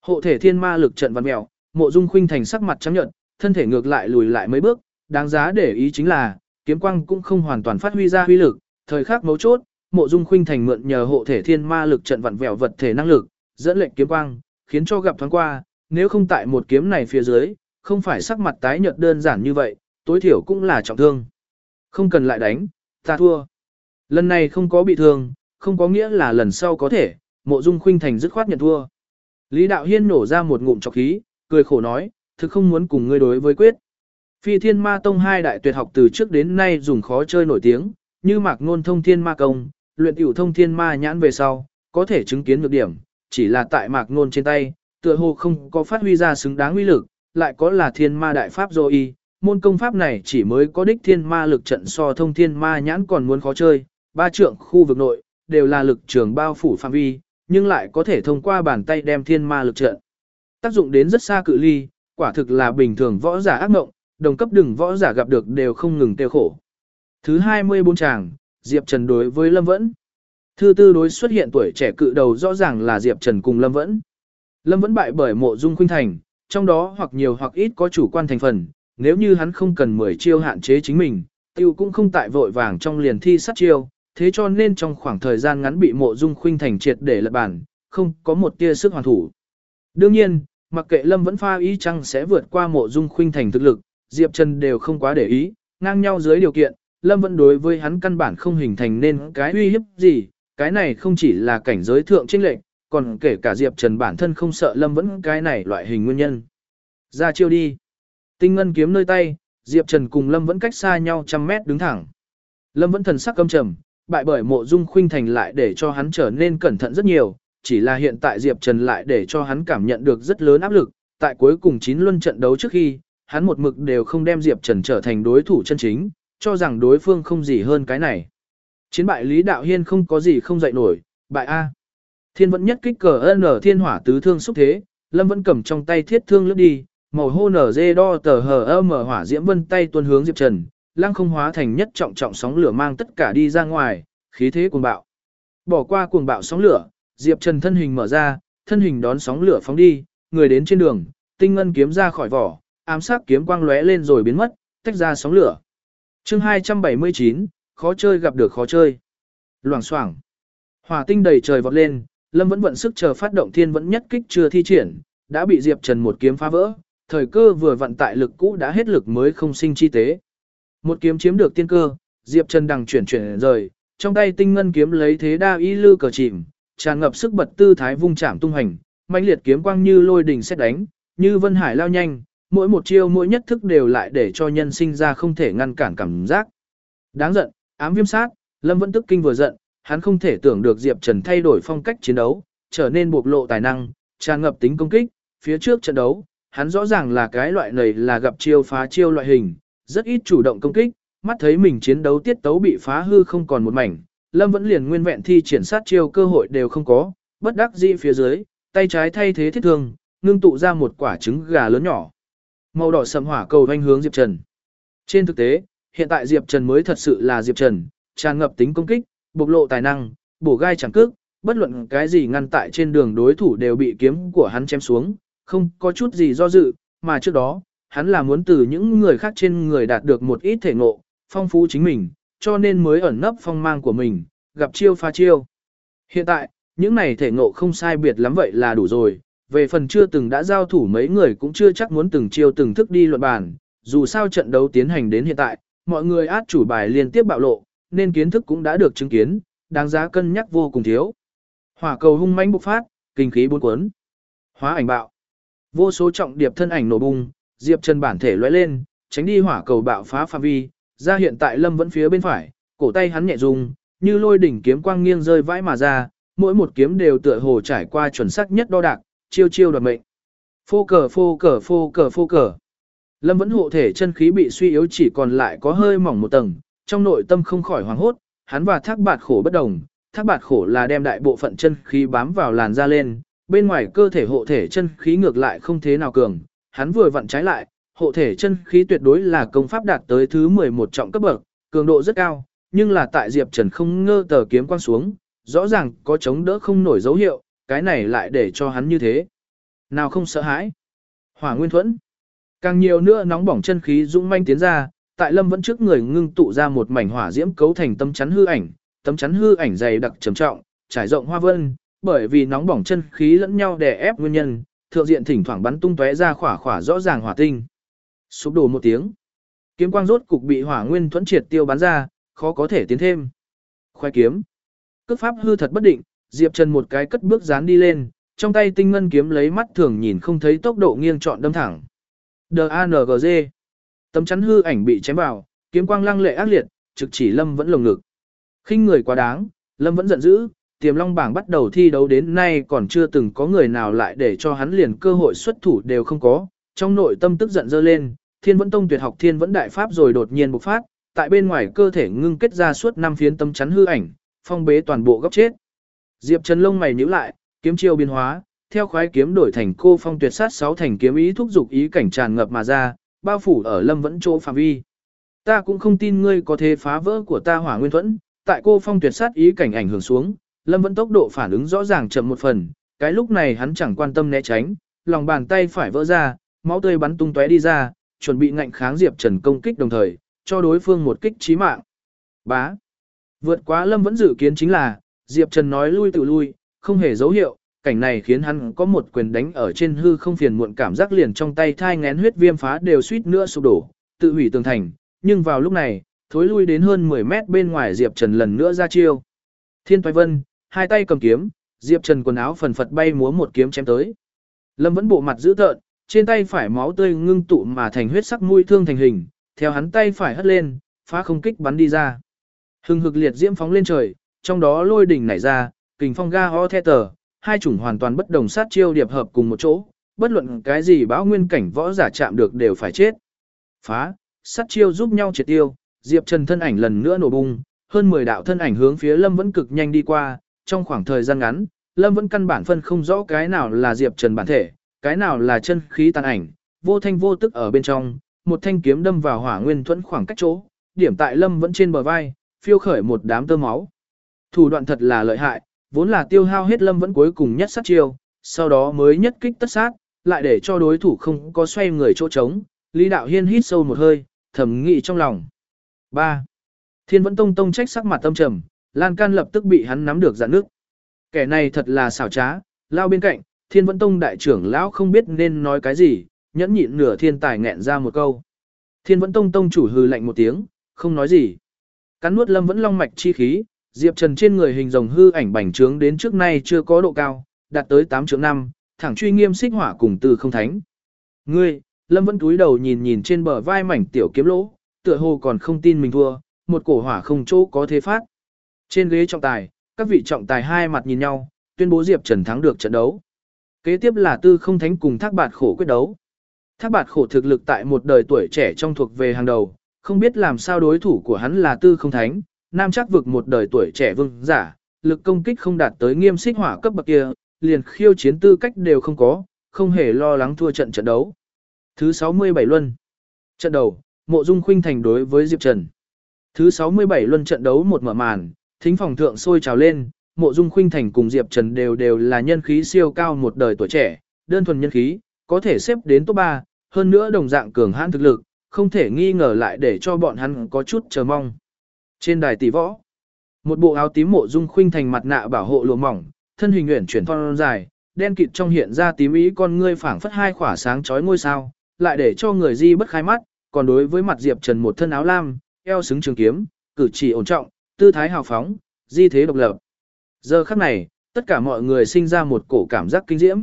Hộ thể thiên ma lực trận văn mèo, Mộ Dung Khuynh Thành sắc mặt trắng nhợt, thân thể ngược lại lùi lại mấy bước, đáng giá để ý chính là, kiếm quang cũng không hoàn toàn phát huy ra huy lực, thời khắc mấu chốt, Mộ Dung Khuynh Thành mượn nhờ hộ thể thiên ma lực trận vặn vẹo vật thể năng lực, dẫn lệnh kiếm quang, khiến cho gặp thoáng qua, nếu không tại một kiếm này phía dưới, không phải sắc mặt tái nhợt đơn giản như vậy, tối thiểu cũng là trọng thương. Không cần lại đánh, ta thua. Lần này không có bị thương, không có nghĩa là lần sau có thể, mộ dung khuynh thành dứt khoát nhận thua. Lý Đạo Hiên nổ ra một ngụm chọc khí, cười khổ nói, thực không muốn cùng ngươi đối với quyết. Phi thiên ma tông hai đại tuyệt học từ trước đến nay dùng khó chơi nổi tiếng, như mạc ngôn thông thiên ma công, luyện tiểu thông thiên ma nhãn về sau, có thể chứng kiến được điểm, chỉ là tại mạc ngôn trên tay, tựa hồ không có phát huy ra xứng đáng uy lực, lại có là thiên ma đại pháp dô y, môn công pháp này chỉ mới có đích thiên ma lực trận so thông thiên ma nhãn còn muốn khó chơi, ba trượng khu vực nội, đều là lực trường bao phủ phạm vi, nhưng lại có thể thông qua bàn tay đem thiên ma lực trận. Tác dụng đến rất xa cự ly, quả thực là bình thường võ giả ác mộng, đồng cấp đừng võ giả gặp được đều không ngừng tiêu khổ. Thứ 24 tràng, Diệp Trần đối với Lâm Vẫn. Thứ tư đối xuất hiện tuổi trẻ cự đầu rõ ràng là Diệp Trần cùng Lâm Vẫn. Lâm Vẫn bại bởi mộ dung khuynh thành, trong đó hoặc nhiều hoặc ít có chủ quan thành phần, nếu như hắn không cần 10 chiêu hạn chế chính mình, tiêu cũng không tại vội vàng trong liền thi sát chiêu, thế cho nên trong khoảng thời gian ngắn bị mộ dung khuynh thành triệt để lật bản, không có một tia sức hoàn thủ. Đương nhiên, mặc kệ Lâm vẫn pha ý chăng sẽ vượt qua mộ dung khuynh thành thực lực, Diệp Trần đều không quá để ý, ngang nhau dưới điều kiện, Lâm vẫn đối với hắn căn bản không hình thành nên cái uy hiếp gì, cái này không chỉ là cảnh giới thượng trinh lệnh, còn kể cả Diệp Trần bản thân không sợ Lâm vẫn cái này loại hình nguyên nhân. Ra chiêu đi. Tinh ngân kiếm nơi tay, Diệp Trần cùng Lâm vẫn cách xa nhau trăm mét đứng thẳng. Lâm vẫn thần sắc căm trầm, bại bởi mộ dung khuynh thành lại để cho hắn trở nên cẩn thận rất nhiều, chỉ là hiện tại Diệp Trần lại để cho hắn cảm nhận được rất lớn áp lực, tại cuối cùng chín luân trận đấu trước khi, hắn một mực đều không đem Diệp Trần trở thành đối thủ chân chính, cho rằng đối phương không gì hơn cái này. Chiến bại Lý Đạo Hiên không có gì không dậy nổi, bại A. Thiên vẫn nhất kích cờ N thiên hỏa tứ thương xúc thế, Lâm vẫn cầm trong tay thiết thương lướt đi, màu hô nở dê đo tờ hờ mở hỏa diễm vân tay tuôn hướng Diệp Trần, lăng không hóa thành nhất trọng trọng sóng lửa mang tất cả đi ra ngoài, khí thế cuồng bạo. Bỏ qua cuồng bạo sóng lửa, Diệp Trần thân hình mở ra, thân hình đón sóng lửa phóng đi, người đến trên đường, tinh ngân kiếm ra khỏi vỏ, ám sát kiếm quang lóe lên rồi biến mất, tách ra sóng lửa. Chương 279, khó chơi gặp được khó chơi. Loảng xoảng. Hỏa tinh đầy trời vọt lên, Lâm vẫn vận sức chờ phát động thiên vẫn nhất kích chưa thi triển, đã bị Diệp Trần một kiếm phá vỡ, thời cơ vừa vận tại lực cũ đã hết lực mới không sinh chi tế. Một kiếm chiếm được tiên cơ, Diệp Trần đằng chuyển chuyển rời, trong tay tinh ngân kiếm lấy thế đa y lư cờ chìm, tràn ngập sức bật tư thái vung chạm tung hành, mãnh liệt kiếm quang như lôi đỉnh xét đánh, như vân hải lao nhanh, mỗi một chiêu mỗi nhất thức đều lại để cho nhân sinh ra không thể ngăn cản cảm giác. Đáng giận, ám viêm sát, Lâm vẫn tức kinh vừa giận, hắn không thể tưởng được Diệp Trần thay đổi phong cách chiến đấu, trở nên bộc lộ tài năng, tràn ngập tính công kích, phía trước trận đấu, hắn rõ ràng là cái loại này là gặp chiêu phá chiêu loại hình, rất ít chủ động công kích, mắt thấy mình chiến đấu tiết tấu bị phá hư không còn một mảnh, Lâm vẫn liền nguyên vẹn thi triển sát chiêu cơ hội đều không có, bất đắc dĩ phía dưới, tay trái thay thế thiết thương, ngưng tụ ra một quả trứng gà lớn nhỏ. Màu đỏ sầm hỏa cầu vanh hướng Diệp Trần. Trên thực tế, hiện tại Diệp Trần mới thật sự là Diệp Trần, tràn ngập tính công kích, bộc lộ tài năng, bổ gai chẳng cước, bất luận cái gì ngăn tại trên đường đối thủ đều bị kiếm của hắn chém xuống, không có chút gì do dự, mà trước đó, hắn là muốn từ những người khác trên người đạt được một ít thể ngộ, phong phú chính mình, cho nên mới ẩn nấp phong mang của mình, gặp chiêu pha chiêu. Hiện tại, những này thể ngộ không sai biệt lắm vậy là đủ rồi, về phần chưa từng đã giao thủ mấy người cũng chưa chắc muốn từng chiêu từng thức đi luận bàn, dù sao trận đấu tiến hành đến hiện tại, mọi người át chủ bài liên tiếp bạo lộ, nên kiến thức cũng đã được chứng kiến, đáng giá cân nhắc vô cùng thiếu. Hỏa cầu hung mãnh bộc phát, kinh khí bốn cuốn. Hóa ảnh bạo. Vô số trọng điệp thân ảnh nổ bung, Diệp Trần bản thể lóe lên, tránh đi hỏa cầu bạo phá phạm vi, ra hiện tại Lâm vẫn phía bên phải, cổ tay hắn nhẹ rung, như lôi đỉnh kiếm quang nghiêng rơi vãi mà ra, mỗi một kiếm đều tựa hồ trải qua chuẩn xác nhất đo đạc, chiêu chiêu đoạt mệnh. Phô cờ phô cờ phô cờ phô cờ. Lâm vẫn hộ thể chân khí bị suy yếu chỉ còn lại có hơi mỏng một tầng, trong nội tâm không khỏi hoảng hốt, hắn và thác bạt khổ bất đồng, thác bạt khổ là đem đại bộ phận chân khí bám vào làn da lên, bên ngoài cơ thể hộ thể chân khí ngược lại không thế nào cường, hắn vừa vặn trái lại, hộ thể chân khí tuyệt đối là công pháp đạt tới thứ 11 trọng cấp bậc, cường độ rất cao, nhưng là tại Diệp Trần không ngơ tờ kiếm quang xuống, rõ ràng có chống đỡ không nổi dấu hiệu, cái này lại để cho hắn như thế. Nào không sợ hãi. Hỏa Nguyên Thuẫn. Càng nhiều nữa nóng bỏng chân khí dũng manh tiến ra, tại Lâm vẫn trước người ngưng tụ ra một mảnh hỏa diễm cấu thành tâm chắn hư ảnh, tấm chắn hư ảnh dày đặc trầm trọng, trải rộng hoa vân, bởi vì nóng bỏng chân khí lẫn nhau đè ép nguyên nhân, thượng diện thỉnh thoảng bắn tung tóe ra khỏa khỏa rõ ràng hỏa tinh. Sụp đổ một tiếng. Kiếm quang rốt cục bị hỏa nguyên thuẫn triệt tiêu bắn ra, khó có thể tiến thêm. Khoai kiếm. Cước pháp hư thật bất định, Diệp Trần một cái cất bước dán đi lên, trong tay tinh ngân kiếm lấy mắt thường nhìn không thấy tốc độ nghiêng trọn đâm thẳng. D-A-N-G-G. Tấm chắn hư ảnh bị chém vào, kiếm quang lăng lệ ác liệt, trực chỉ Lâm vẫn lồng ngực. khinh người quá đáng, Lâm vẫn giận dữ, tiềm long bảng bắt đầu thi đấu đến nay còn chưa từng có người nào lại để cho hắn liền cơ hội xuất thủ đều không có, trong nội tâm tức giận dơ lên, thiên vẫn tông tuyệt học thiên vẫn đại pháp rồi đột nhiên bộc phát, tại bên ngoài cơ thể ngưng kết ra suốt năm phiến tâm chắn hư ảnh, phong bế toàn bộ góc chết. Diệp Trần lông mày nhíu lại, kiếm chiêu biến hóa, theo khoái kiếm đổi thành cô phong tuyệt sát sáu thành kiếm ý thúc dục ý cảnh tràn ngập mà ra, bao phủ ở lâm vẫn chỗ phạm vi. Ta cũng không tin ngươi có thể phá vỡ của ta hỏa nguyên thuẫn, tại cô phong tuyệt sát ý cảnh ảnh hưởng xuống, lâm vẫn tốc độ phản ứng rõ ràng chậm một phần, cái lúc này hắn chẳng quan tâm né tránh, lòng bàn tay phải vỡ ra, máu tươi bắn tung tóe đi ra, chuẩn bị ngạnh kháng Diệp Trần công kích đồng thời, cho đối phương một kích chí mạng. Bá. Vượt quá Lâm vẫn dự kiến chính là, Diệp Trần nói lui tự lui, không hề dấu hiệu, cảnh này khiến hắn có một quyền đánh ở trên hư không phiền muộn cảm giác liền trong tay thai ngén huyết viêm phá đều suýt nữa sụp đổ, tự hủy tường thành, nhưng vào lúc này, thối lui đến hơn 10 mét bên ngoài Diệp Trần lần nữa ra chiêu. Thiên Toái Vân, hai tay cầm kiếm, Diệp Trần quần áo phần phật bay múa một kiếm chém tới. Lâm vẫn bộ mặt dữ tợn, trên tay phải máu tươi ngưng tụ mà thành huyết sắc mũi thương thành hình, theo hắn tay phải hất lên, phá không kích bắn đi ra. Hừng hực liệt diễm phóng lên trời, trong đó lôi đỉnh nảy ra, kình phong ga ho the tờ, hai chủng hoàn toàn bất đồng sát chiêu điệp hợp cùng một chỗ, bất luận cái gì bão nguyên cảnh võ giả chạm được đều phải chết. Phá, sát chiêu giúp nhau triệt tiêu, Diệp Trần thân ảnh lần nữa nổ bung, hơn 10 đạo thân ảnh hướng phía Lâm vẫn cực nhanh đi qua, trong khoảng thời gian ngắn, Lâm vẫn căn bản phân không rõ cái nào là Diệp Trần bản thể, cái nào là chân khí tàn ảnh, vô thanh vô tức ở bên trong, một thanh kiếm đâm vào hỏa nguyên thuẫn khoảng cách chỗ, điểm tại Lâm vẫn trên bờ vai, phiêu khởi một đám tơ máu. Thủ đoạn thật là lợi hại, vốn là tiêu hao hết Lâm vẫn cuối cùng nhất sát chiêu, sau đó mới nhất kích tất sát, lại để cho đối thủ không có xoay người chỗ trống, Lý Đạo Hiên hít sâu một hơi, thầm nghĩ trong lòng. 3. Thiên vẫn tông tông trách sắc mặt tâm trầm, Lan can lập tức bị hắn nắm được dạn nước. Kẻ này thật là xảo trá, lao bên cạnh, thiên vẫn tông đại trưởng lão không biết nên nói cái gì, nhẫn nhịn nửa thiên tài nghẹn ra một câu. Thiên vẫn tông tông chủ hừ lạnh một tiếng, không nói gì. Cắn nuốt lâm vẫn long mạch chi khí, Diệp Trần trên người hình rồng hư ảnh bành trướng đến trước nay chưa có độ cao, đạt tới 8 triệu năm, thẳng truy nghiêm xích hỏa cùng từ không thánh. Ngươi, lâm vẫn túi đầu nhìn nhìn trên bờ vai mảnh tiểu kiếm lỗ, tựa hồ còn không tin mình thua, một cổ hỏa không chỗ có thế phát. Trên ghế trọng tài, các vị trọng tài hai mặt nhìn nhau, tuyên bố Diệp Trần thắng được trận đấu. Kế tiếp là tư không thánh cùng thác bạt khổ quyết đấu. Thác bạt khổ thực lực tại một đời tuổi trẻ trong thuộc về hàng đầu, không biết làm sao đối thủ của hắn là tư không thánh, nam chắc vực một đời tuổi trẻ vương giả, lực công kích không đạt tới nghiêm xích hỏa cấp bậc kia, liền khiêu chiến tư cách đều không có, không hề lo lắng thua trận trận đấu. Thứ 67 luân. Trận đầu, Mộ Dung Khuynh thành đối với Diệp Trần. Thứ 67 luân trận đấu một mở màn, thính phòng thượng sôi trào lên, Mộ Dung Khuynh thành cùng Diệp Trần đều đều là nhân khí siêu cao một đời tuổi trẻ, đơn thuần nhân khí, có thể xếp đến top 3, hơn nữa đồng dạng cường hãn thực lực, không thể nghi ngờ lại để cho bọn hắn có chút chờ mong. Trên đài tỷ võ, một bộ áo tím Mộ Dung Khuynh thành mặt nạ bảo hộ lụa mỏng, thân hình uyển chuyển thon dài, đen kịt trong hiện ra tím ý con ngươi phảng phất hai khỏa sáng chói ngôi sao, lại để cho người di bất khai mắt, còn đối với mặt Diệp Trần một thân áo lam, eo xứng trường kiếm, cử chỉ ổn trọng, tư thái hào phóng, di thế độc lập. Giờ khắc này, tất cả mọi người sinh ra một cổ cảm giác kinh diễm.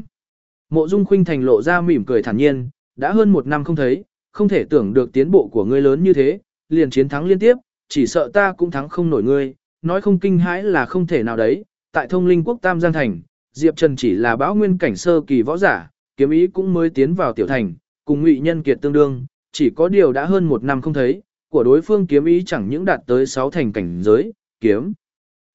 Mộ Dung Khuynh thành lộ ra mỉm cười thản nhiên, đã hơn một năm không thấy, không thể tưởng được tiến bộ của ngươi lớn như thế, liền chiến thắng liên tiếp, chỉ sợ ta cũng thắng không nổi ngươi, nói không kinh hãi là không thể nào đấy. Tại Thông Linh Quốc Tam Giang Thành, Diệp Trần chỉ là báo nguyên cảnh sơ kỳ võ giả, kiếm ý cũng mới tiến vào tiểu thành, cùng Ngụy Nhân Kiệt tương đương, chỉ có điều đã hơn một năm không thấy, của đối phương kiếm ý chẳng những đạt tới 6 thành cảnh giới, kiếm.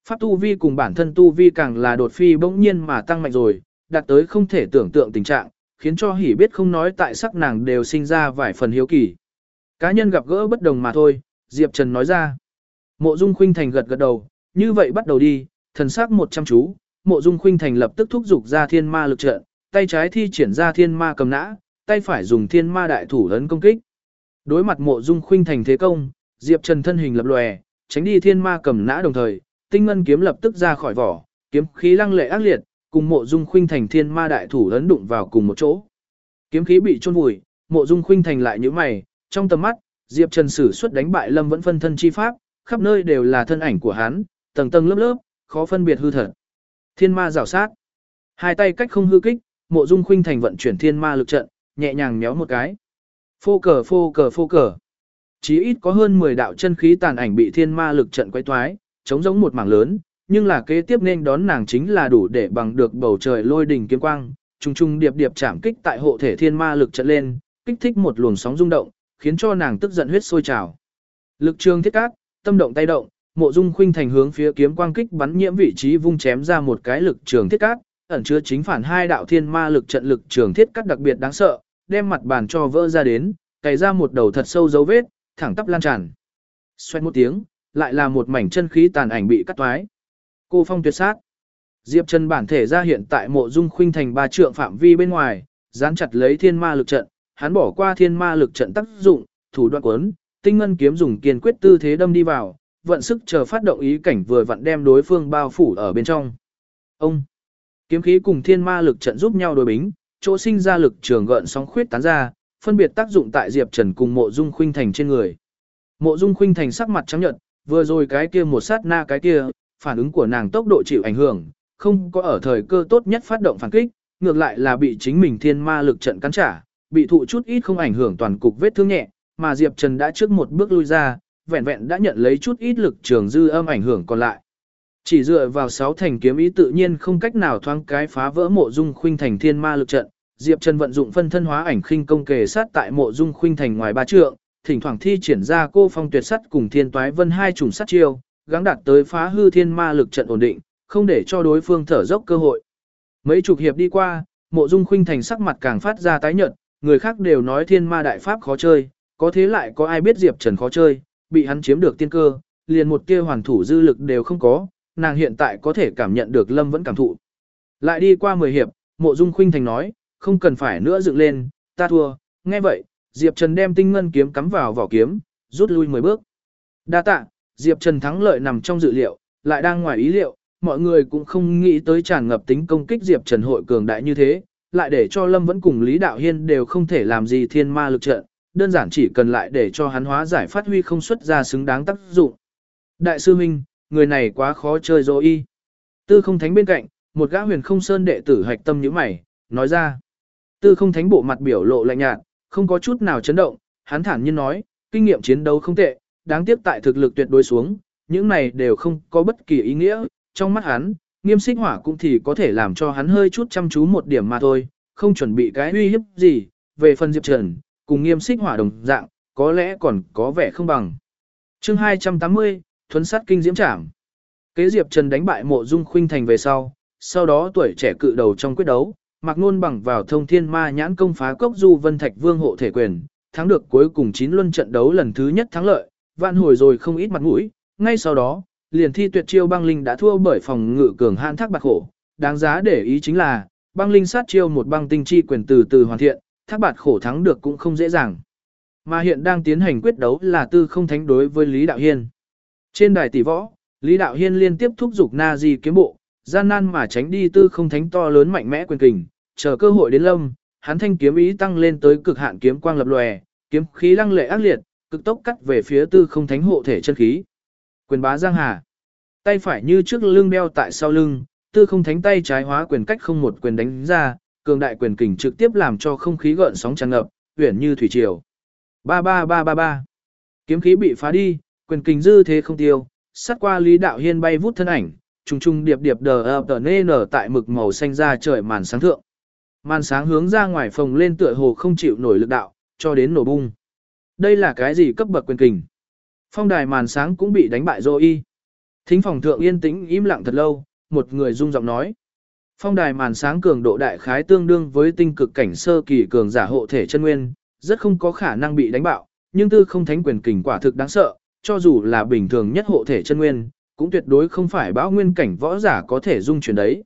Pháp tu vi cùng bản thân tu vi càng là đột phi bỗng nhiên mà tăng mạnh rồi, đạt tới không thể tưởng tượng tình trạng, khiến cho hỉ biết không nói tại sắc nàng đều sinh ra vài phần hiếu kỳ. Cá nhân gặp gỡ bất đồng mà thôi, Diệp Trần nói ra. Mộ Dung Khuynh Thành gật gật đầu, như vậy bắt đầu đi, thần sắc một chăm chú, Mộ Dung Khuynh Thành lập tức thúc giục ra thiên ma lực trận, tay trái thi triển ra thiên ma cầm nã, tay phải dùng thiên ma đại thủ ấn công kích. Đối mặt Mộ Dung Khuynh Thành thế công, Diệp Trần thân hình lập lòe, tránh đi thiên ma cầm nã đồng thời, tinh ngân kiếm lập tức ra khỏi vỏ, kiếm khí lăng lệ ác liệt, cùng Mộ Dung Khuynh Thành thiên ma đại thủ ấn đụng vào cùng một chỗ. Kiếm khí bị chôn vùi, Mộ Dung Khuynh Thành lại như mày, trong tầm mắt, Diệp Trần sử xuất đánh bại Lâm vẫn phân thân chi pháp, khắp nơi đều là thân ảnh của hắn, tầng tầng lớp lớp, khó phân biệt hư thật. Thiên ma rào sát. Hai tay cách không hư kích, Mộ Dung Khuynh Thành vận chuyển thiên ma lực trận, nhẹ nhàng méo một cái. Phô cờ phô cờ phô cờ. Chí ít có hơn 10 đạo chân khí tàn ảnh bị thiên ma lực trận quay toái, chống giống một mảng lớn, nhưng là kế tiếp nên đón nàng chính là đủ để bằng được bầu trời lôi đỉnh kiếm quang, trùng trùng điệp điệp chạm kích tại hộ thể thiên ma lực trận lên, kích thích một luồng sóng rung động, khiến cho nàng tức giận huyết sôi trào. Lực trường thiết cát, tâm động tay động, mộ dung khuynh thành hướng phía kiếm quang kích bắn nhiễm vị trí vung chém ra một cái lực trường thiết cát, ẩn chứa chính phản hai đạo thiên ma lực trận lực trường thiết cát đặc biệt đáng sợ, đem mặt bàn cho vỡ ra đến, cày ra một đầu thật sâu dấu vết, thẳng tắp lan tràn. Xoay một tiếng, lại là một mảnh chân khí tàn ảnh bị cắt toái. Cô phong tuyệt sát. Diệp Trần bản thể ra hiện tại mộ dung khuynh thành ba trượng phạm vi bên ngoài, dán chặt lấy thiên ma lực trận, hắn bỏ qua thiên ma lực trận tác dụng, thủ đoạn quấn, tinh ngân kiếm dùng kiên quyết tư thế đâm đi vào, vận sức chờ phát động ý cảnh vừa vặn đem đối phương bao phủ ở bên trong. Ông kiếm khí cùng thiên ma lực trận giúp nhau đối bính, chỗ sinh ra lực trường gợn sóng khuyết tán ra, phân biệt tác dụng tại Diệp Trần cùng Mộ Dung Khuynh Thành trên người. Mộ Dung Khuynh Thành sắc mặt trắng nhợt, vừa rồi cái kia một sát na cái kia, phản ứng của nàng tốc độ chịu ảnh hưởng, không có ở thời cơ tốt nhất phát động phản kích, ngược lại là bị chính mình thiên ma lực trận cắn trả, bị thụ chút ít không ảnh hưởng toàn cục vết thương nhẹ, mà Diệp Trần đã trước một bước lui ra, vẹn vẹn đã nhận lấy chút ít lực trường dư âm ảnh hưởng còn lại. Chỉ dựa vào sáu thành kiếm ý tự nhiên không cách nào thoáng cái phá vỡ mộ dung khuynh thành thiên ma lực trận, Diệp Trần vận dụng phân thân hóa ảnh khinh công kề sát tại mộ dung khuynh thành ngoài ba trượng, thỉnh thoảng thi triển ra cô phong tuyệt sắt cùng thiên toái vân hai trùng sát chiêu, gắng đạt tới phá hư thiên ma lực trận ổn định, không để cho đối phương thở dốc cơ hội. Mấy chục hiệp đi qua, mộ dung khuynh thành sắc mặt càng phát ra tái nhợt, người khác đều nói thiên ma đại pháp khó chơi, có thế lại có ai biết Diệp Trần khó chơi, bị hắn chiếm được tiên cơ, liền một kia hoàn thủ dư lực đều không có, nàng hiện tại có thể cảm nhận được Lâm vẫn cảm thụ. Lại đi qua 10 hiệp, mộ dung khuynh thành nói, không cần phải nữa dựng lên, ta thua, nghe vậy, Diệp Trần đem tinh ngân kiếm cắm vào vỏ kiếm, rút lui 10 bước. Đa tạ, Diệp Trần thắng lợi nằm trong dự liệu, lại đang ngoài ý liệu, mọi người cũng không nghĩ tới tràn ngập tính công kích Diệp Trần hội cường đại như thế, lại để cho Lâm vẫn cùng Lý Đạo Hiên đều không thể làm gì thiên ma lực trận, đơn giản chỉ cần lại để cho hắn hóa giải phát huy không xuất ra xứng đáng tác dụng. Đại sư huynh, người này quá khó chơi rồi y. Tư không thánh bên cạnh, một gã huyền không sơn đệ tử hạch tâm như mày, nói ra. Tư không thánh bộ mặt biểu lộ lạnh nhạt, không có chút nào chấn động, hắn thản nhiên nói, kinh nghiệm chiến đấu không tệ, đáng tiếc tại thực lực tuyệt đối xuống, những này đều không có bất kỳ ý nghĩa, trong mắt hắn, nghiêm xích hỏa cũng thì có thể làm cho hắn hơi chút chăm chú một điểm mà thôi, không chuẩn bị cái uy hiếp gì, về phần Diệp Trần, cùng nghiêm xích hỏa đồng dạng, có lẽ còn có vẻ không bằng. chương 280, Thuấn sát kinh diễm trảm. Kế Diệp Trần đánh bại mộ dung khuynh thành về sau, sau đó tuổi trẻ cự đầu trong quyết đấu, mặc nôn bằng vào thông thiên ma nhãn công phá cốc du vân thạch vương hộ thể quyền, thắng được cuối cùng 9 luân trận đấu lần thứ nhất thắng lợi, vạn hồi rồi không ít mặt mũi, ngay sau đó, liền thi tuyệt chiêu băng linh đã thua bởi phòng ngự cường hạn thác bạc khổ, đáng giá để ý chính là, băng linh sát chiêu một băng tinh chi quyền từ từ hoàn thiện, thác bạc khổ thắng được cũng không dễ dàng. Mà hiện đang tiến hành quyết đấu là tư không thánh đối với Lý Đạo Hiên. Trên đài tỷ võ, Lý Đạo Hiên liên tiếp thúc giục Na Di kiếm bộ, gian nan mà tránh đi tư không thánh to lớn mạnh mẽ quyền kình, chờ cơ hội đến lâm, hắn thanh kiếm ý tăng lên tới cực hạn kiếm quang lập lòe, kiếm khí lăng lệ ác liệt, cực tốc cắt về phía tư không thánh hộ thể chân khí. Quyền bá giang hà. Tay phải như trước lưng đeo tại sau lưng, tư không thánh tay trái hóa quyền cách không một quyền đánh ra, cường đại quyền kình trực tiếp làm cho không khí gợn sóng tràn ngập, uyển như thủy triều. Ba ba ba ba ba. Kiếm khí bị phá đi, quyền kình dư thế không tiêu, sát qua Lý Đạo Hiên bay vút thân ảnh, trùng trùng điệp điệp đờ ập tờ nê nở tại mực màu xanh ra trời màn sáng thượng. Màn sáng hướng ra ngoài phòng lên tựa hồ không chịu nổi lực đạo, cho đến nổ bung. Đây là cái gì cấp bậc quyền kình? Phong đài màn sáng cũng bị đánh bại rồi y. Thính phòng thượng yên tĩnh im lặng thật lâu, một người rung giọng nói. Phong đài màn sáng cường độ đại khái tương đương với tinh cực cảnh sơ kỳ cường giả hộ thể chân nguyên, rất không có khả năng bị đánh bạo, nhưng tư không thánh quyền kình quả thực đáng sợ, cho dù là bình thường nhất hộ thể chân nguyên, cũng tuyệt đối không phải bão nguyên cảnh võ giả có thể dung chuyển đấy.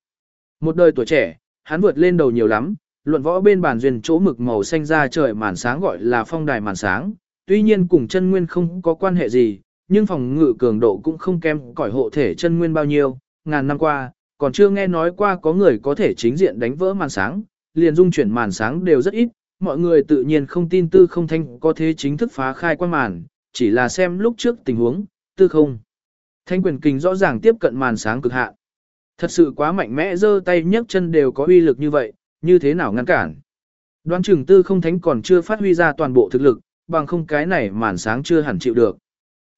Một đời tuổi trẻ, hắn vượt lên đầu nhiều lắm, luận võ bên bàn duyên chỗ mực màu xanh ra trời màn sáng gọi là phong đài màn sáng, tuy nhiên cùng chân nguyên không có quan hệ gì, nhưng phòng ngự cường độ cũng không kém cỏi hộ thể chân nguyên bao nhiêu, ngàn năm qua, còn chưa nghe nói qua có người có thể chính diện đánh vỡ màn sáng, liền dung chuyển màn sáng đều rất ít, mọi người tự nhiên không tin tư không thanh có thế chính thức phá khai quan màn, chỉ là xem lúc trước tình huống, tư không. Thanh quyền kình rõ ràng tiếp cận màn sáng cực hạn. Thật sự quá mạnh mẽ giơ tay nhấc chân đều có uy lực như vậy, như thế nào ngăn cản. Đoán chừng tư không thánh còn chưa phát huy ra toàn bộ thực lực, bằng không cái này màn sáng chưa hẳn chịu được.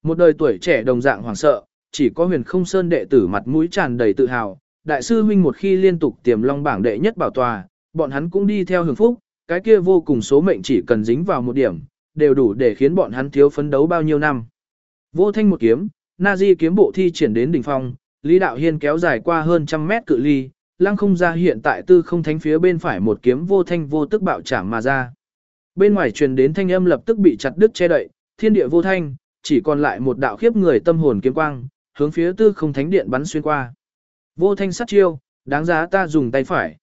Một đời tuổi trẻ đồng dạng hoảng sợ, chỉ có huyền không sơn đệ tử mặt mũi tràn đầy tự hào. Đại sư huynh một khi liên tục tiềm long bảng đệ nhất bảo tòa, bọn hắn cũng đi theo hưởng phúc, cái kia vô cùng số mệnh chỉ cần dính vào một điểm, đều đủ để khiến bọn hắn thiếu phấn đấu bao nhiêu năm. Vô thanh một kiếm, Na Di kiếm bộ thi triển đến đỉnh phong, Lý Đạo Hiên kéo dài qua hơn trăm mét cự ly, lăng không ra hiện tại tư không thánh phía bên phải một kiếm vô thanh vô tức bạo chạm mà ra. Bên ngoài truyền đến thanh âm lập tức bị chặt đứt che đậy, thiên địa vô thanh, chỉ còn lại một đạo khiếp người tâm hồn kiếm quang, hướng phía tư không thánh điện bắn xuyên qua. Vô thanh sát chiêu, đáng giá ta dùng tay phải.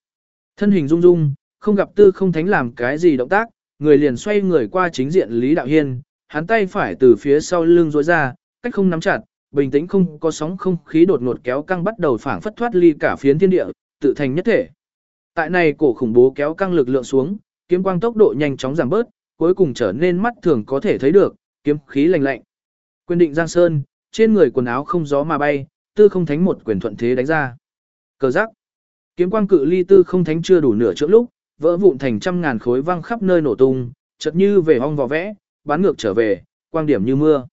Thân hình rung rung, không gặp tư không thánh làm cái gì động tác, người liền xoay người qua chính diện Lý Đạo Hiên, hắn tay phải từ phía sau lưng rối ra, cách không nắm chặt, bình tĩnh không có sóng không khí đột ngột kéo căng bắt đầu phảng phất thoát ly cả phiến thiên địa, tự thành nhất thể. Tại này cổ khủng bố kéo căng lực lượng xuống, kiếm quang tốc độ nhanh chóng giảm bớt, cuối cùng trở nên mắt thường có thể thấy được, kiếm khí lạnh lạnh. Quyền định Giang Sơn, trên người quần áo không gió mà bay, tư không thánh một quyền thuận thế đánh ra. Cờ giác. Kiếm quang cự ly tư không thánh chưa đủ nửa chỗ lúc, vỡ vụn thành trăm ngàn khối văng khắp nơi nổ tung, chợt như về hong vò vẽ, bán ngược trở về, quang điểm như mưa.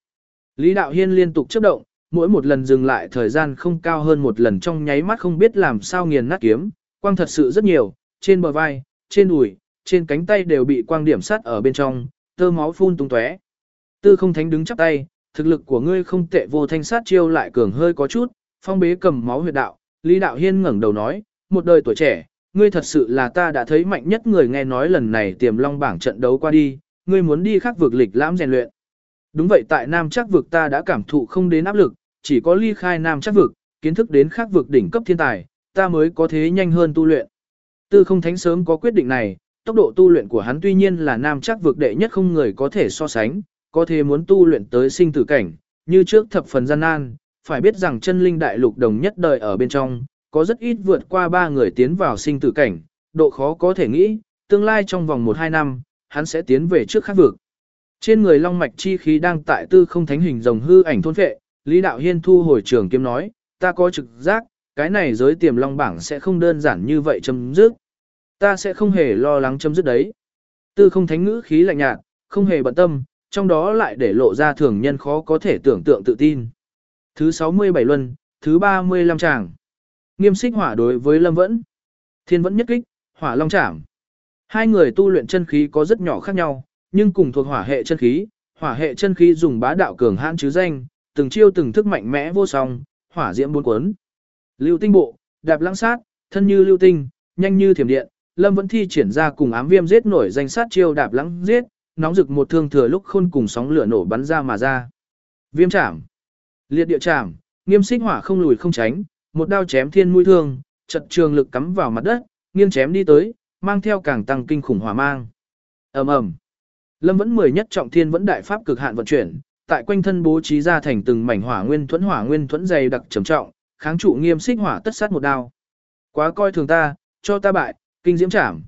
Lý Đạo Hiên liên tục chớp động, mỗi một lần dừng lại thời gian không cao hơn một lần trong nháy mắt không biết làm sao nghiền nát kiếm, quang thật sự rất nhiều, trên bờ vai, trên đùi, trên cánh tay đều bị quang điểm sát ở bên trong, tơ máu phun tung tóe. Tư không thánh đứng chắp tay, thực lực của ngươi không tệ vô thanh sát chiêu lại cường hơi có chút, phong bế cầm máu huyệt đạo, Lý Đạo Hiên ngẩng đầu nói, một đời tuổi trẻ, ngươi thật sự là ta đã thấy mạnh nhất người nghe nói lần này tiềm long bảng trận đấu qua đi, ngươi muốn đi khắc vực lịch lãm rèn luyện. Đúng vậy tại Nam chắc vực ta đã cảm thụ không đến áp lực, chỉ có ly khai Nam chắc vực, kiến thức đến khắc vực đỉnh cấp thiên tài, ta mới có thế nhanh hơn tu luyện. Tư không thánh sớm có quyết định này, tốc độ tu luyện của hắn tuy nhiên là Nam chắc vực đệ nhất không người có thể so sánh, có thể muốn tu luyện tới sinh tử cảnh, như trước thập phần gian nan, phải biết rằng chân linh đại lục đồng nhất đời ở bên trong, có rất ít vượt qua ba người tiến vào sinh tử cảnh, độ khó có thể nghĩ, tương lai trong vòng 1-2 năm, hắn sẽ tiến về trước khác vực. Trên người long mạch chi khí đang tại tư không thánh hình rồng hư ảnh thôn phệ, Lý Đạo Hiên thu hồi trường kiếm nói, ta có trực giác, cái này giới tiềm long bảng sẽ không đơn giản như vậy chấm dứt. Ta sẽ không hề lo lắng chấm dứt đấy. Tư không thánh ngữ khí lạnh nhạt, không hề bận tâm, trong đó lại để lộ ra thường nhân khó có thể tưởng tượng tự tin. Thứ 67 luân, thứ 35 tràng. Nghiêm xích hỏa đối với Lâm Vẫn. Thiên vẫn nhất kích, hỏa long chạm. Hai người tu luyện chân khí có rất nhỏ khác nhau, nhưng cùng thuộc hỏa hệ chân khí, hỏa hệ chân khí dùng bá đạo cường hãn chứ danh, từng chiêu từng thức mạnh mẽ vô song, hỏa diễm bốn cuốn. Lưu tinh bộ, đạp lãng sát, thân như lưu tinh, nhanh như thiểm điện, Lâm vẫn thi triển ra cùng ám viêm giết nổi danh sát chiêu đạp lãng giết, nóng rực một thương thừa lúc khôn cùng sóng lửa nổ bắn ra mà ra. Viêm chạm, liệt địa chạm, nghiêm xích hỏa không lùi không tránh, một đao chém thiên mũi thương, chật trường lực cắm vào mặt đất, nghiêng chém đi tới, mang theo càng tăng kinh khủng hỏa mang. ầm ầm, Lâm vẫn mười nhất trọng thiên vẫn đại pháp cực hạn vận chuyển, tại quanh thân bố trí ra thành từng mảnh hỏa nguyên thuẫn hỏa nguyên thuẫn dày đặc trầm trọng, kháng trụ nghiêm xích hỏa tất sát một đao. Quá coi thường ta, cho ta bại, kinh diễm chạm.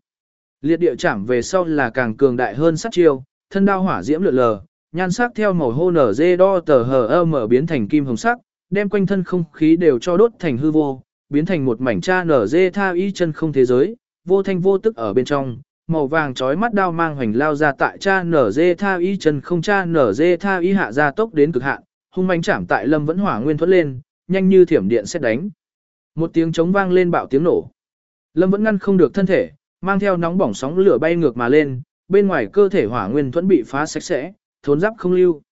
Liệt địa chạm về sau là càng cường đại hơn sát chiêu, thân đao hỏa diễm lượn lờ, nhan sắc theo màu hô nở dê đo tờ hờ mở biến thành kim hồng sắc, đem quanh thân không khí đều cho đốt thành hư vô, biến thành một mảnh cha nở dê tha y chân không thế giới, vô thanh vô tức ở bên trong, màu vàng chói mắt đao mang hoành lao ra tại cha nở dê tha y chân không cha nở dê tha y hạ ra tốc đến cực hạn, hung mãnh chạm tại lâm vẫn hỏa nguyên thuẫn lên, nhanh như thiểm điện xét đánh. Một tiếng trống vang lên bạo tiếng nổ. Lâm vẫn ngăn không được thân thể, mang theo nóng bỏng sóng lửa bay ngược mà lên, bên ngoài cơ thể hỏa nguyên thuẫn bị phá sạch sẽ, thốn giáp không lưu.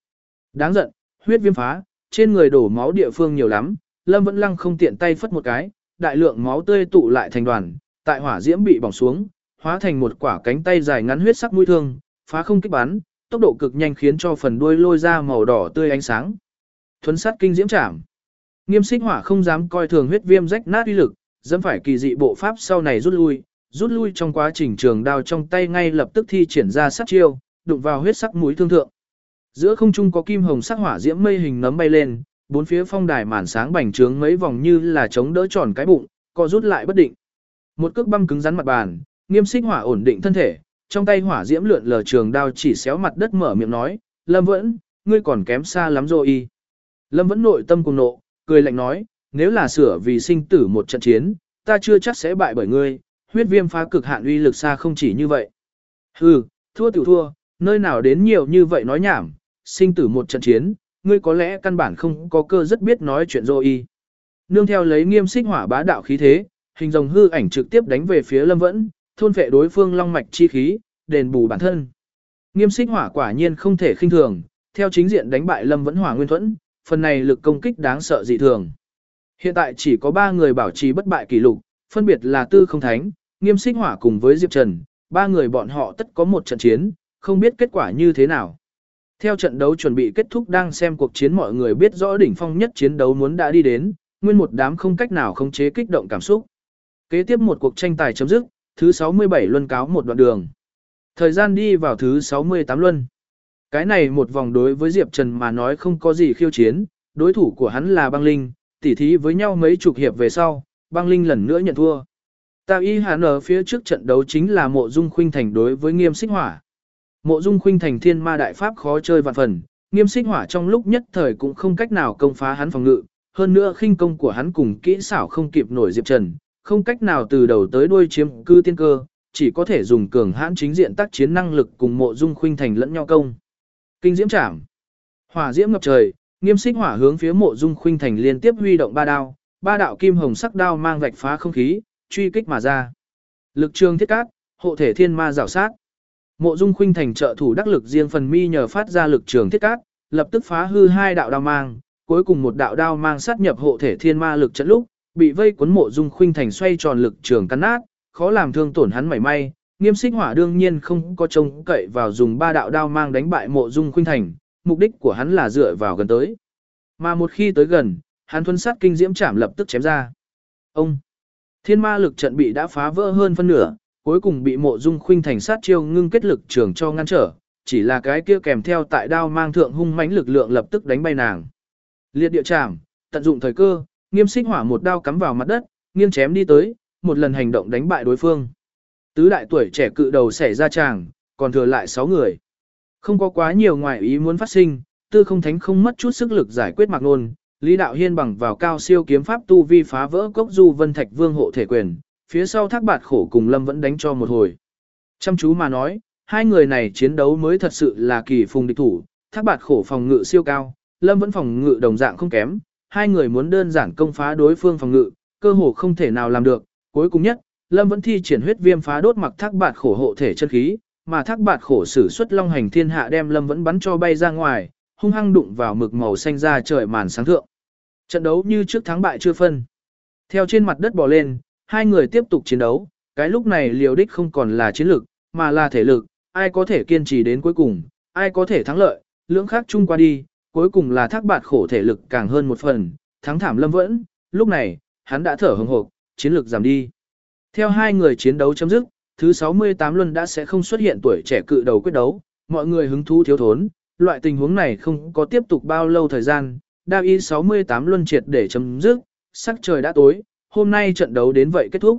Đáng giận, huyết viêm phá, trên người đổ máu địa phương nhiều lắm, Lâm vẫn lăng không tiện tay phất một cái, đại lượng máu tươi tụ lại thành đoàn, tại hỏa diễm bị bỏng xuống, hóa thành một quả cánh tay dài ngắn huyết sắc mũi thương, phá không kích bắn, tốc độ cực nhanh khiến cho phần đuôi lôi ra màu đỏ tươi ánh sáng. Thuấn sát kinh diễm chạm. Nghiêm xích hỏa không dám coi thường huyết viêm rách nát uy lực, dẫm phải kỳ dị bộ pháp sau này rút lui, rút lui trong quá trình trường đao trong tay ngay lập tức thi triển ra sát chiêu, đụng vào huyết sắc mũi thương thượng. Giữa không trung có kim hồng sắc hỏa diễm mây hình nấm bay lên, bốn phía phong đài màn sáng bành trướng mấy vòng như là chống đỡ tròn cái bụng, co rút lại bất định. Một cước băm cứng rắn mặt bàn, nghiêm xích hỏa ổn định thân thể, trong tay hỏa diễm lượn lờ trường đao chỉ xéo mặt đất mở miệng nói, Lâm Vẫn, ngươi còn kém xa lắm rồi y. Lâm Vẫn nội tâm cùng nộ, cười lạnh nói, nếu là sửa vì sinh tử một trận chiến, ta chưa chắc sẽ bại bởi ngươi, huyết viêm phá cực hạn uy lực xa không chỉ như vậy. Hừ, thua tiểu thua, nơi nào đến nhiều như vậy nói nhảm, sinh tử một trận chiến, ngươi có lẽ căn bản không có cơ rất biết nói chuyện rồi y. Nương theo lấy nghiêm xích hỏa bá đạo khí thế, hình rồng hư ảnh trực tiếp đánh về phía lâm vẫn, thôn vệ đối phương long mạch chi khí, đền bù bản thân. Nghiêm xích hỏa quả nhiên không thể khinh thường, theo chính diện đánh bại lâm vẫn hỏa nguyên thuẫn, phần này lực công kích đáng sợ dị thường. Hiện tại chỉ có 3 người bảo trì bất bại kỷ lục, phân biệt là Tư Không Thánh, Nghiêm Xích Hỏa cùng với Diệp Trần, ba người bọn họ tất có một trận chiến, không biết kết quả như thế nào. Theo trận đấu chuẩn bị kết thúc đang xem cuộc chiến mọi người biết rõ đỉnh phong nhất chiến đấu muốn đã đi đến, nguyên một đám không cách nào khống chế kích động cảm xúc. Kế tiếp một cuộc tranh tài chấm dứt, thứ 67 luân cáo một đoạn đường. Thời gian đi vào thứ 68 luân. Cái này một vòng đối với Diệp Trần mà nói không có gì khiêu chiến, đối thủ của hắn là băng linh, tỉ thí với nhau mấy chục hiệp về sau, băng linh lần nữa nhận thua. Tạo y hàn ở phía trước trận đấu chính là mộ dung khuynh thành đối với nghiêm xích hỏa. Mộ dung khuynh thành thiên ma đại pháp khó chơi vạn phần, nghiêm xích hỏa trong lúc nhất thời cũng không cách nào công phá hắn phòng ngự, hơn nữa khinh công của hắn cùng kỹ xảo không kịp nổi Diệp Trần, không cách nào từ đầu tới đuôi chiếm cư tiên cơ, chỉ có thể dùng cường hãn chính diện tác chiến năng lực cùng mộ dung khuynh thành lẫn nhau công. Kinh diễm trảm. Hỏa diễm ngập trời, nghiêm xích hỏa hướng phía mộ dung khuynh thành liên tiếp huy động ba đao, ba đạo kim hồng sắc đao mang vạch phá không khí, truy kích mà ra. Lực trường thiết cát, hộ thể thiên ma rảo sát. Mộ dung khuynh thành trợ thủ đắc lực riêng phần mi nhờ phát ra lực trường thiết cát, lập tức phá hư hai đạo đao mang, cuối cùng một đạo đao mang sát nhập hộ thể thiên ma lực trận lúc, bị vây cuốn mộ dung khuynh thành xoay tròn lực trường cắn nát, khó làm thương tổn hắn mảy may. Nghiêm xích hỏa đương nhiên không có trông cậy vào dùng ba đạo đao mang đánh bại mộ dung khuynh thành, mục đích của hắn là dựa vào gần tới. Mà một khi tới gần, hắn thuần sát kinh diễm chạm lập tức chém ra. Ông! Thiên ma lực trận bị đã phá vỡ hơn phân nửa, cuối cùng bị mộ dung khuynh thành sát chiêu ngưng kết lực trường cho ngăn trở, chỉ là cái kia kèm theo tại đao mang thượng hung mãnh lực lượng lập tức đánh bay nàng. Liệt địa chạm, tận dụng thời cơ, nghiêm xích hỏa một đao cắm vào mặt đất, nghiêng chém đi tới, một lần hành động đánh bại đối phương. Tứ đại tuổi trẻ cự đầu xẻ ra tràng, còn thừa lại 6 người. Không có quá nhiều ngoại ý muốn phát sinh, tư không thánh không mất chút sức lực giải quyết mạc nôn. Lý Đạo Hiên bằng vào cao siêu kiếm pháp tu vi phá vỡ cốc du vân thạch vương hộ thể quyền, phía sau thác bạt khổ cùng lâm vẫn đánh cho một hồi. Chăm chú mà nói, hai người này chiến đấu mới thật sự là kỳ phùng địch thủ, thác bạt khổ phòng ngự siêu cao, lâm vẫn phòng ngự đồng dạng không kém, hai người muốn đơn giản công phá đối phương phòng ngự, cơ hồ không thể nào làm được, cuối cùng nhất, lâm vẫn thi triển huyết viêm phá đốt mặc thác bạt khổ hộ thể chân khí, mà thác bạt khổ sử xuất long hành thiên hạ đem lâm vẫn bắn cho bay ra ngoài, hung hăng đụng vào mực màu xanh ra trời màn sáng thượng. Trận đấu như trước thắng bại chưa phân. Theo trên mặt đất bò lên, hai người tiếp tục chiến đấu, cái lúc này liều đích không còn là chiến lược, mà là thể lực, ai có thể kiên trì đến cuối cùng, ai có thể thắng lợi, lưỡng khác chung qua đi, cuối cùng là thác bạt khổ thể lực càng hơn một phần, thắng thảm lâm vẫn, lúc này, hắn đã thở hồng hộp, chiến lược giảm đi. Theo hai người chiến đấu chấm dứt, thứ 68 luân đã sẽ không xuất hiện tuổi trẻ cự đầu quyết đấu, mọi người hứng thú thiếu thốn, loại tình huống này không có tiếp tục bao lâu thời gian, Đa y 68 luân triệt để chấm dứt, sắc trời đã tối, hôm nay trận đấu đến vậy kết thúc.